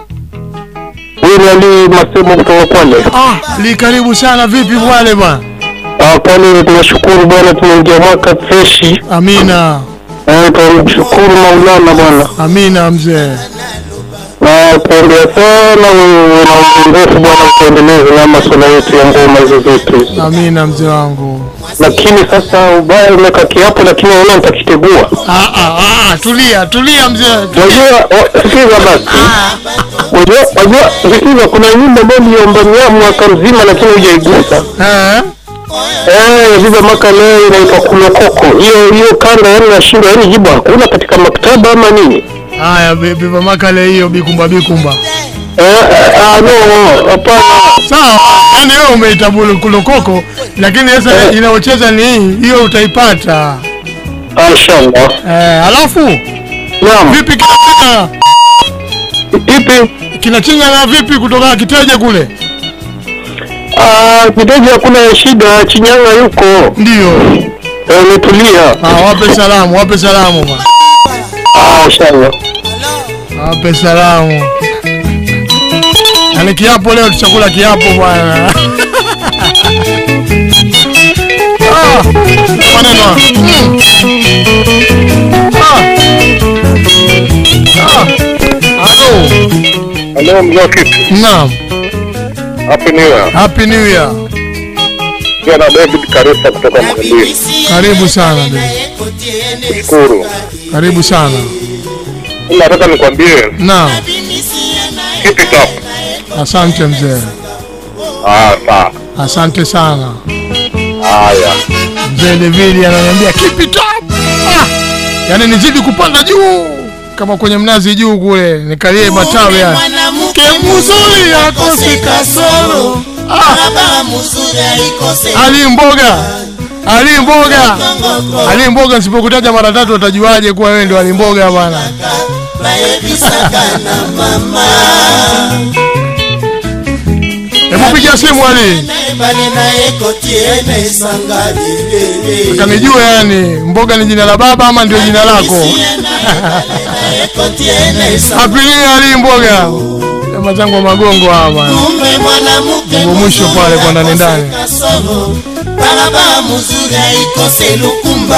Huyu ni Masemo kutoka Kwale. Ah, li karibu sana. Vipi wale bwana? Ah, Kwale tunashukuru bwana tunaingia mwaka freshi. Amina. Eh, tunamshukuru Maulana bwana. Amina mzee na kuombea sana na bwana kuendeleza na masuala yetu ya ngoma hizo zetu amina mzee wangu lakini sasa ubaya umeka kiapo lakini wewe nitakitegua ah, ah, ah, tulia tulia mzee Wajua, sikiza basi. Wajua, wajua, sikiza, kuna nyimbo ambayo niliomba mia mwaka mzima lakini hujaigusa. Eh? Eh, viva maka leo inaitwa kulokoko. Hiyo hiyo kanda yani nashindwa yani jibu hakuna katika maktaba ama nini? Haya biba makale hiyo bikumba bikumba Eh, ah, no, hapana. sawa yani wewe umeitabulu kulokoko lakini sasa eh, inaocheza ni hii hiyo utaipata Inshallah. eh, alafu Naam. vipi kinachinga? Vipi? Kinachinga na vipi kutoka kiteje kule Ah, Kiteje hakuna shida, Chinyanga yuko. Ndio. Eh, umetulia. ah, wape salamu wape salamu bwana Ah, inshallah. Wape salamu yani kiapo leo tuchakula kiapo bwana Ah, maneno. Ah. Ah. Halo. Naam. Happy New Year. Happy New Year. David Karisa kutoka. Karibu sana David. Shukuru. Karibu sana. Nataka nikwambie Naam. keep it up. Asante mzee. Ah, sawa. Asante sana. Haya. Mzee David ananiambia keep it up. yani nizidi kupanda juu kama kwenye mnazi juu kule nikalie matawi yani mwanamke mzuri akosi kasoro barabara mzuri alikose. ali mboga ali mboga ali mboga nisipokutaja mara tatu utajuaje kuwa wewe ndio ali mboga bwana? Hebu simu ali. Kanijua yani mboga ni jina la baba ama ndio jina lako? Apilie ali mboga jamaa zangu wa magongo hawa bwana kumbe mwanamke mwisho pale kwa ndani ndani Baba barabara mzuri aikose lukumba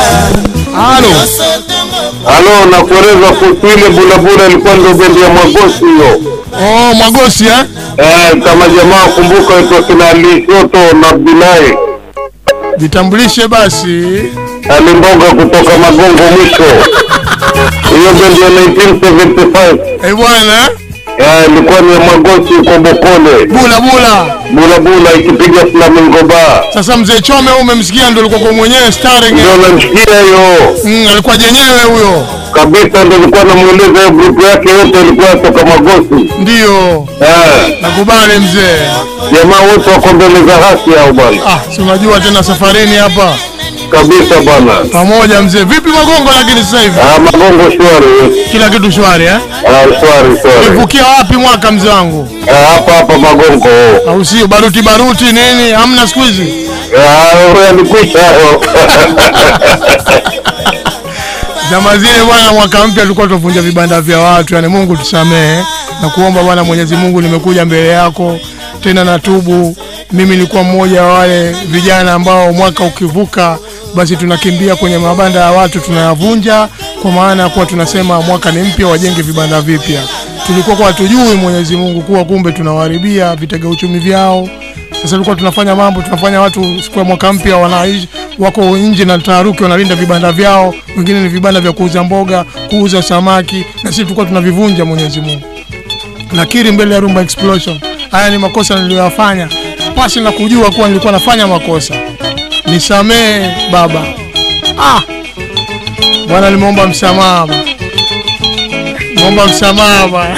halo Halo, nakueleza kuhusu ile bulabula ilikuwa ndio bendi ya Mwagosi hiyo. Oh, Mwagosi eh? Eh, kama jamaa kumbuka ilikuwa kina Lishoto na Bilai. Jitambulishe basi. Alimboga kutoka Magongo mwisho. Hiyo bendi ya 1975. Eh bwana. Eh, ilikuwa ni Magosi kwa Bokole. Bula bula. Bula bula ikipiga Flamingo ba. Sasa mzee Chome umemsikia ndio alikuwa kwa mwenyewe starring. Ndio namsikia hiyo. Mm, alikuwa jenyewe huyo. Kabisa ndio alikuwa anamueleza hiyo grupu yake yote ilikuwa toka Magosi. Ndio. Eh, Nakubali mzee. jamaa wote wako mbele za haki au bwana. Ah, si unajua tena safarini hapa. Kabisa bwana. Pamoja mzee. Vipi Magongo lakini sasa hivi? Ah, Magongo shwari. Kila kitu shwari eh? Ah, shwari shwari. Ulivukia wapi mwaka mzee wangu? Ah, hapa hapa Magongo. Au sio baruti baruti nini? Hamna siku hizi? Ah, wewe alikwisha hayo. Zama zile bwana, mwaka mpya tulikuwa tunavunja vibanda vya watu, yani Mungu tusamehe na kuomba Bwana Mwenyezi Mungu, nimekuja mbele yako tena natubu. Mimi nilikuwa mmoja wa wale vijana ambao mwaka ukivuka, basi tunakimbia kwenye mabanda ya watu tunayavunja, kwa maana ya kuwa tunasema mwaka ni mpya, wajenge vibanda vipya. Tulikuwa kwa hatujui Mwenyezi Mungu kuwa kumbe tunawaharibia vitega uchumi vyao. Sasa tulikuwa tunafanya mambo, tunafanya watu siku ya mwaka mpya wanaishi wako nje na taharuki, wanalinda vibanda vyao, wengine ni vibanda vya kuuza mboga, kuuza samaki, na sisi tulikuwa tunavivunja. Mwenyezi Mungu, nakiri mbele ya Rumba Explosion, haya ni makosa niliyoyafanya pasi na kujua kuwa nilikuwa nafanya makosa. Nisamee baba. Ah, Bwana, nimeomba msamaha baba, nimeomba msamaha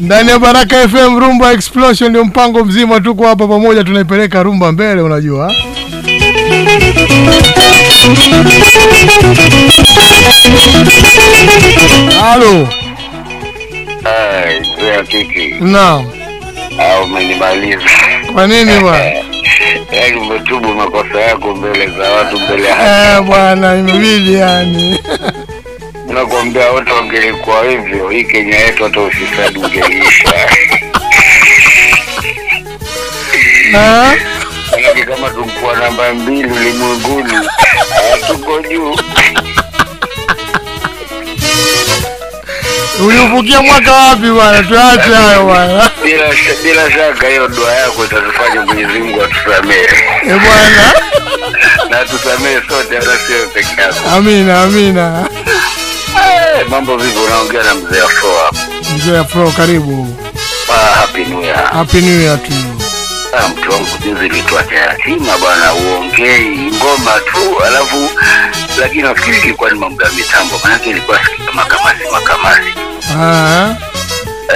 ndani ya Baraka FM Rumba Explosion ndio mpango mzima, tuko hapa pamoja, tunaipeleka rumba mbele, unajua halo. Kiki. Naam, Ah, umenimaliza. Kwa nini bwana? Yaani umetubu makosa yako mbele za watu mbele ya. Eh bwana, imebidi yani. Nakwambia watu wangelikuwa hivyo, hii Kenya yetu hata ufisadi ungeisha. Na kama tungekuwa namba mbili ulimwenguni, ah, tuko juu. uliuvukia mwaka wapi bwana? Tuache hayo bwana. Bila bila shaka hiyo dua yako itatufanya Mwenyezi Mungu atusamehe Eh bwana, na atusamehe sote, hata sio peke yako. amina amina. Eh, Mambo vipi? Unaongea na mzee Afroa. Mzee Afro, karibu. Ah, happy new year. Happy New Year to you. Ah, mtu wangu juzi ilituacha yatima bwana, uongei ngoma tu alafu, lakini nafikiri ilikuwa ni mambo ya mitambo, maanake ilikuwa sikika makamasi makamasi. Ah,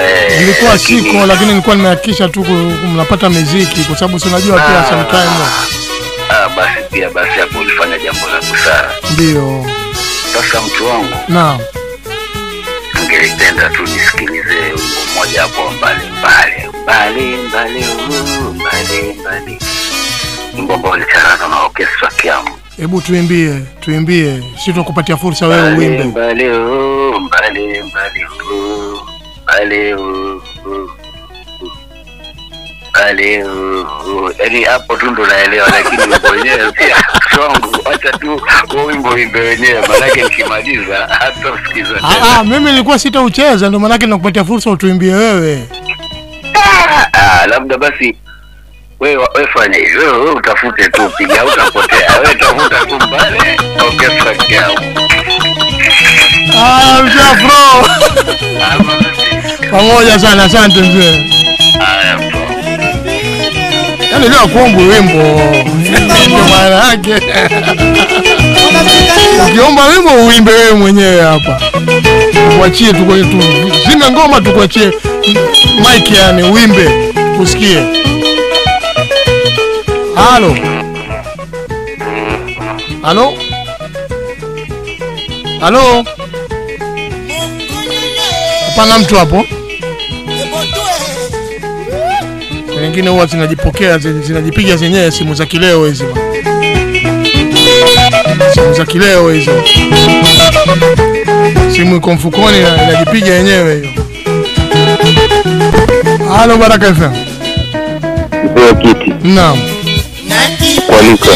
Eh, nilikuwa lakini- siko, lakini nilikuwa nimehakikisha tu mnapata muziki, kwa sababu si unajua pia sometimes sometime Ah, basi pia basi hapo ulifanya jambo la busara. ndio. Sasa mtu wangu, Naam. ningelipenda tu nisikilize wimbo mmoja hapo mbali mbali mbali mbali mbali mbali, wimbo ambao ulicharazwa na orkestra Kiamu. Hebu tuimbie, tuimbie, si tunakupatia fursa wewe uimbe. uh, uh, mbali uh, uh. Yaani hapo tu ndo naelewa, lakini wimbo wenyewe pia songo, acha tu wimbo wimbe wenyewe, maanake nikimaliza hata usikiza Ah, ah, mimi nilikuwa sitaucheza, ndio maanake nakupatia fursa utuimbie wewe. Ah, labda basi wewe we fanya hivyo, wewe utafute tu, piga utapotea, wewe tafuta tu pale orkestra Kiamu. Ah, mzee Afro. Pamoja sana, asante mzee. Haya, bro. Yaani leo kuomba wimbo ndio maana yake. Ukiomba wimbo uimbe wewe mwenyewe hapa. Tukuachie tu tu zime ngoma tukuachie mic yani uimbe usikie. Halo. Halo. Halo. Hapana mtu hapo. Wengine huwa zinajipokea zinajipiga zenyewe simu za kileo hizo. Simu za kileo hizo. Simu iko mfukoni na inajipiga yenyewe hiyo. Halo Baraka FM. Ndio kiti Naam. Kualika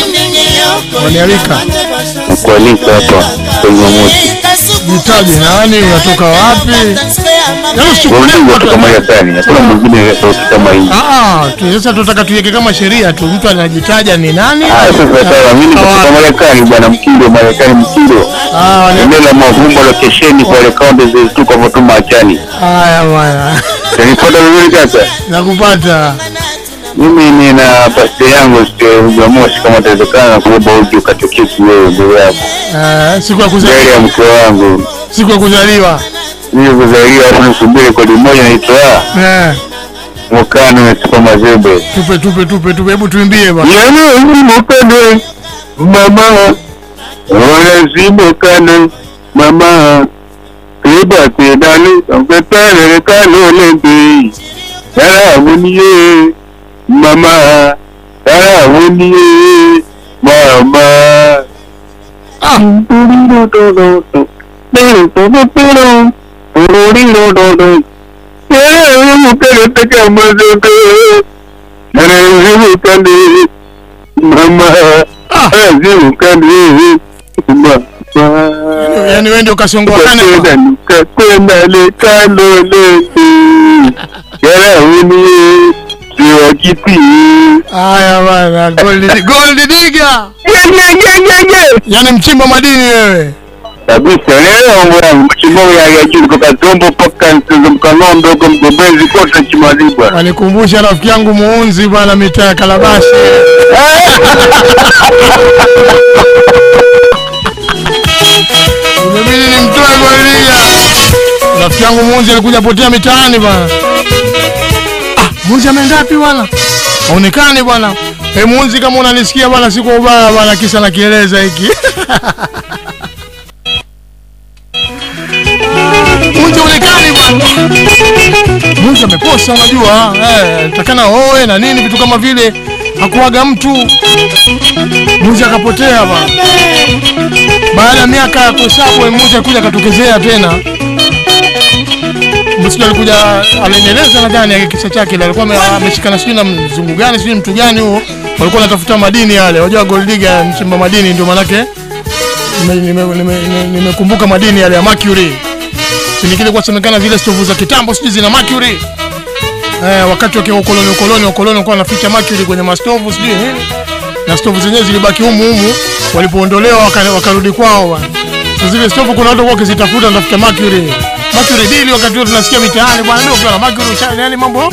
Wanialika. kualika hapa kwenye moshi Jitaje nani unatoka wapi? Yaani. Ah, tu- sasa tunataka tuweke kama sheria tu, mtu anajitaja ni nani? Ah, Marekani bwana Mkindo, Marekani Mkindo. Ah, ni- Eneo la Mavumba lokesheni kwa kaunti zetu kwa Achani. Haya bwana. unanipata vizuri sasa Nakupata. Mimi nina pasi yangu sio Jumamosi kama itawezekana kubeba uji ukatokea kiwewe mbele yako. Siku ya kuzaliwa. mke wangu. Siku ya kuzaliwa. Mimi kuzaliwa hapo nisubiri kodi moja naitoa Eh, na Super Mazembe. tupe tupe tupe tupe, hebu tuimbie bwana. Yeye ni mpende mama. Ona si mukano mama. Keba kedani ngepele kalo ndi Yara muniye mama. Yara muniye mama. Ah. Yara mukano teka mazembe. Yara mama. Azimukane mama. Yaani wewe ndio kasongoa kane. kwenda lekalo lete yara uni siwa kiti Haya bana, gold gold digger. Yaani mchimba madini wewe. kabisa leo mambo yangu mchimba ya ya juu kutoka Zombo mpaka Nsezo Mkang'ombe huko Mgombezi kote Alikumbusha rafiki yangu muunzi bwana mitaa ya Kalabashi. Nimtoe. Rafiki yangu muunzi alikuja potea mitaani bwana. Muunzi ameenda wapi bwana? Haonekani bwana. Hey, Munzi kama unanisikia bwana, siko ubaya bwana, kisa nakieleza hiki. Munzi haonekani bwana. Munzi amekosa unajua eh, takana oe na nini vitu kama vile hakuaga mtu Muzi akapotea bwana. Baada ya miaka ya kuhesabu Muzi akuja akatokezea tena. Msijui alikuja alinieleza nadhani kisa chake ile alikuwa ameshikana sijui na mzungu gani sijui mtu gani huo. Walikuwa wanatafuta madini yale. Unajua gold digger mchimba madini ndio manake nimekumbuka nime, nime, nime nimekumbuka madini yale ya mercury. Kipindi kile kwa semekana zile stovu za kitambo sijui zina mercury. Eh, wakati wa ukoloni ukoloni ukoloni walikuwa wanaficha mercury kwenye mastovu sijui nini. Na stovu zenyewe zilibaki humu humu. Walipoondolewa waka- wakarudi kwao. Bwana zile stovu kuna watu walikuwa wakizitafuta ndafika mercury mercury dili wakati huo tunasikia mitaani bwana ndio ukiwa na mercury usha- yani mambo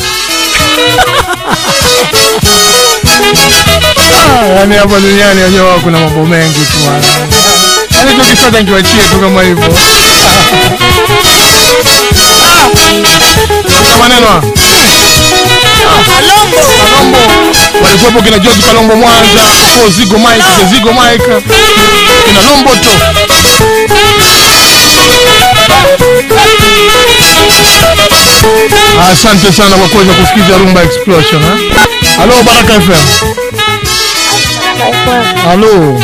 Ah, yani hapa duniani wenyewe kuna mambo mengi tu bwana yani you achie tu kama hivyo Kuna maneno haya. Kalombo. Walikuwepo kina George Kalombo Mwanza, Paul Zigo Mike, Zigo Mike, kina Lombo to. Asante sana kwa kuweza kusikiza Rumba Explosion. eh. Halo Baraka FM. Halo.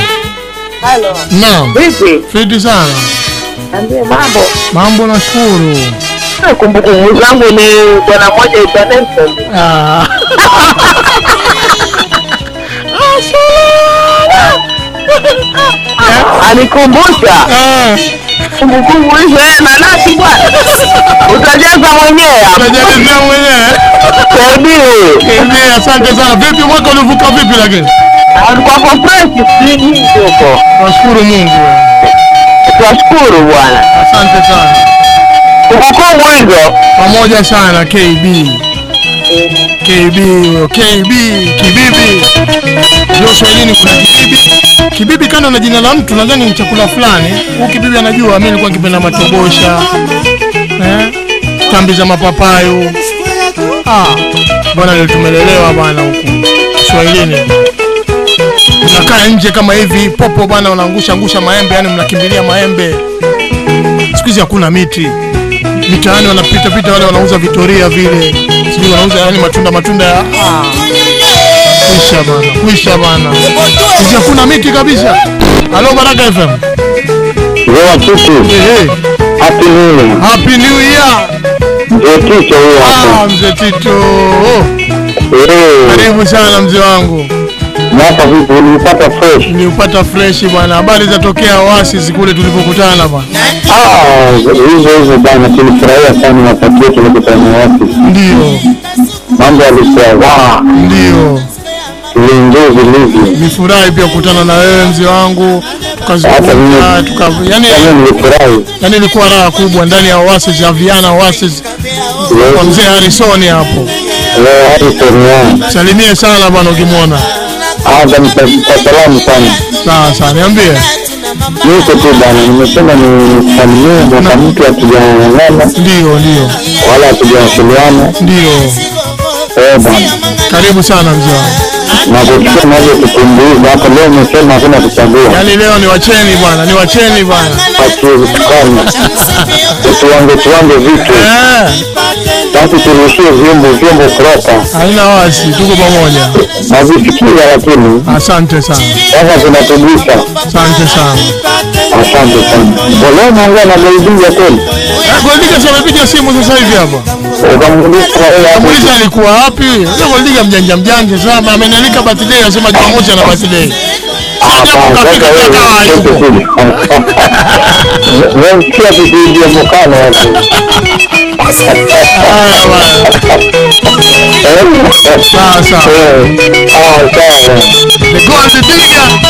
Halo. Naam. Vipi? Fiti sana. Ambie mambo. Mambo nashukuru. Kumbukumbu zangu ni bwana mmoja aitwa Nelson. Ah. Alikumbusha kumbukumbu hizo yeye na nasi bwana. Utajaza mwenyewe. Utajaza mwenyewe. Kodi. Kodi, asante sana. Vipi mwaka ulivuka vipi lakini? Alikuwa kwa fresh sijui huko. Tunashukuru Mungu. Tunashukuru bwana. Asante sana. Kumbukumbu hizo Pamoja sana KB. KB KB Kibibi. ndio Swahilini kuna kibibi. Kibibi kando na jina la mtu, nadhani ni chakula fulani. Huyu kibibi anajua, mimi nilikuwa nikipenda matobosha eh, tambi za mapapayu. Ah, bwana leo tumelelewa bwana huku Swahilini. nakaa nje kama hivi popo bwana, unaangusha angusha maembe, yani mnakimbilia maembe. Siku hizi hakuna miti mitaani, wanapita pita wale wanauza vitoria vile, sijui wanauza yani matunda matunda ya ah. Kuisha bana, kuisha bana. Hizi hakuna miti kabisa. Halo Baraka FM. Wewe kitu. Eh, Happy New Year. Happy New Year. Mzee Tito huyo Ah, hapo. mzee Tito. Eh, Karibu sana mzee wangu. mwaka vipi nilipata fresh? Nilipata fresh bwana. Habari za tokea Oasis kule tulipokutana bwana. Ah, hizo hizo bana, tulifurahia sana wakati wetu tulipokutana wapi. Ndio. Mambo yalikuwa wa Ndio. Tulienjoy vilivyo. Nifurahi pia kukutana na wewe mzee wangu. Tukazungumza, tuka yani nilifurahi. yani ilikuwa raha kubwa ndani ya Oasis ya Viana Oasis. Kwa mzee Harrison hapo. Leo Harrison. Salimie sana bwana ukimwona. Kwa salamu sana. Sawa sawa, niambie. Niko tu bwana, nimesema ni salimie mwaka mtu hatujaonana. Ndio, ndio. Wala hatujawasiliana. Ndio. Eh bwana. Karibu sana mzee wangu. Na hapo leo umesema hakuna kuchagua. Yaani leo ni wacheni bwana, ni wacheni bwana. Hatuwezekani. Tuange tuange vitu. Eh, Basi turuhusie vyombo vyombo proper. haina wasi, tuko pamoja. Navifikiria lakini Asante sana. sasa zinatugusa. Asante sana. Asante sana. Leo naongea na Goldiga kweli. Goldiga si amepiga simu sasa hivi hapa. Ukamuuliza alikuwa wapi? Ndio mjanja mjanja sana, amenialika birthday, anasema Jumamosi ana birthday. Digger.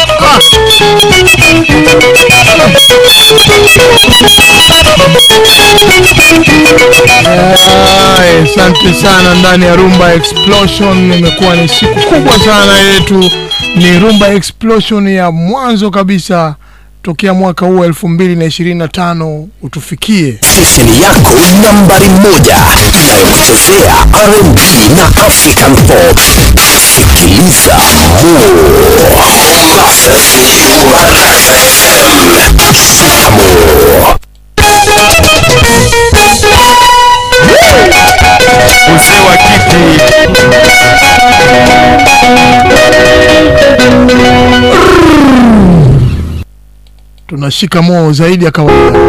Ah. Ay, Asante sana ndani ya Rumba Explosion. Imekuwa ni siku kubwa sana yetu, ni Rumba Explosion ya mwanzo kabisa tokea mwaka huu elfu mbili na ishirini na tano utufikie. Station yako nambari moja inayokuchezea R&B na African Pop. Sikiliza More. Uzee wa kiti. tunashika moo zaidi ya kawaida.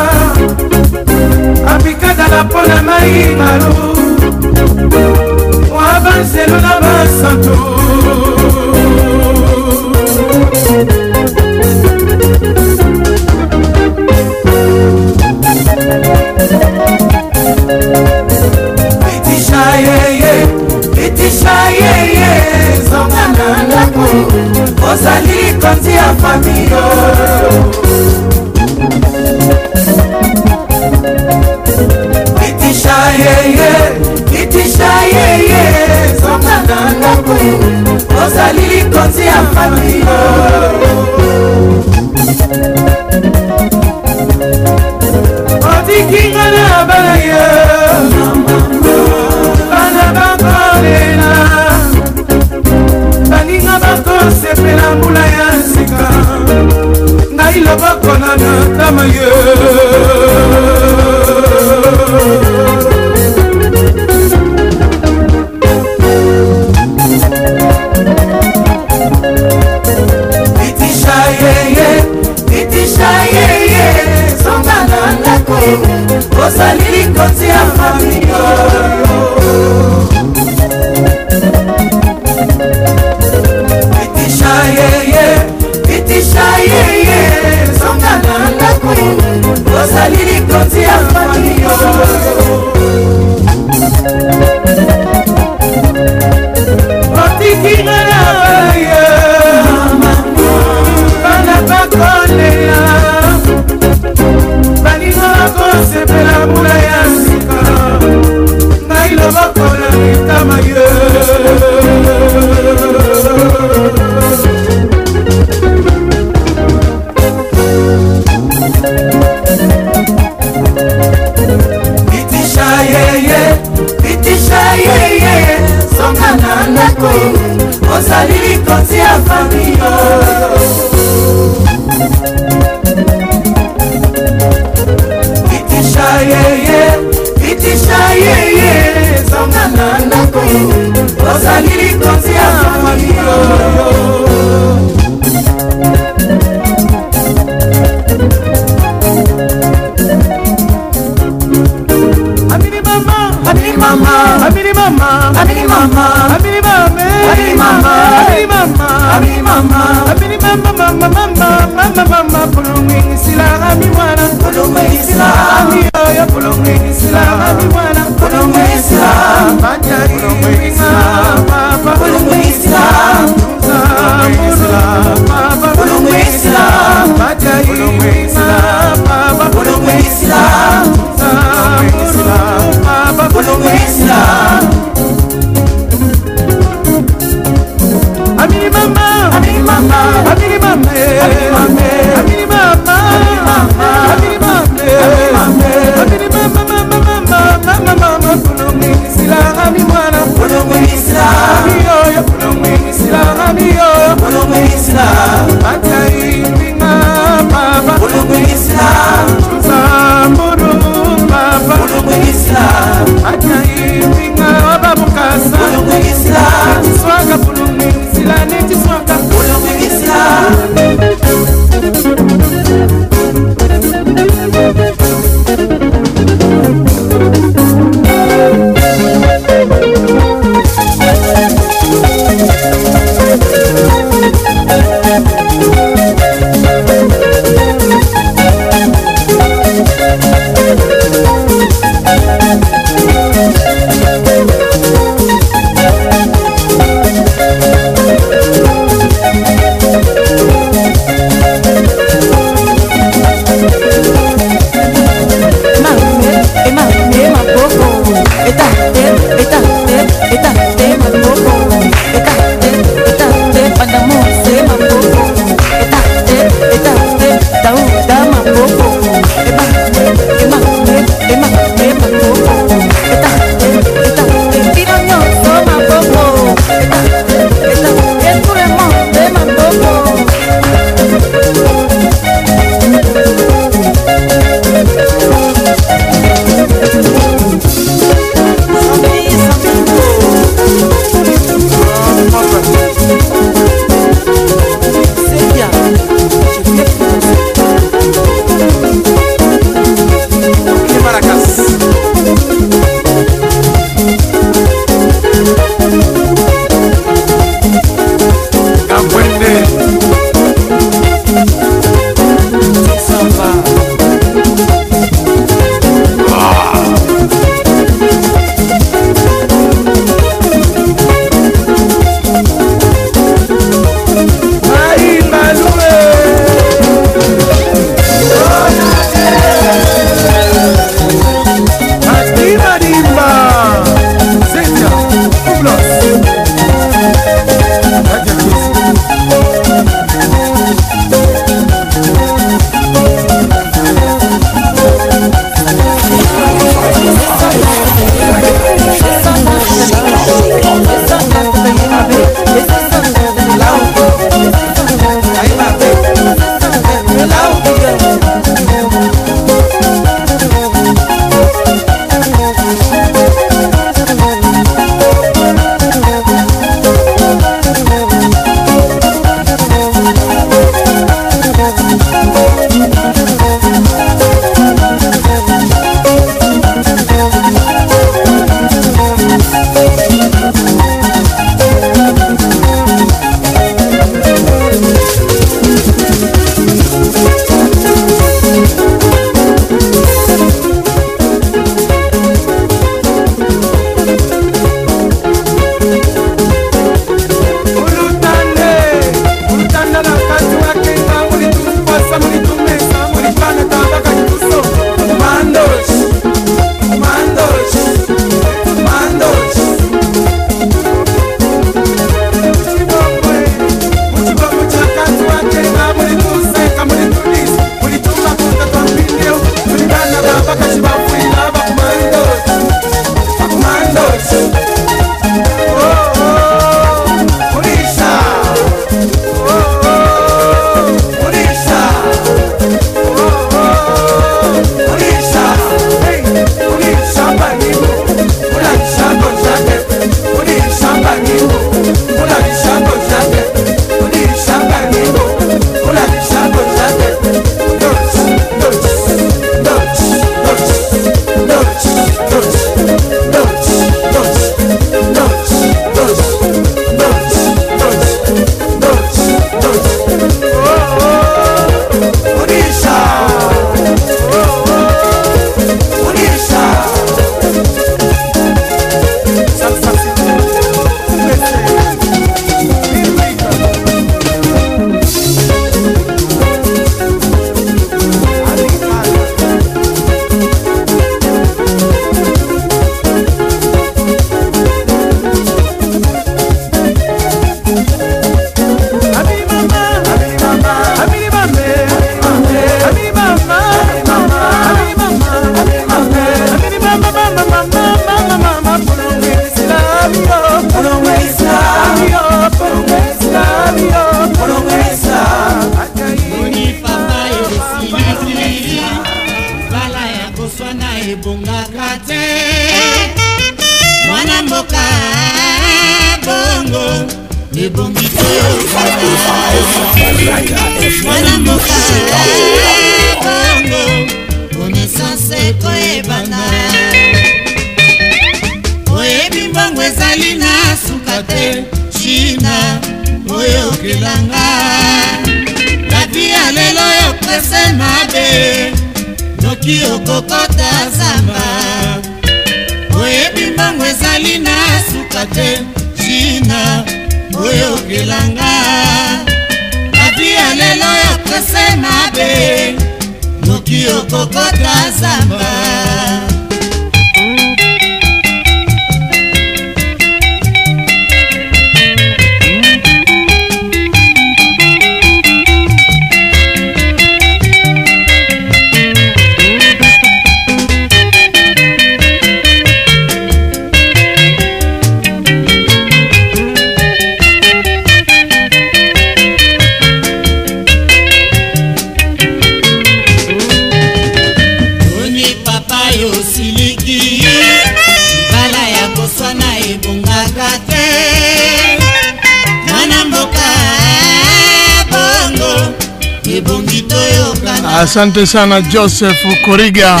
Asante sana Joseph Koriga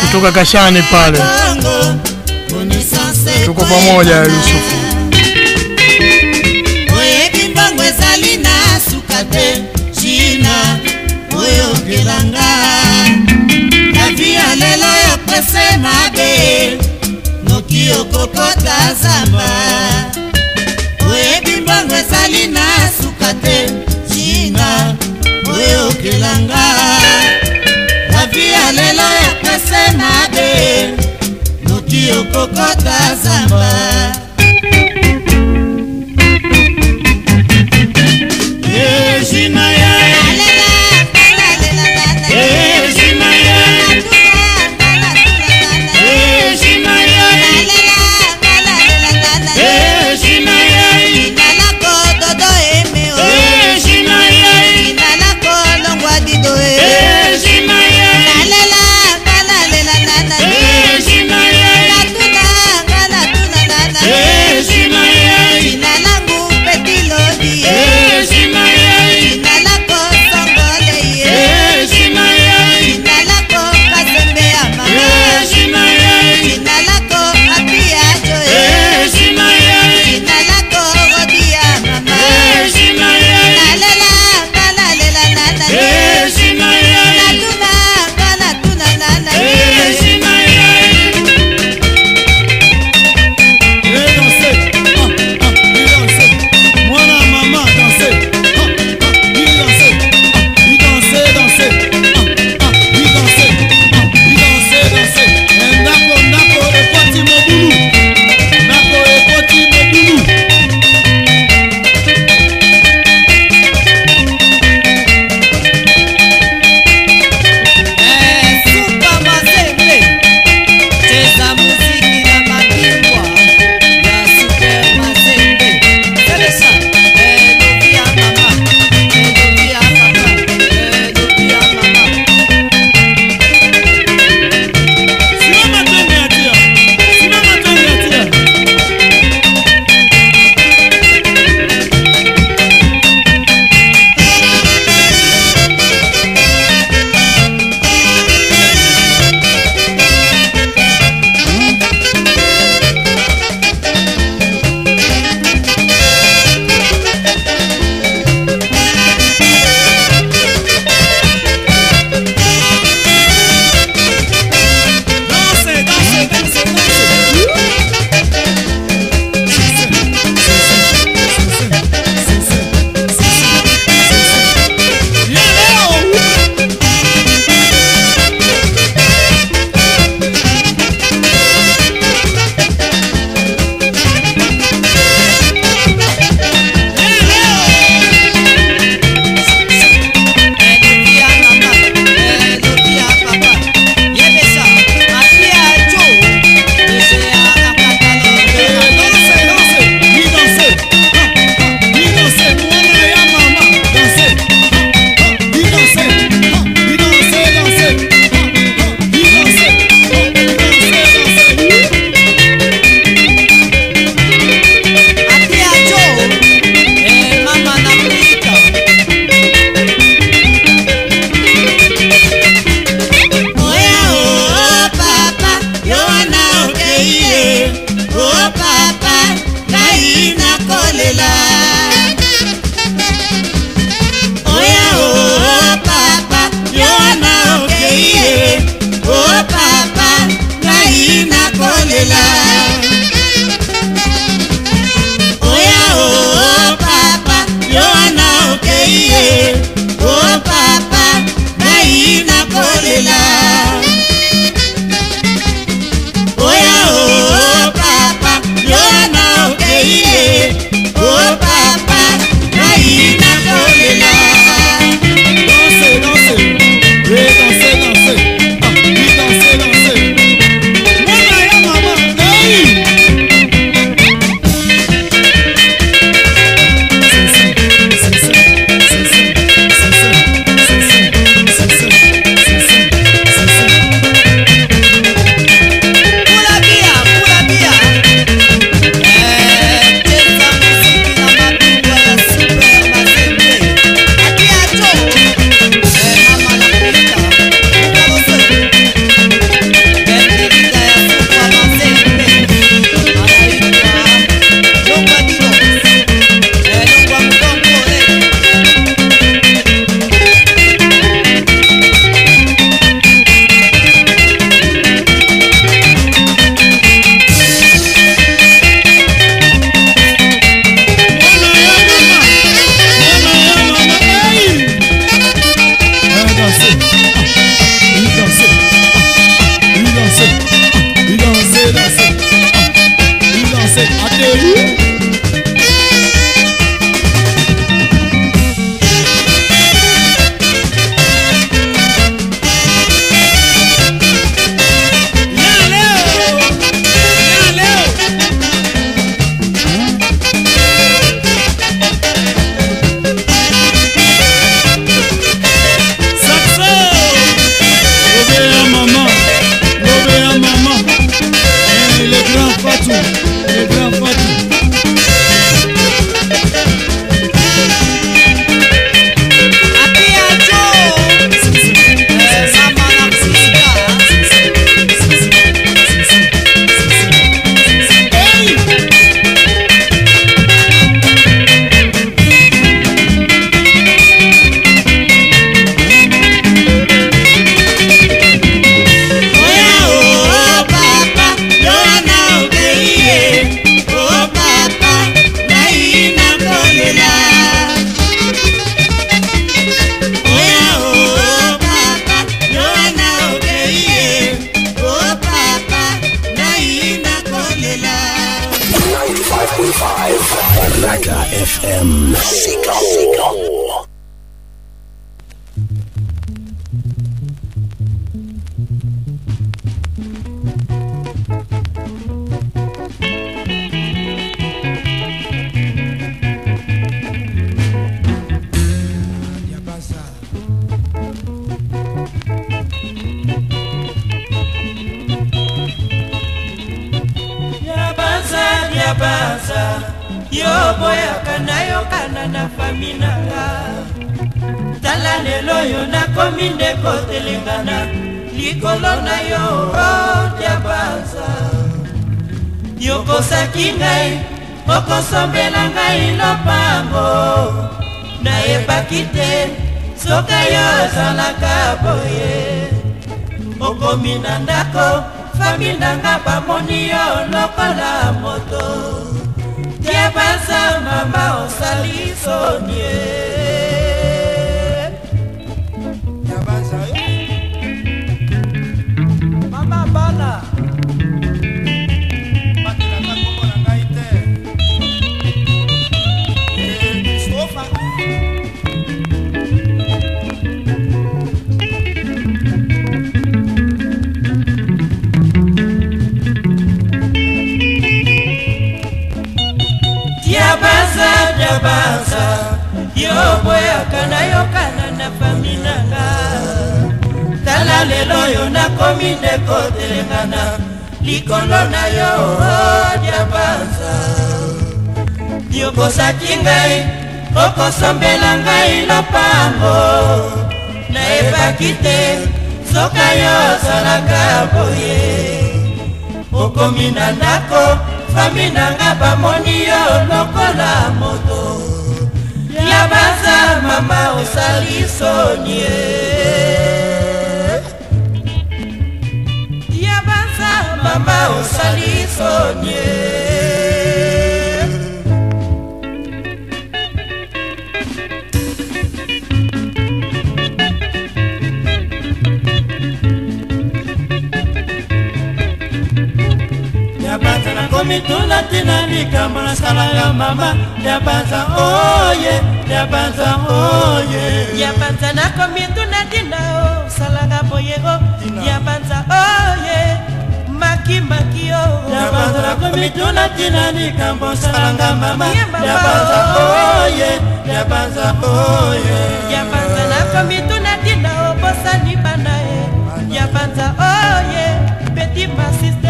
kutoka Kashani pale. Tuko pamoja Yusufu. oyokelanga kavi ya lelo ya pese mabe noki okokota zamba Mkokotwa samba yokosaki ngai okosombela ngai lopango. Nayebaki te soka yo ozalaka boye. Okomi na ndako fami nanga bamoni yo lokola moto. Ya baza mama osali sonie ya baza mama osali sonie tuna tina likambo nasalaka mama. Yabanza oye. Yabanza oye. Yabanza nakomi tuna tina. Osalaka boye o yabanza oye makimaki o yabanza nakomi tuna tina likambo nasalaka mama. Yabanza oye. yabanza oye. Yabanza nakomi tuna tina obosani bana e yabanza oye. Peti masiste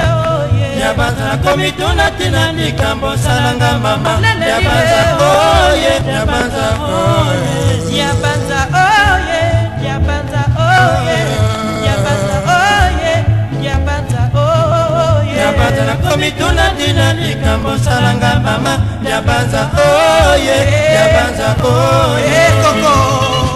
ya banza komituna tina likambo salanga mama ya banza oye ya banza oye. Ya banza oye ya banza oye. Ya banza oye ya banza oye. Ya banza komituna tina likambo salanga mama ya banza oye ya banza oye. Eh, koko.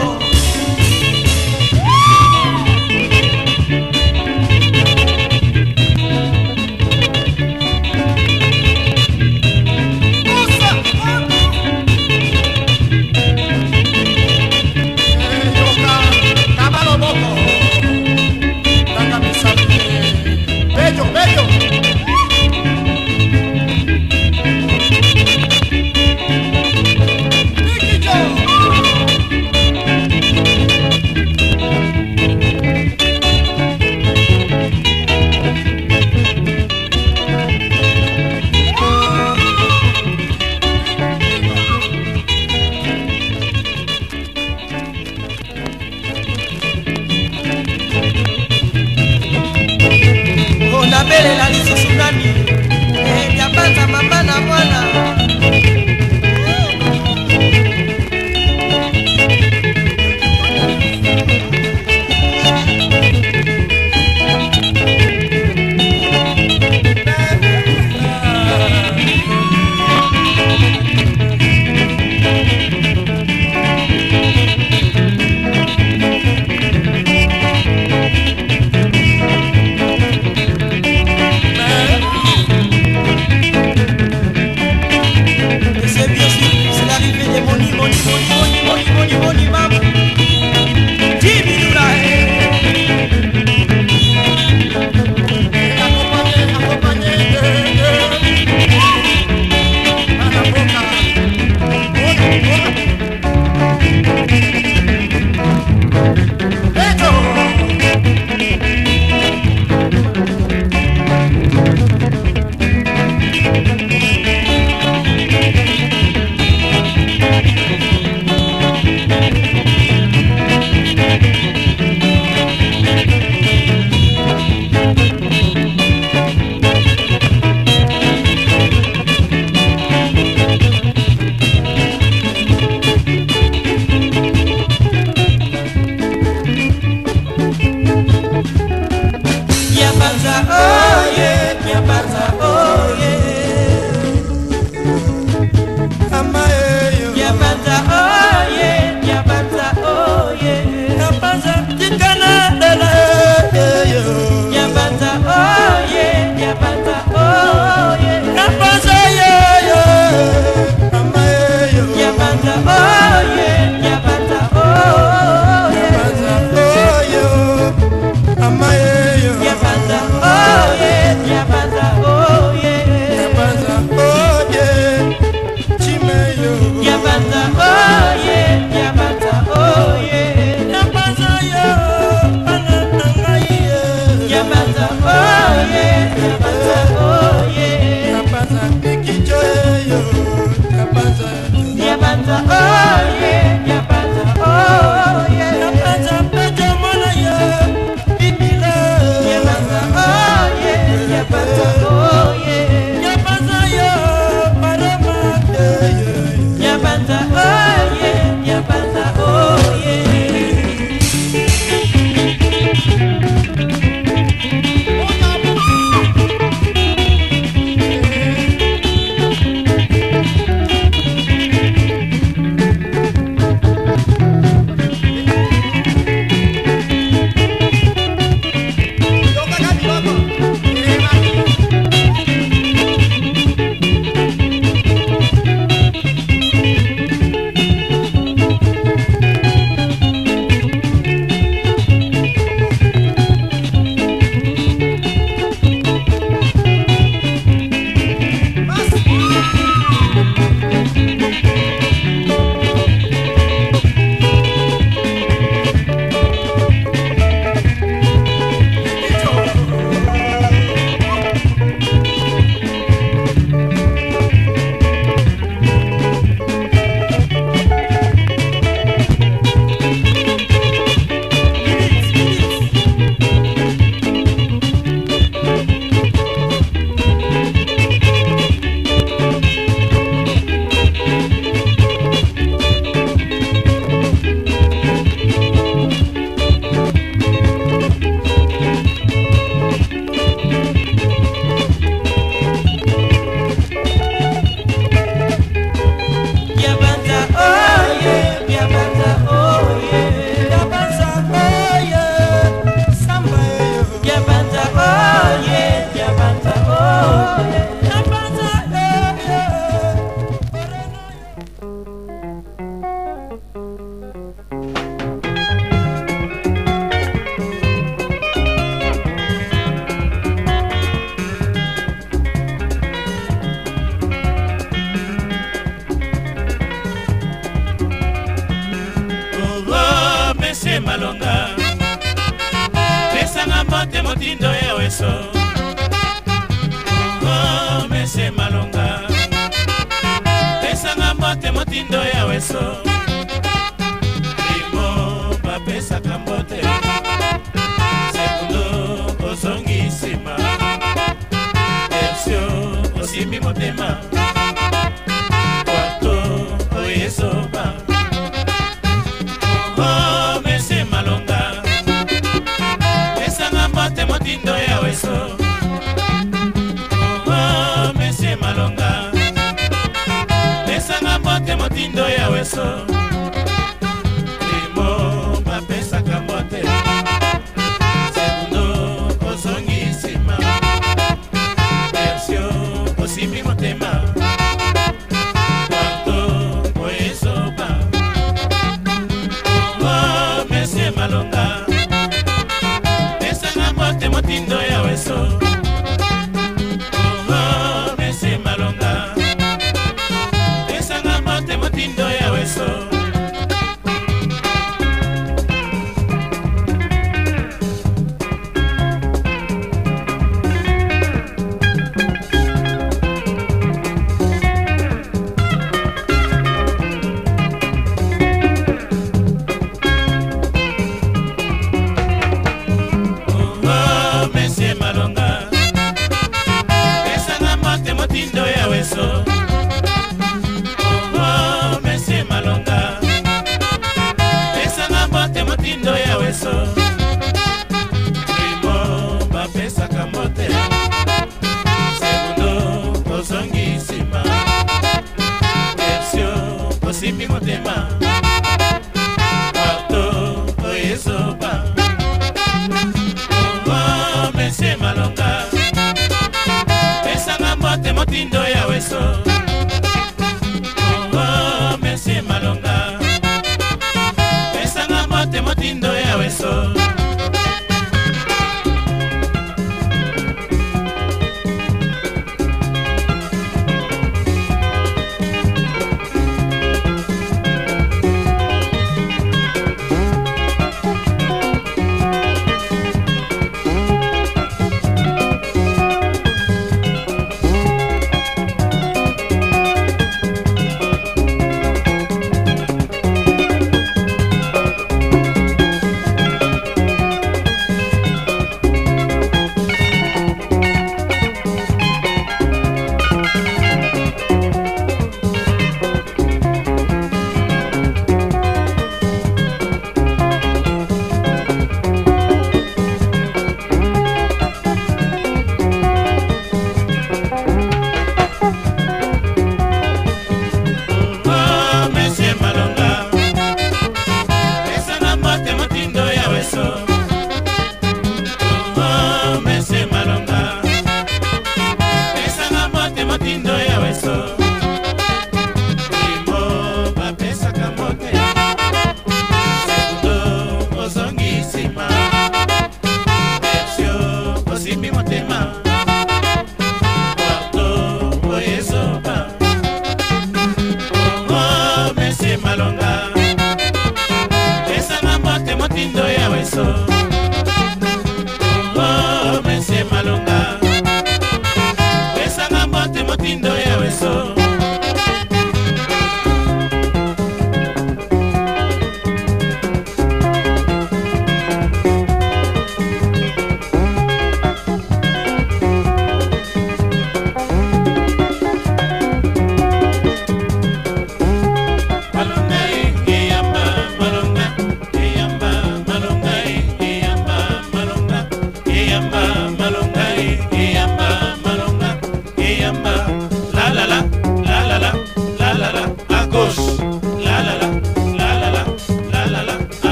mi motema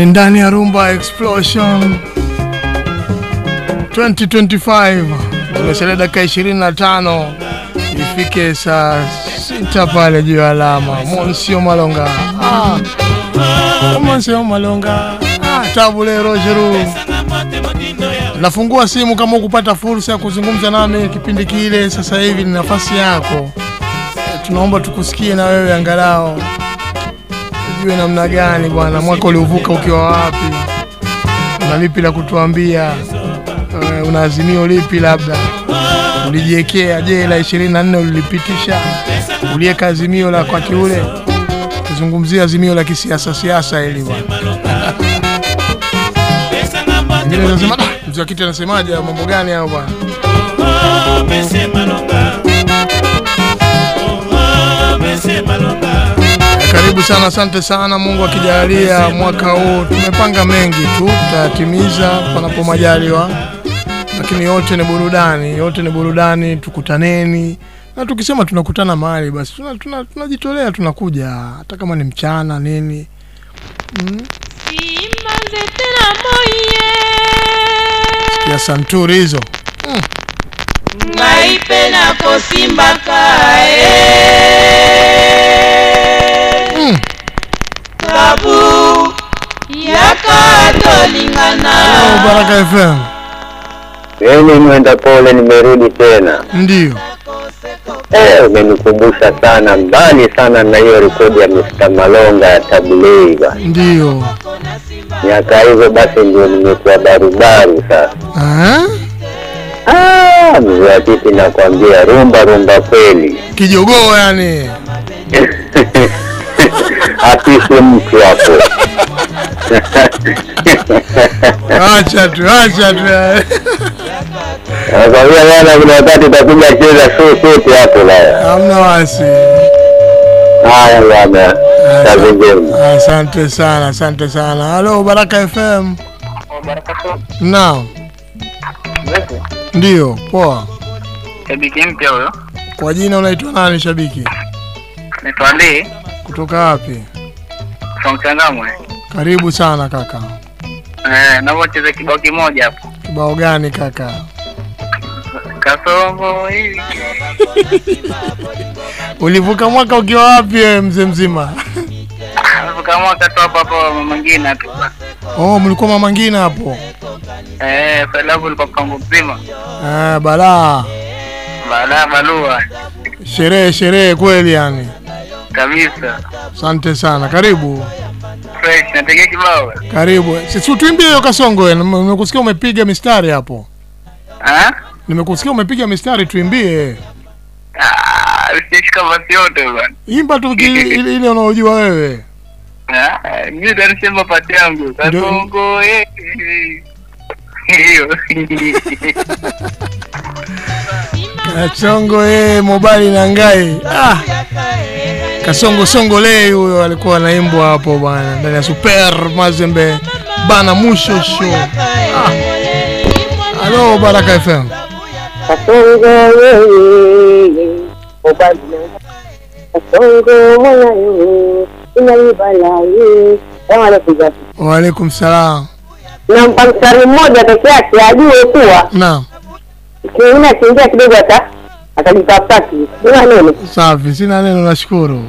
ni ndani ya Rumba Explosion 2025 tumesalia dakika 25 ifike saa sita pale juu ya alama. Monsio Malonga ah. Monsio Malonga ah, tabule Rogeru. Nafungua simu kama ukupata fursa ya kuzungumza nami kipindi kile, sasa hivi ni nafasi yako. Tunaomba tukusikie na wewe angalau ujue namna gani bwana, mwaka uliovuka ukiwa wapi, una lipi la kutuambia? Uh, una azimio lipi labda ulijiwekea? Je, la 24 ulilipitisha? Uliweka azimio la kwa ule? Tuzungumzie azimio la kisiasa siasa hili bwana. "Ah, mzee wa kiti anasemaje? Mambo gani hayo bwana? Karibu sana, asante sana. Mungu akijalia, mwaka huu tumepanga mengi tu, tutatimiza panapo majaliwa, lakini yote ni burudani, yote ni burudani. Tukutaneni na tukisema tunakutana mahali basi tunajitolea tuna, tuna tunakuja hata kama ni mchana nini mm. ya santuri hizo mm. ngai mpe nakosimbaka Mm. Oh, Baraka FM Mimi mwenda pole, nimerudi tena. ndio Eh, umenikumbusha sana mbali sana na hiyo rekodi ya Mr. Malonga ya Tabulei bana. ndio Miaka hizo basi ndio nimekuwa barubaru sasa. Ah, Ah, mzee wa kiti nakwambia, rumba rumba kweli. kijogoo yani Apisi mtu hapo. acha tu acha tu. Nakwambia bwana, kuna wakati utakuja cheza sote hapo bwana. hamna wasi. Haya bwana, kazi njema. asante sana asante sana. Halo baraka fm naam ndio poa. Shabiki mpya huyo, kwa jina unaitwa nani shabiki? Naitwa Ali kutoka wapi Changamwe. karibu sana kaka Eh, naomba ucheze kibao kimoja hapo. kibao gani kaka Kasongo hivi. ulivuka mwaka ukiwa wapi wewe mzee mzima Ulivuka mwaka tu hapo hapo mwingine tu. oh mlikuwa mama Ngina hapo Eh, salamu liko pango mzima. ah, balaa Balaa balua sherehe sherehe kweli yani kabisa. asante sana karibu Fresh nategea kibao. karibu sisi tuimbie hiyo kasongo. Nimekusikia umepiga mistari hapo Ah? nimekusikia umepiga mistari tuimbie Ah, imba tu ile unaojua wewe Ah, mimi ndio pati yangu. Kasongo eh. Hiyo. Kasongo eh, mobali na ngai ah. Kasongo songo lei huyo alikuwa anaimbwa hapo bwana ndani ya Super Mazembe bana mushosho ah. Halo Baraka FM Kasongo yeye mobali Kasongo. Wa alaikum salam nampa mstari mmoja peke yake ajue kuwa naam kingine akiingia kidogo hata atajitafutaki Sina neno. Safi sina neno nashukuru.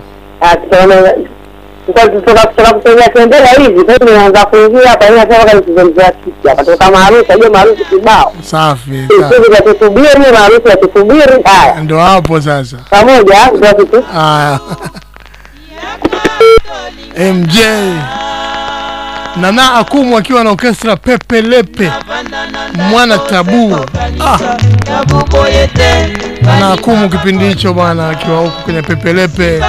Kutoka kutembea tembea hivi kwa naanza kuingia hapa? Ina sema kama kizungumzia kiki hapa toka maarufu ajue maarufu kibao. Safi sisi tutasubiri maarufu yatusubiri. Haya. Ndo hapo sasa. Pamoja ndio kitu. Haya. MJ Nana Akumu akiwa na orchestra Pepe Lepe mwana tabu ah. Nana Akumu kipindi hicho bwana akiwa huko kwenye Pepelepe,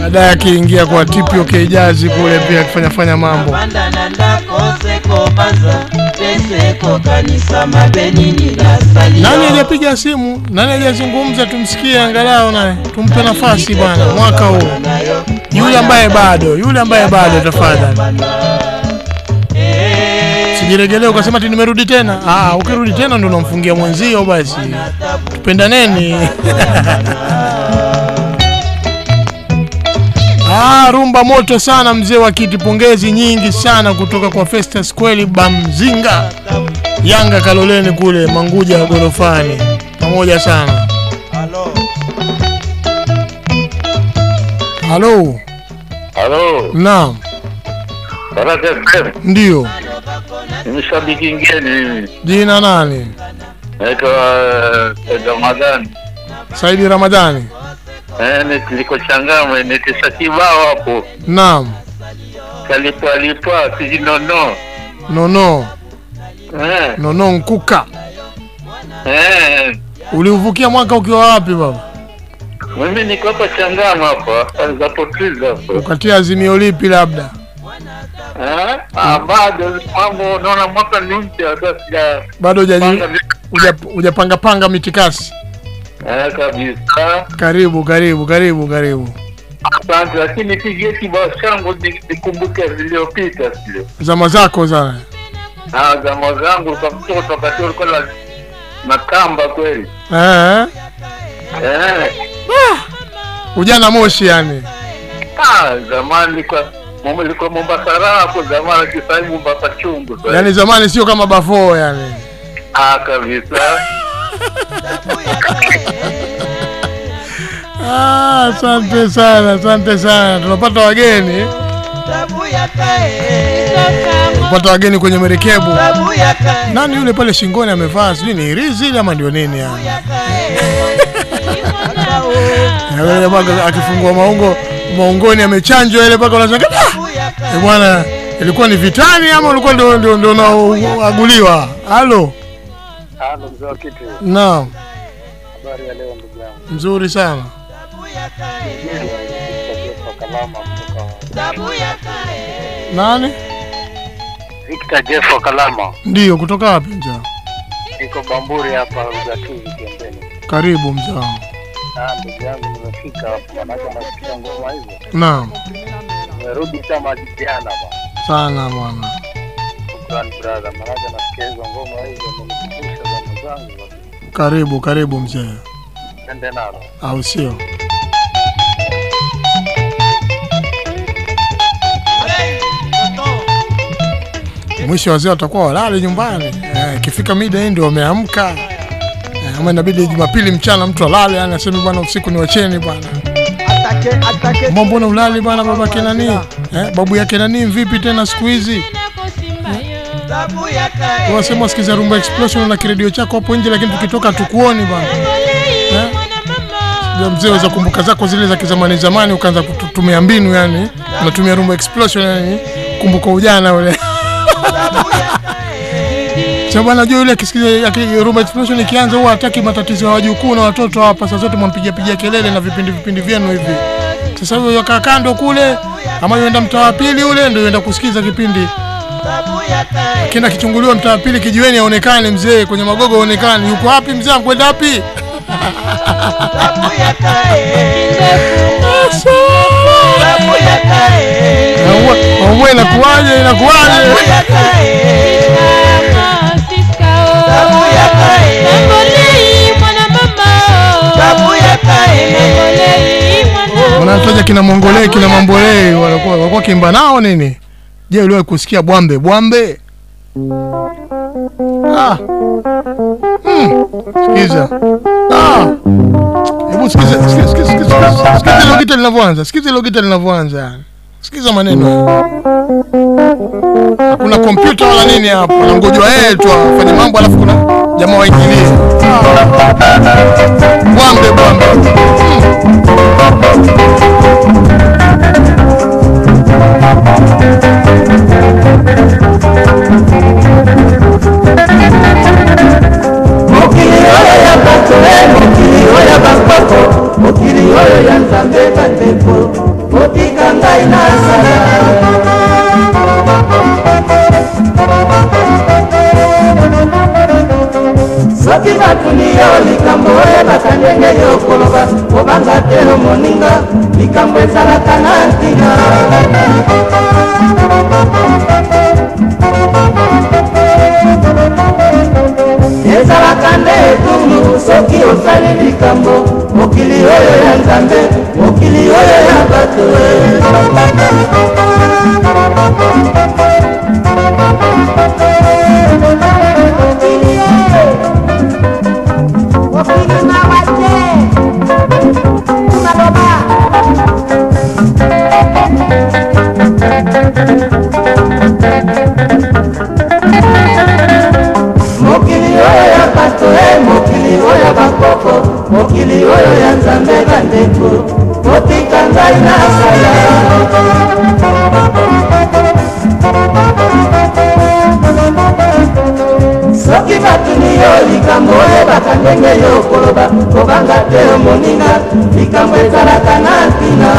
baadaye akiingia kwa TPOK Jazz kule pia akifanya fanya mambo. Nani aliyepiga simu? Nani aliyezungumza? tumsikie angalau naye. Tumpe nafasi bwana mwaka huu. Yule ambaye bado yule ambaye bado tafadhali sijiregelee ukasema ti nimerudi tena. Ah, ukirudi tena ndo unamfungia mwenzio basi. Tupendaneni Ah, rumba moto sana mzee wa kiti, pongezi nyingi sana kutoka kwa Festus kweli Bamzinga, Yanga Kaloleni kule Manguja ya gorofani, pamoja sana. Halo, Halo, naam, Baraka FM. ndio Ni mshabiki ngeni jina nani? Naitwa eh, Ramadhani. Saidi Ramadhani. Eh, ni- niko Changamwe, nitisa kibao hapo. Naam, Kalipwa lipwa sijinono. nono Eh, nono nkuka. eh. Uliuvukia mwaka ukiwa wapi baba? Mimi niko hapa Changamwe hapa, za Portugal hapo. Ukatia azimio lipi labda? Eh? Ah, bado mambo naona mwaka ni mpya Bado hujaji- panga vi- huja- hujapanga panga mitikasi. Eh, kabisa. Karibu, karibu, karibu, karibu. Asante, lakini nikumbuke zilizopita sio. Zama zako sana. Ah, zama zangu wakati ulikuwa na makamba kweli. Eh, Eh. ujana moshi yani. Ah, zamani kwa mama Mombasa raha hapo zamani kisai Mombasa chungu. Yaani zamani sio kama bafo yani. Ah, kabisa. Ah, asante sana, asante sana. Tunapata wageni. Tunapata wageni kwenye merekebu. Nani yule pale shingoni amevaa sijui ni irizi ama ndio nini yani? Akifungua maungo maungoni amechanjwa ile mpaka unashangaa "Ah! eh bwana ilikuwa ni vitani ama ulikuwa ndio ndio ndio unaaguliwa? Halo. Halo mzee wa kitu. Naam, Habari ya leo ndugu yangu. nzuri sana. Nani? Victor Jeff Kalama. Ndio kutoka wapi mzee? Niko Bamburi hapa Ugatuzi Kiembeni. Karibu mzee wangu. Ah, ndugu yangu nimefika hapo manake nasikia ngoma hizo. Naam, Nimerudi jana sana bwana. Shukrani brother, manake nasikia hizo ngoma hizo zinanikumbusha zama zangu. Karibu, karibu mzee. Nalo. Au sio? Mwisho wazee watakuwa walale nyumbani. Eh, Ikifika mida hii ndio wameamka. Ama inabidi Jumapili mchana mtu alale, yani aseme bwana usiku ni wacheni bwana. Mbona mbona ulali bwana baba nani? Eh, babu yake nani vipi tena siku hizi? Wasema wasikiza Rumba Explosion na kiredio chako hapo nje lakini tukitoka tukuoni bwana. Eh? Mzee waweza kumbuka zako zile za kizamani zamani ukaanza kutumia mbinu yani. Unatumia Rumba Explosion yani kumbuka ujana ule. Sasa bwana jua yule akisikia aki- Rumba Explosion ikianza huwa hataki matatizo ya wajukuu na watoto hapa saa zote mwampigia pigia kelele na vipindi vipindi vyenu hivi. Sasa huyo kaa kando kule ama yuenda mtaa wa pili ule ndio yuenda kusikiza kipindi. Kina kichunguliwa mtaa wa pili kijiweni aonekane mzee kwenye magogo aonekane. Yuko wapi mzee Akwenda wapi? Inakuwaje inakuwaje? Wanataja kina Mongolei kina Mambolei walikuwa walikuwa kimba nao nini? Je, uliwahi kusikia Bwambe Bwambe? Ah. Mm. Sikiza. Ah. Hebu sikiza sikiza sikiza sikiza. Sikiza hilo gita linavyoanza. Sikiza hilo gita linavyoanza. Sikiza maneno. kuna kompyuta wala nini hapo. Anangojwa yeye tu afanye mambo alafu kuna jamaa waingilie. Bwambe Bwambe. mokili oyo ya bato mokili oyo ya bakoko mokili oyo ya nzambe otika ngai na sala soki batuni yo likambo oyebaka ndenge yo koloba kobanga te moninga likambo ezalaka na ntina. Ezalaka nde etumbu soki osali likambo mokili oyo ya nzambe mokili oyo ya bato. Mokili oyo ya bato. E bakoko mokili oyo ya nzambe bandeko kotika ngai na sala. Soki batuni yo likambo oyebaka ndenge yo koloba kobanga te omoninga likambo ezalaka na ntina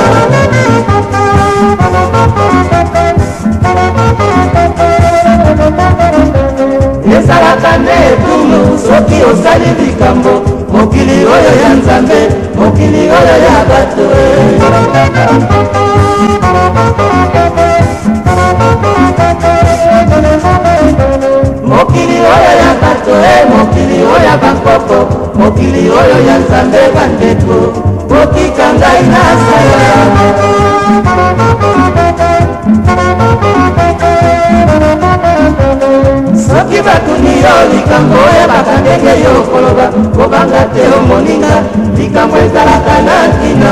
ezalaka nde etumu soki osali likambo mokili oyo ya nzambe mokili oyo ya bato. Mokili oyo ya bato e mokili oyo ya bankoko mokili oyo ya nzambe bandeko botika ngai na sala batuni yo likambo oyebaka ndenge yo koloba. Kobanga te omoninga likambo ezalaka na ntina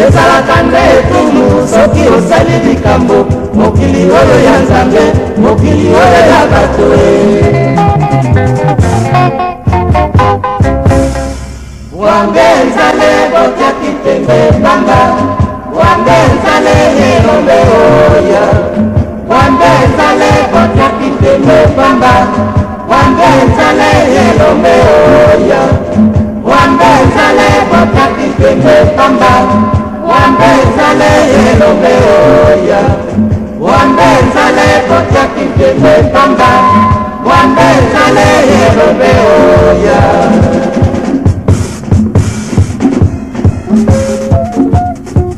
ezalaka nde etumu soki osali likambo. Mokili oyo ya nzambe mokili oyo ya bato. Wange nzale botiaki tembe pamba wambe ezala eyombe oya wambe ezala ekota kitenge pamba wambe ezala eyelombe oya wambe ezala ekota kitenge pamba wambe ezala eyelombe oya wambe ezala ekota kitenge pamba wambe ezala eyelombe oya Thank you.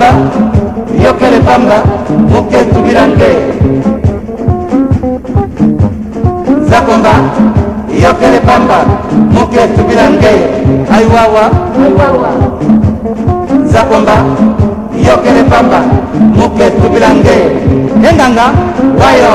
pamba yokele pamba moke tubila nde zakomba yokele pamba moke tubila nde aiwawa zakomba yokele pamba moke tubila nde enganga wayo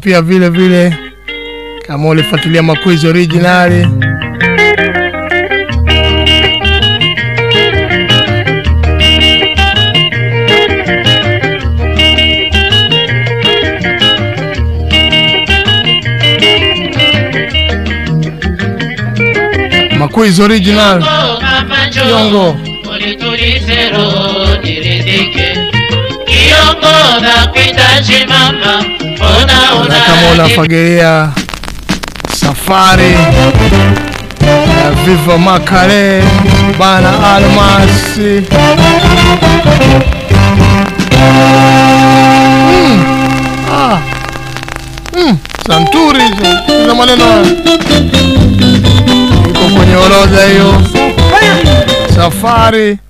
pia vile vile kama ulifuatilia makwizi originali. Makwizi original Kiongo. Kiongo na kuhitaji mama, mbona na kama una unafagilia safari ya Viva Makale bana Almasi mm. ah. mm. Santuri hizo za maneno haya. iko kwenye orodha hiyo safari Ah,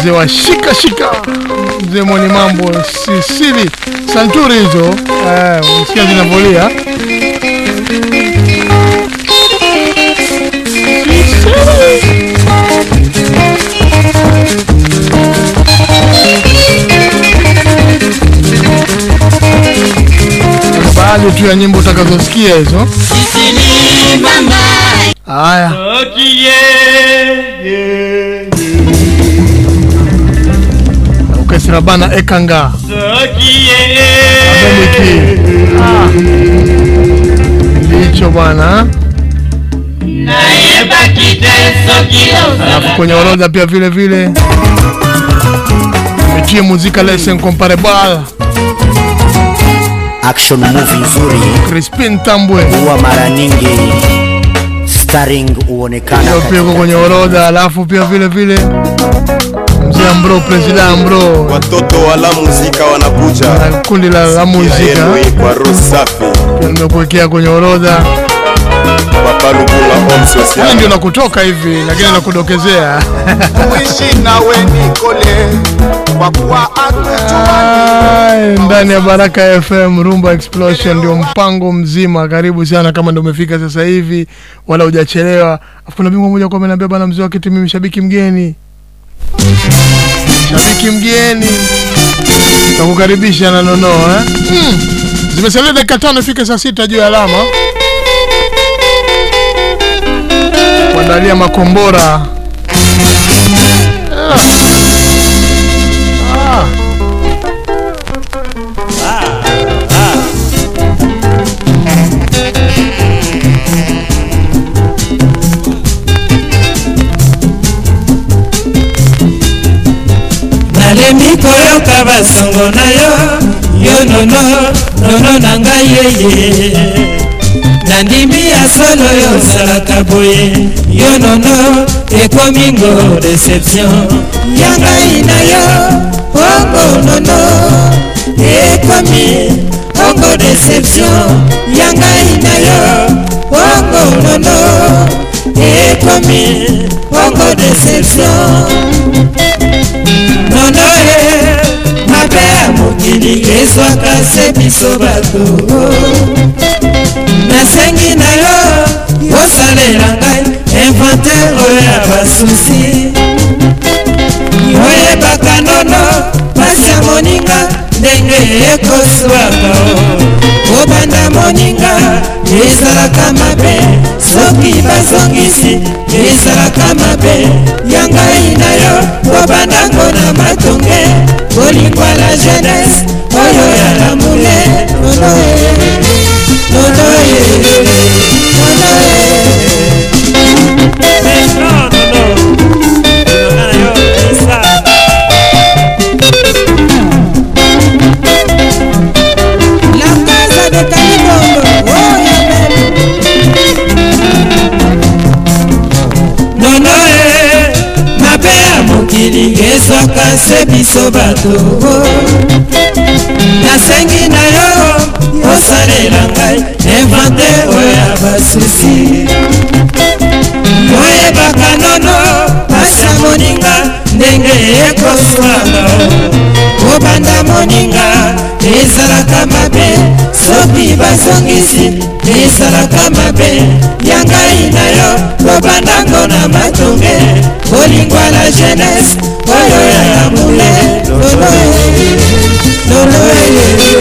mzee wa shika shika. Mzee mwenye mambo sisili santuri hizo. Eh, unasikia zinavolia baadhi tu ya nyimbo utakazosikia hizo. Haya ukesera bana ekanga abemiki ndicho bwana. Alafu kwenye orodha pia vile vile. Metie muzika les incomparable. Action movie nzuri. Crispin Tambwe. Huwa mara nyingi starring huonekana pia kwenye orodha alafu pia vile vile mzee Mbro, president Mbro. watoto wa la muzika wanakuja na kundi la la muzika kwa roho safi pia nimekuwekea kwenye orodha papa lugula Hii social ndio nakutoka hivi lakini nakudokezea kuishi nawe nikole kwa kuwa ndani ya Baraka FM Rumba Explosion ndio mpango mzima. Karibu sana kama ndio umefika sasa hivi wala hujachelewa. Afu kuna bingwa mmoja kwa ameniambia bana, mzee wa kiti, mimi shabiki mgeni. Shabiki mgeni takukaribisha na nono eh? hmm. Zimesalia dakika tano ifike saa sita juu ya alama kuandalia makombora ah. Ah. Nalembi koyoka basongo na yo. Yo nono nono na ngai yeye. Nandimi ya solo yo osalaka boye. Yo nono ekomingo deception. Ya ngai na yo ongo nono ekomi ongo deception. Ya ngai na yo ongo nono ekomi ongo deception nono e mabe ya mokili ezwaka se biso bato. Nasengi na yo osalela ngai inventaire ya basusi. Oyebaka nono moninga ndenge ekoswaka o. Obanda moninga ezalaka mabe. Soki bazongisi ezalaka mabe. Ya ngai na yo obandango na matonge. Kolingwa la jeunesse oyo ya lamule nono e nono mokili ezwaka se biso bato. Nasengi na yo osalela ngai invente oyo ya basusi. Oyebaka nono pasi ya moninga ndenge ekoswaka kobanda moninga ezalaka mabe soki bazongisi ezalaka mabe yangai na yo lobandango na matonge kolingwa la jeunesse oyo ya yamule loloe loloe loloe